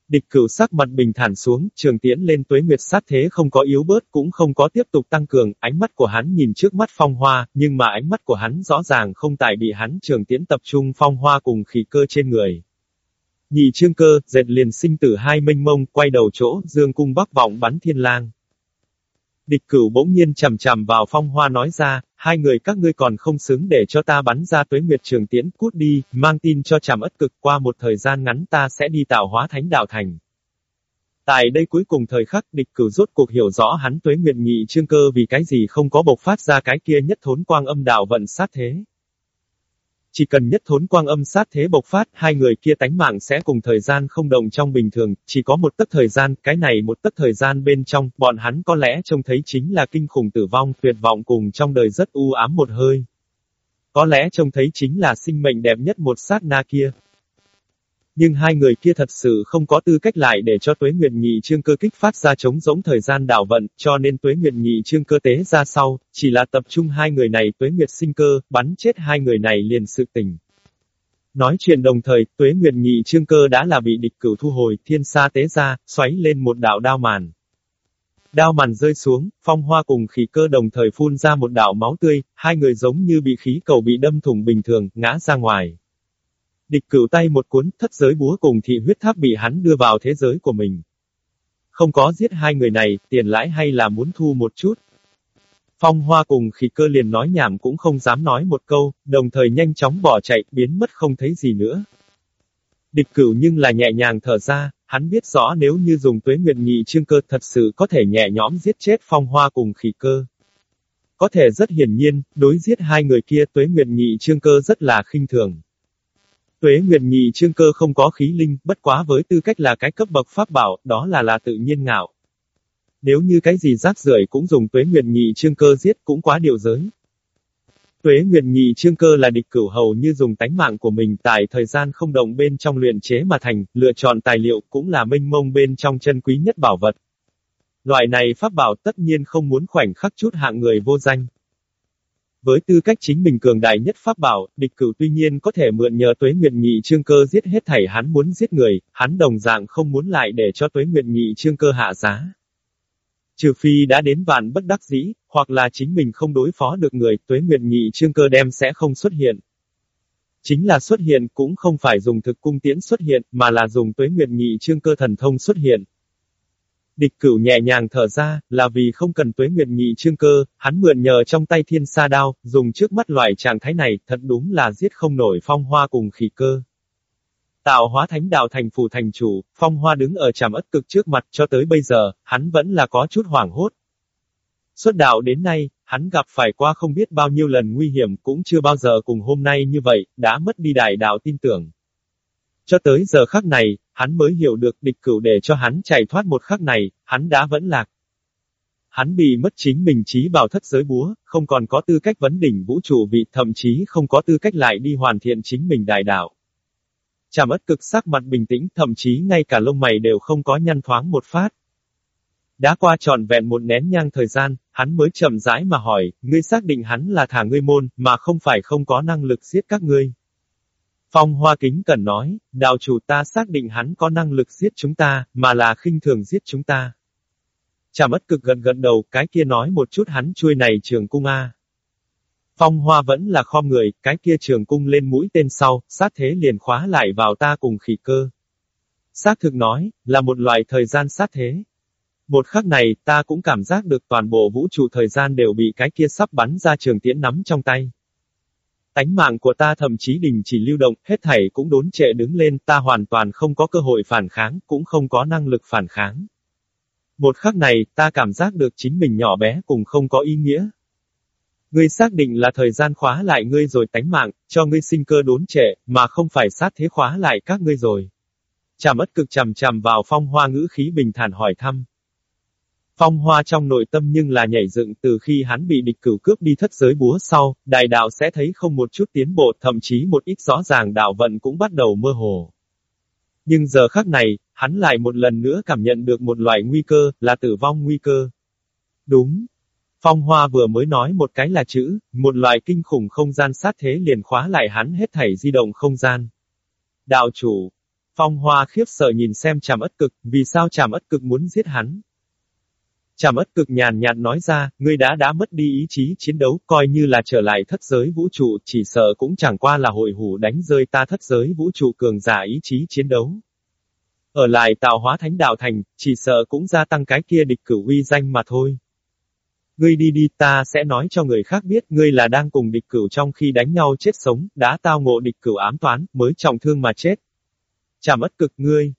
Địch cửu sắc mặt bình thản xuống, trường tiễn lên tuế nguyệt sát thế không có yếu bớt cũng không có tiếp tục tăng cường, ánh mắt của hắn nhìn trước mắt phong hoa, nhưng mà ánh mắt của hắn rõ ràng không tại bị hắn trường tiễn tập trung phong hoa cùng khí cơ trên người. Nhị trương cơ, dệt liền sinh tử hai minh mông, quay đầu chỗ, dương cung bắc vọng bắn thiên lang. Địch cửu bỗng nhiên chầm chầm vào phong hoa nói ra, hai người các ngươi còn không xứng để cho ta bắn ra tuế nguyệt trường tiễn, cút đi, mang tin cho chàm ất cực qua một thời gian ngắn ta sẽ đi tạo hóa thánh đạo thành. Tại đây cuối cùng thời khắc địch cử rốt cuộc hiểu rõ hắn tuế nguyệt nhị trương cơ vì cái gì không có bộc phát ra cái kia nhất thốn quang âm đạo vận sát thế. Chỉ cần nhất thốn quang âm sát thế bộc phát, hai người kia tánh mạng sẽ cùng thời gian không đồng trong bình thường, chỉ có một tấc thời gian, cái này một tấc thời gian bên trong, bọn hắn có lẽ trông thấy chính là kinh khủng tử vong, tuyệt vọng cùng trong đời rất u ám một hơi. Có lẽ trông thấy chính là sinh mệnh đẹp nhất một sát na kia. Nhưng hai người kia thật sự không có tư cách lại để cho tuế nguyệt nhị trương cơ kích phát ra chống giống thời gian đảo vận, cho nên tuế nguyệt nhị trương cơ tế ra sau, chỉ là tập trung hai người này tuế nguyệt sinh cơ, bắn chết hai người này liền sự tình. Nói chuyện đồng thời, tuế nguyệt nhị trương cơ đã là bị địch cửu thu hồi, thiên sa tế ra, xoáy lên một đạo đao màn. Đao màn rơi xuống, phong hoa cùng khí cơ đồng thời phun ra một đạo máu tươi, hai người giống như bị khí cầu bị đâm thủng bình thường, ngã ra ngoài. Địch cửu tay một cuốn, thất giới búa cùng thị huyết tháp bị hắn đưa vào thế giới của mình. Không có giết hai người này, tiền lãi hay là muốn thu một chút. Phong hoa cùng khí cơ liền nói nhảm cũng không dám nói một câu, đồng thời nhanh chóng bỏ chạy, biến mất không thấy gì nữa. Địch cửu nhưng là nhẹ nhàng thở ra, hắn biết rõ nếu như dùng tuế nguyệt nhị chương cơ thật sự có thể nhẹ nhõm giết chết phong hoa cùng khí cơ. Có thể rất hiển nhiên, đối giết hai người kia tuế nguyệt nhị chương cơ rất là khinh thường. Tuế nguyệt nhị Trương cơ không có khí linh, bất quá với tư cách là cái cấp bậc pháp bảo, đó là là tự nhiên ngạo. Nếu như cái gì rác rưởi cũng dùng tuế nguyệt nhị Trương cơ giết cũng quá điều giới. Tuế Nguyệt Nhị Trương Cơ là địch cửu hầu như dùng tánh mạng của mình tại thời gian không động bên trong luyện chế mà thành, lựa chọn tài liệu cũng là minh mông bên trong chân quý nhất bảo vật. Loại này pháp bảo tất nhiên không muốn khoảnh khắc chút hạng người vô danh. Với tư cách chính mình cường đại nhất pháp bảo, địch cửu tuy nhiên có thể mượn nhờ tuế nguyệt nhị trương cơ giết hết thảy hắn muốn giết người, hắn đồng dạng không muốn lại để cho tuế nguyệt nhị trương cơ hạ giá. Trừ phi đã đến vạn bất đắc dĩ, hoặc là chính mình không đối phó được người, tuế nguyệt nhị trương cơ đem sẽ không xuất hiện. Chính là xuất hiện cũng không phải dùng thực cung tiễn xuất hiện, mà là dùng tuế nguyệt nhị trương cơ thần thông xuất hiện. Địch cửu nhẹ nhàng thở ra, là vì không cần tuế nguyệt nhị trương cơ, hắn mượn nhờ trong tay thiên sa đao, dùng trước mắt loại trạng thái này, thật đúng là giết không nổi phong hoa cùng khỉ cơ. Tạo hóa thánh đạo thành phủ thành chủ, phong hoa đứng ở tràm ất cực trước mặt cho tới bây giờ, hắn vẫn là có chút hoảng hốt. Xuất đạo đến nay, hắn gặp phải qua không biết bao nhiêu lần nguy hiểm cũng chưa bao giờ cùng hôm nay như vậy, đã mất đi đại đạo tin tưởng. Cho tới giờ khắc này, hắn mới hiểu được địch cửu để cho hắn chạy thoát một khắc này, hắn đã vẫn lạc. Hắn bị mất chính mình trí bảo thất giới búa, không còn có tư cách vấn đỉnh vũ trụ vị thậm chí không có tư cách lại đi hoàn thiện chính mình đại đạo. Chàm ất cực sắc mặt bình tĩnh, thậm chí ngay cả lông mày đều không có nhăn thoáng một phát. Đã qua tròn vẹn một nén nhang thời gian, hắn mới chậm rãi mà hỏi, ngươi xác định hắn là thả ngươi môn, mà không phải không có năng lực giết các ngươi. Phong Hoa Kính cần nói, đạo chủ ta xác định hắn có năng lực giết chúng ta, mà là khinh thường giết chúng ta. Chả mất cực gần gần đầu, cái kia nói một chút hắn chui này trường cung A. Phong hoa vẫn là khom người, cái kia trường cung lên mũi tên sau, sát thế liền khóa lại vào ta cùng khỉ cơ. Xác thực nói, là một loại thời gian sát thế. Một khắc này, ta cũng cảm giác được toàn bộ vũ trụ thời gian đều bị cái kia sắp bắn ra trường tiễn nắm trong tay. Tánh mạng của ta thậm chí đình chỉ lưu động, hết thảy cũng đốn trệ đứng lên, ta hoàn toàn không có cơ hội phản kháng, cũng không có năng lực phản kháng. Một khắc này, ta cảm giác được chính mình nhỏ bé cùng không có ý nghĩa. Ngươi xác định là thời gian khóa lại ngươi rồi tánh mạng, cho ngươi sinh cơ đốn trệ, mà không phải sát thế khóa lại các ngươi rồi. Chàm ất cực chằm chằm vào phong hoa ngữ khí bình thản hỏi thăm. Phong hoa trong nội tâm nhưng là nhảy dựng từ khi hắn bị địch cửu cướp đi thất giới búa sau, đại đạo sẽ thấy không một chút tiến bộ thậm chí một ít rõ ràng đạo vận cũng bắt đầu mơ hồ. Nhưng giờ khắc này, hắn lại một lần nữa cảm nhận được một loại nguy cơ, là tử vong nguy cơ. Đúng, Phong Hoa vừa mới nói một cái là chữ, một loại kinh khủng không gian sát thế liền khóa lại hắn hết thảy di động không gian. Đạo chủ. Phong Hoa khiếp sợ nhìn xem chàm ất cực, vì sao chàm ất cực muốn giết hắn. Chàm ất cực nhàn nhạt nói ra, ngươi đã đã mất đi ý chí chiến đấu, coi như là trở lại thất giới vũ trụ, chỉ sợ cũng chẳng qua là hội hủ đánh rơi ta thất giới vũ trụ cường giả ý chí chiến đấu. Ở lại tạo hóa thánh đạo thành, chỉ sợ cũng gia tăng cái kia địch cử uy danh mà thôi. Ngươi đi đi, ta sẽ nói cho người khác biết ngươi là đang cùng địch cửu trong khi đánh nhau chết sống, đã tao ngộ địch cửu ám toán, mới trọng thương mà chết. Chảm ất cực ngươi.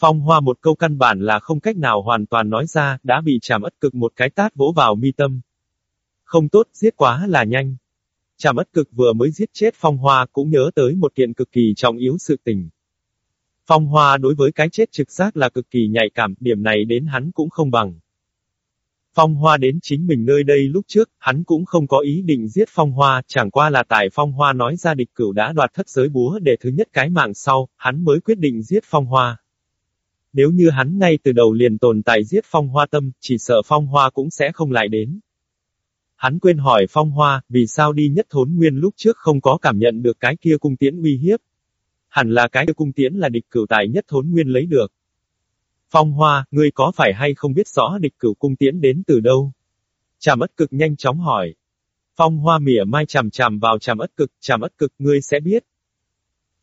Phong hoa một câu căn bản là không cách nào hoàn toàn nói ra, đã bị trảm ất cực một cái tát vỗ vào mi tâm. Không tốt, giết quá là nhanh. Trảm ất cực vừa mới giết chết phong hoa cũng nhớ tới một kiện cực kỳ trọng yếu sự tình. Phong hoa đối với cái chết trực giác là cực kỳ nhạy cảm, điểm này đến hắn cũng không bằng. Phong Hoa đến chính mình nơi đây lúc trước, hắn cũng không có ý định giết Phong Hoa, chẳng qua là tại Phong Hoa nói ra địch cửu đã đoạt thất giới búa để thứ nhất cái mạng sau, hắn mới quyết định giết Phong Hoa. Nếu như hắn ngay từ đầu liền tồn tại giết Phong Hoa tâm, chỉ sợ Phong Hoa cũng sẽ không lại đến. Hắn quên hỏi Phong Hoa, vì sao đi nhất thốn nguyên lúc trước không có cảm nhận được cái kia cung tiễn uy hiếp. Hẳn là cái kia cung tiễn là địch cửu tại nhất thốn nguyên lấy được. Phong Hoa, ngươi có phải hay không biết rõ địch cửu cung tiễn đến từ đâu? Chàm ất cực nhanh chóng hỏi. Phong Hoa mỉa mai chằm chằm vào chàm ất cực, chàm ất cực ngươi sẽ biết.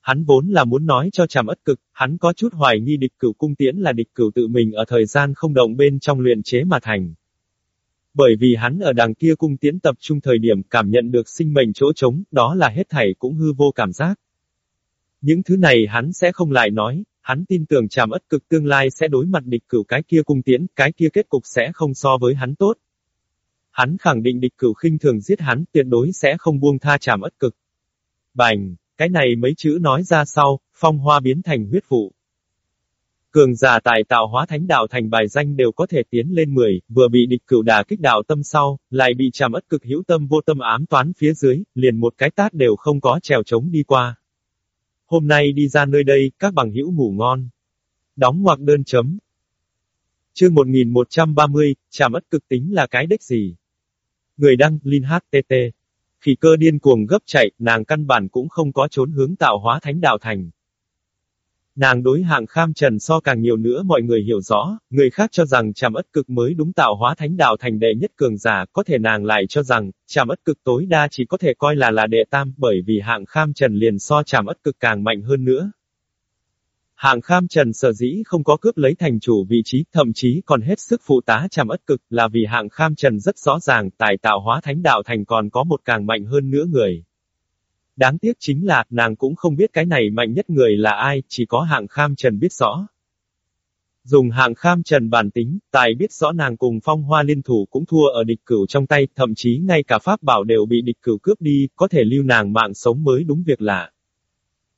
Hắn vốn là muốn nói cho tràm ất cực, hắn có chút hoài nghi địch cửu cung tiễn là địch cửu tự mình ở thời gian không động bên trong luyện chế mà thành. Bởi vì hắn ở đằng kia cung tiễn tập trung thời điểm cảm nhận được sinh mệnh chỗ trống, đó là hết thảy cũng hư vô cảm giác. Những thứ này hắn sẽ không lại nói, hắn tin tưởng tràm ất cực tương lai sẽ đối mặt địch cửu cái kia cung tiễn, cái kia kết cục sẽ không so với hắn tốt. Hắn khẳng định địch cửu khinh thường giết hắn, tuyệt đối sẽ không buông tha tràm ất cực. Bành, cái này mấy chữ nói ra sau, phong hoa biến thành huyết vụ. Cường giả tài tạo hóa thánh đạo thành bài danh đều có thể tiến lên 10, vừa bị địch cửu đà kích đạo tâm sau, lại bị chàm ất cực hữu tâm vô tâm ám toán phía dưới, liền một cái tát đều không có trèo trống đi qua. Hôm nay đi ra nơi đây, các bằng hữu ngủ ngon. Đóng ngoặc đơn chấm. Chương 1130, chàm ất cực tính là cái đếch gì? Người đăng, Linh HTT. Khi cơ điên cuồng gấp chạy, nàng căn bản cũng không có trốn hướng tạo hóa thánh đạo thành. Nàng đối hạng kham trần so càng nhiều nữa mọi người hiểu rõ, người khác cho rằng chàm ất cực mới đúng tạo hóa thánh đạo thành đệ nhất cường giả, có thể nàng lại cho rằng, chàm ất cực tối đa chỉ có thể coi là là đệ tam, bởi vì hạng kham trần liền so chàm ất cực càng mạnh hơn nữa. Hạng kham trần sở dĩ không có cướp lấy thành chủ vị trí, thậm chí còn hết sức phụ tá trầm ất cực, là vì hạng kham trần rất rõ ràng, tài tạo hóa thánh đạo thành còn có một càng mạnh hơn nữa người. Đáng tiếc chính là, nàng cũng không biết cái này mạnh nhất người là ai, chỉ có hạng kham trần biết rõ. Dùng hạng kham trần bản tính, tài biết rõ nàng cùng phong hoa liên thủ cũng thua ở địch cửu trong tay, thậm chí ngay cả pháp bảo đều bị địch cửu cướp đi, có thể lưu nàng mạng sống mới đúng việc lạ.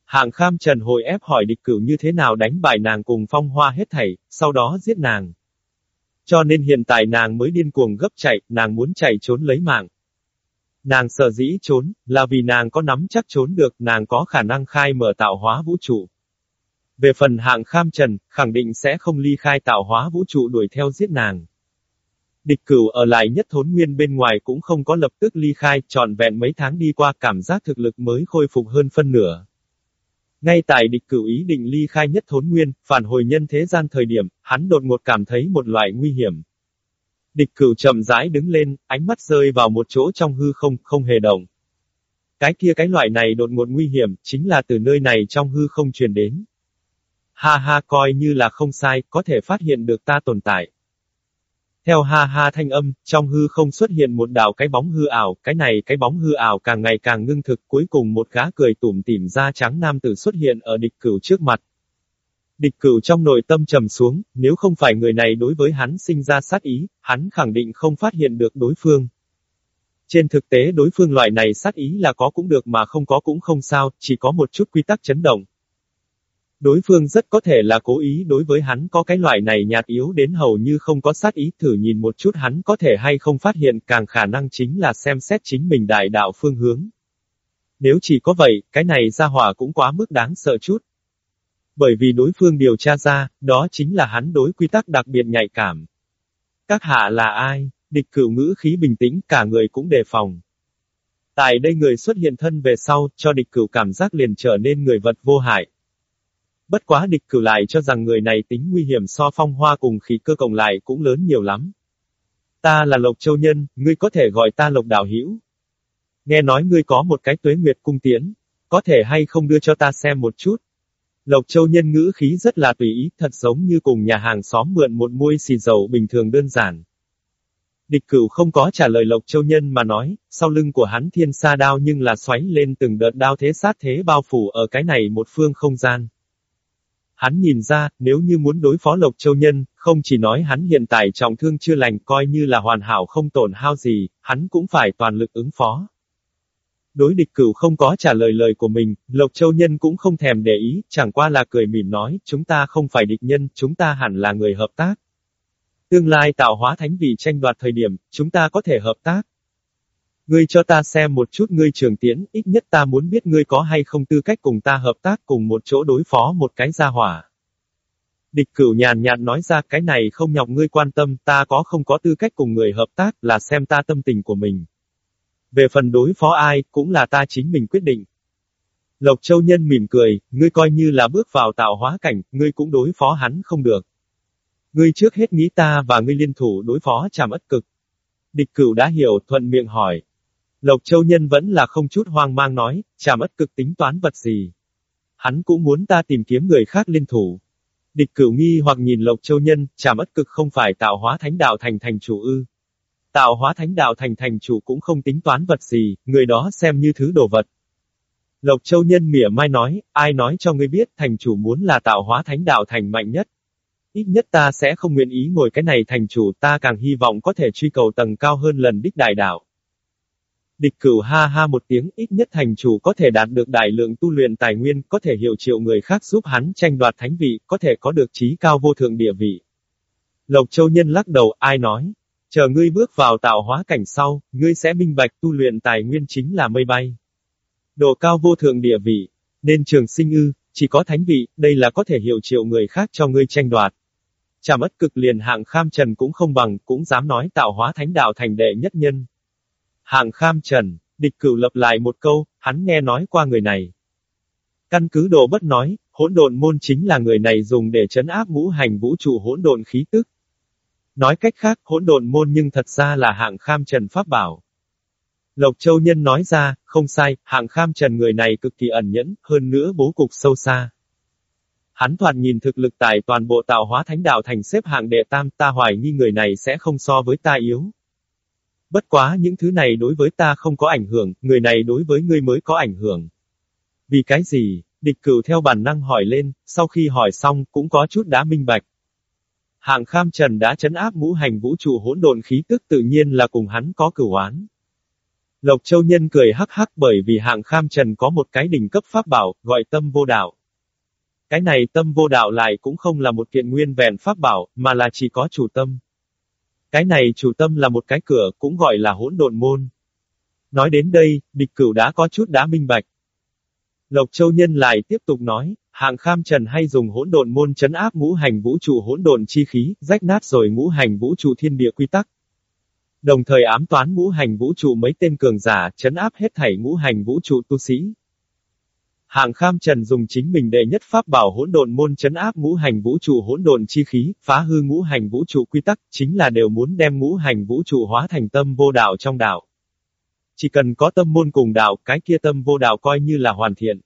Hạng kham trần hồi ép hỏi địch cửu như thế nào đánh bại nàng cùng phong hoa hết thảy, sau đó giết nàng. Cho nên hiện tại nàng mới điên cuồng gấp chạy, nàng muốn chạy trốn lấy mạng. Nàng sợ dĩ trốn, là vì nàng có nắm chắc trốn được, nàng có khả năng khai mở tạo hóa vũ trụ. Về phần hạng kham trần, khẳng định sẽ không ly khai tạo hóa vũ trụ đuổi theo giết nàng. Địch cửu ở lại nhất thốn nguyên bên ngoài cũng không có lập tức ly khai, trọn vẹn mấy tháng đi qua cảm giác thực lực mới khôi phục hơn phân nửa. Ngay tại địch cửu ý định ly khai nhất thốn nguyên, phản hồi nhân thế gian thời điểm, hắn đột ngột cảm thấy một loại nguy hiểm. Địch cửu chậm rãi đứng lên, ánh mắt rơi vào một chỗ trong hư không, không hề động. Cái kia cái loại này đột ngột nguy hiểm, chính là từ nơi này trong hư không truyền đến. Ha ha coi như là không sai, có thể phát hiện được ta tồn tại. Theo ha ha thanh âm, trong hư không xuất hiện một đạo cái bóng hư ảo, cái này cái bóng hư ảo càng ngày càng ngưng thực, cuối cùng một gã cười tủm tỉm da trắng nam tử xuất hiện ở địch cửu trước mặt. Địch cửu trong nội tâm trầm xuống, nếu không phải người này đối với hắn sinh ra sát ý, hắn khẳng định không phát hiện được đối phương. Trên thực tế đối phương loại này sát ý là có cũng được mà không có cũng không sao, chỉ có một chút quy tắc chấn động. Đối phương rất có thể là cố ý đối với hắn có cái loại này nhạt yếu đến hầu như không có sát ý thử nhìn một chút hắn có thể hay không phát hiện càng khả năng chính là xem xét chính mình đại đạo phương hướng. Nếu chỉ có vậy, cái này ra hỏa cũng quá mức đáng sợ chút. Bởi vì đối phương điều tra ra, đó chính là hắn đối quy tắc đặc biệt nhạy cảm. Các hạ là ai? Địch cửu ngữ khí bình tĩnh, cả người cũng đề phòng. Tại đây người xuất hiện thân về sau, cho địch cửu cảm giác liền trở nên người vật vô hại. Bất quá địch cử lại cho rằng người này tính nguy hiểm so phong hoa cùng khí cơ cộng lại cũng lớn nhiều lắm. Ta là Lộc Châu Nhân, ngươi có thể gọi ta Lộc đào Hữu. Nghe nói ngươi có một cái tuế nguyệt cung tiến, có thể hay không đưa cho ta xem một chút. Lộc Châu Nhân ngữ khí rất là tùy ý, thật giống như cùng nhà hàng xóm mượn một muôi xì dầu bình thường đơn giản. Địch cửu không có trả lời Lộc Châu Nhân mà nói, sau lưng của hắn thiên sa đao nhưng là xoáy lên từng đợt đao thế sát thế bao phủ ở cái này một phương không gian. Hắn nhìn ra, nếu như muốn đối phó Lộc Châu Nhân, không chỉ nói hắn hiện tại trọng thương chưa lành coi như là hoàn hảo không tổn hao gì, hắn cũng phải toàn lực ứng phó. Đối địch cửu không có trả lời lời của mình, Lộc Châu Nhân cũng không thèm để ý, chẳng qua là cười mỉm nói, chúng ta không phải địch nhân, chúng ta hẳn là người hợp tác. Tương lai tạo hóa thánh vị tranh đoạt thời điểm, chúng ta có thể hợp tác. Ngươi cho ta xem một chút ngươi trường tiễn, ít nhất ta muốn biết ngươi có hay không tư cách cùng ta hợp tác cùng một chỗ đối phó một cái gia hỏa. Địch cửu nhàn nhạt nói ra cái này không nhọc ngươi quan tâm, ta có không có tư cách cùng người hợp tác, là xem ta tâm tình của mình. Về phần đối phó ai, cũng là ta chính mình quyết định. Lộc Châu Nhân mỉm cười, ngươi coi như là bước vào tạo hóa cảnh, ngươi cũng đối phó hắn không được. Ngươi trước hết nghĩ ta và ngươi liên thủ đối phó chàm ất cực. Địch cửu đã hiểu, thuận miệng hỏi. Lộc Châu Nhân vẫn là không chút hoang mang nói, chả mất cực tính toán vật gì. Hắn cũng muốn ta tìm kiếm người khác liên thủ. Địch cửu nghi hoặc nhìn Lộc Châu Nhân, chả mất cực không phải tạo hóa thánh đạo thành thành chủ ư. Tạo hóa thánh đạo thành thành chủ cũng không tính toán vật gì, người đó xem như thứ đồ vật. Lộc Châu Nhân mỉa mai nói, ai nói cho ngươi biết thành chủ muốn là tạo hóa thánh đạo thành mạnh nhất. Ít nhất ta sẽ không nguyện ý ngồi cái này thành chủ ta càng hy vọng có thể truy cầu tầng cao hơn lần đích đại đạo. Địch cửu ha ha một tiếng, ít nhất thành chủ có thể đạt được đại lượng tu luyện tài nguyên, có thể hiệu triệu người khác giúp hắn tranh đoạt thánh vị, có thể có được trí cao vô thượng địa vị. Lộc Châu Nhân lắc đầu, ai nói? Chờ ngươi bước vào tạo hóa cảnh sau, ngươi sẽ minh bạch tu luyện tài nguyên chính là mây bay. Độ cao vô thượng địa vị, nên trường sinh ư, chỉ có thánh vị, đây là có thể hiệu triệu người khác cho ngươi tranh đoạt. Chà mất cực liền hạng kham trần cũng không bằng, cũng dám nói tạo hóa thánh đạo thành đệ nhất nhân. Hạng kham trần, địch cửu lập lại một câu, hắn nghe nói qua người này. Căn cứ đồ bất nói, hỗn độn môn chính là người này dùng để chấn áp ngũ hành vũ trụ hỗn độn khí tức. Nói cách khác, hỗn độn môn nhưng thật ra là hạng kham trần pháp bảo. Lộc Châu Nhân nói ra, không sai, hạng kham trần người này cực kỳ ẩn nhẫn, hơn nữa bố cục sâu xa. Hắn thoạt nhìn thực lực tại toàn bộ tạo hóa thánh đạo thành xếp hạng đệ tam, ta hoài nghi người này sẽ không so với ta yếu. Bất quá những thứ này đối với ta không có ảnh hưởng, người này đối với ngươi mới có ảnh hưởng. Vì cái gì? Địch cửu theo bản năng hỏi lên, sau khi hỏi xong, cũng có chút đã minh bạch. Hạng kham trần đã chấn áp ngũ hành vũ trụ hỗn độn khí tức tự nhiên là cùng hắn có cửu oán. Lộc Châu Nhân cười hắc hắc bởi vì hạng kham trần có một cái đỉnh cấp pháp bảo, gọi tâm vô đạo. Cái này tâm vô đạo lại cũng không là một kiện nguyên vẹn pháp bảo, mà là chỉ có chủ tâm. Cái này chủ tâm là một cái cửa, cũng gọi là hỗn độn môn. Nói đến đây, địch cửu đã có chút đã minh bạch. Lộc Châu Nhân lại tiếp tục nói, hạng kham trần hay dùng hỗn độn môn chấn áp ngũ hành vũ trụ hỗn độn chi khí, rách nát rồi ngũ hành vũ trụ thiên địa quy tắc. Đồng thời ám toán ngũ hành vũ trụ mấy tên cường giả, chấn áp hết thảy ngũ hành vũ trụ tu sĩ. Hạng Kham Trần dùng chính mình đệ nhất pháp bảo hỗn độn môn chấn áp ngũ hành vũ trụ hỗn độn chi khí, phá hư ngũ hành vũ trụ quy tắc, chính là đều muốn đem ngũ hành vũ trụ hóa thành tâm vô đạo trong đạo. Chỉ cần có tâm môn cùng đạo, cái kia tâm vô đạo coi như là hoàn thiện.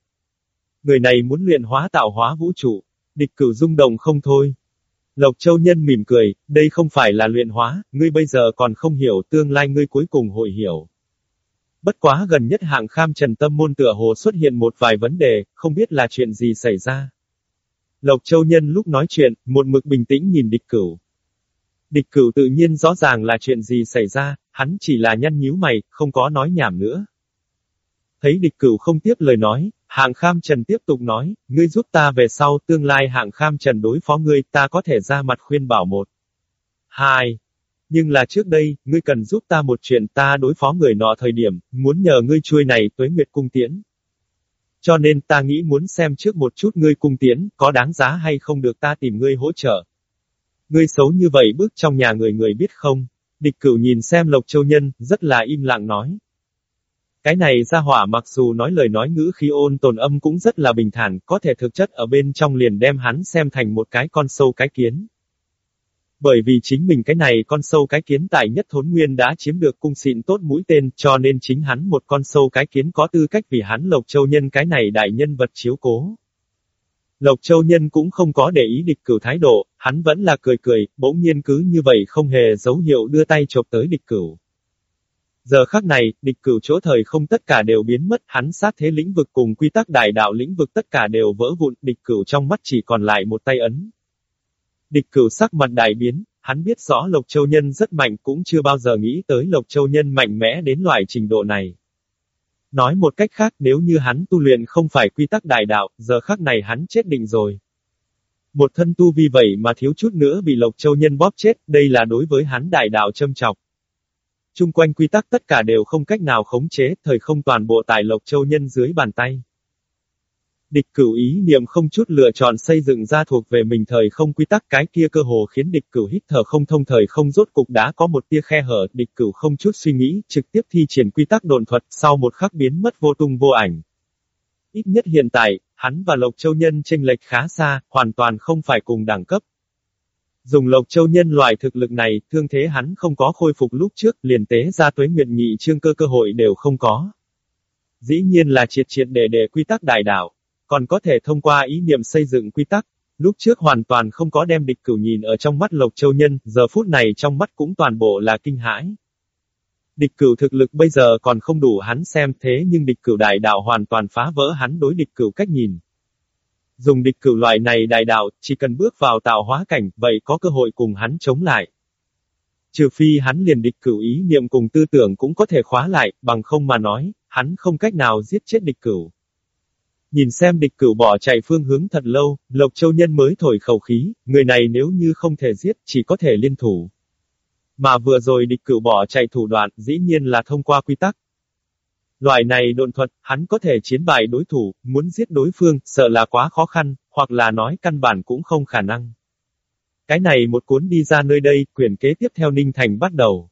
Người này muốn luyện hóa tạo hóa vũ trụ, địch cửu rung động không thôi. Lộc Châu Nhân mỉm cười, đây không phải là luyện hóa, ngươi bây giờ còn không hiểu tương lai ngươi cuối cùng hội hiểu. Bất quá gần nhất hạng kham trần tâm môn tựa hồ xuất hiện một vài vấn đề, không biết là chuyện gì xảy ra. Lộc Châu Nhân lúc nói chuyện, một mực bình tĩnh nhìn địch cửu. Địch cửu tự nhiên rõ ràng là chuyện gì xảy ra, hắn chỉ là nhăn nhíu mày, không có nói nhảm nữa. Thấy địch cửu không tiếp lời nói, hạng kham trần tiếp tục nói, ngươi giúp ta về sau tương lai hạng kham trần đối phó ngươi, ta có thể ra mặt khuyên bảo một. Hai. Nhưng là trước đây, ngươi cần giúp ta một chuyện ta đối phó người nọ thời điểm, muốn nhờ ngươi chui này tuế nguyệt cung tiễn. Cho nên ta nghĩ muốn xem trước một chút ngươi cung tiễn, có đáng giá hay không được ta tìm ngươi hỗ trợ. Ngươi xấu như vậy bước trong nhà người người biết không? Địch cửu nhìn xem Lộc Châu Nhân, rất là im lặng nói. Cái này ra hỏa mặc dù nói lời nói ngữ khi ôn tồn âm cũng rất là bình thản, có thể thực chất ở bên trong liền đem hắn xem thành một cái con sâu cái kiến. Bởi vì chính mình cái này con sâu cái kiến tại nhất thốn nguyên đã chiếm được cung xịn tốt mũi tên, cho nên chính hắn một con sâu cái kiến có tư cách vì hắn Lộc Châu Nhân cái này đại nhân vật chiếu cố. Lộc Châu Nhân cũng không có để ý địch cửu thái độ, hắn vẫn là cười cười, bỗng nhiên cứ như vậy không hề dấu hiệu đưa tay chộp tới địch cửu. Giờ khắc này, địch cửu chỗ thời không tất cả đều biến mất, hắn sát thế lĩnh vực cùng quy tắc đại đạo lĩnh vực tất cả đều vỡ vụn, địch cửu trong mắt chỉ còn lại một tay ấn. Địch cửu sắc mặt đại biến, hắn biết rõ Lộc Châu Nhân rất mạnh cũng chưa bao giờ nghĩ tới Lộc Châu Nhân mạnh mẽ đến loại trình độ này. Nói một cách khác nếu như hắn tu luyện không phải quy tắc đại đạo, giờ khắc này hắn chết định rồi. Một thân tu vì vậy mà thiếu chút nữa bị Lộc Châu Nhân bóp chết, đây là đối với hắn đại đạo châm chọc. Trung quanh quy tắc tất cả đều không cách nào khống chế, thời không toàn bộ tại Lộc Châu Nhân dưới bàn tay. Địch cửu ý niệm không chút lựa chọn xây dựng ra thuộc về mình thời không quy tắc cái kia cơ hồ khiến địch cửu hít thở không thông thời không rốt cục đã có một tia khe hở, địch cửu không chút suy nghĩ, trực tiếp thi triển quy tắc đồn thuật, sau một khắc biến mất vô tung vô ảnh. Ít nhất hiện tại, hắn và Lộc Châu Nhân tranh lệch khá xa, hoàn toàn không phải cùng đẳng cấp. Dùng Lộc Châu nhân loại thực lực này, thương thế hắn không có khôi phục lúc trước, liền tế ra tuế nguyện nghị trương cơ cơ hội đều không có. Dĩ nhiên là triệt triệt để để quy tắc đại đạo, còn có thể thông qua ý niệm xây dựng quy tắc. Lúc trước hoàn toàn không có đem địch cửu nhìn ở trong mắt Lộc Châu Nhân, giờ phút này trong mắt cũng toàn bộ là kinh hãi. Địch cửu thực lực bây giờ còn không đủ hắn xem thế nhưng địch cửu đại đạo hoàn toàn phá vỡ hắn đối địch cửu cách nhìn. Dùng địch cửu loại này đại đạo, chỉ cần bước vào tạo hóa cảnh, vậy có cơ hội cùng hắn chống lại. Trừ phi hắn liền địch cửu ý niệm cùng tư tưởng cũng có thể khóa lại, bằng không mà nói, hắn không cách nào giết chết địch cửu. Nhìn xem địch cửu bỏ chạy phương hướng thật lâu, Lộc Châu Nhân mới thổi khẩu khí, người này nếu như không thể giết, chỉ có thể liên thủ. Mà vừa rồi địch cửu bỏ chạy thủ đoạn, dĩ nhiên là thông qua quy tắc. Loại này độn thuật, hắn có thể chiến bại đối thủ, muốn giết đối phương, sợ là quá khó khăn, hoặc là nói căn bản cũng không khả năng. Cái này một cuốn đi ra nơi đây, quyển kế tiếp theo Ninh Thành bắt đầu.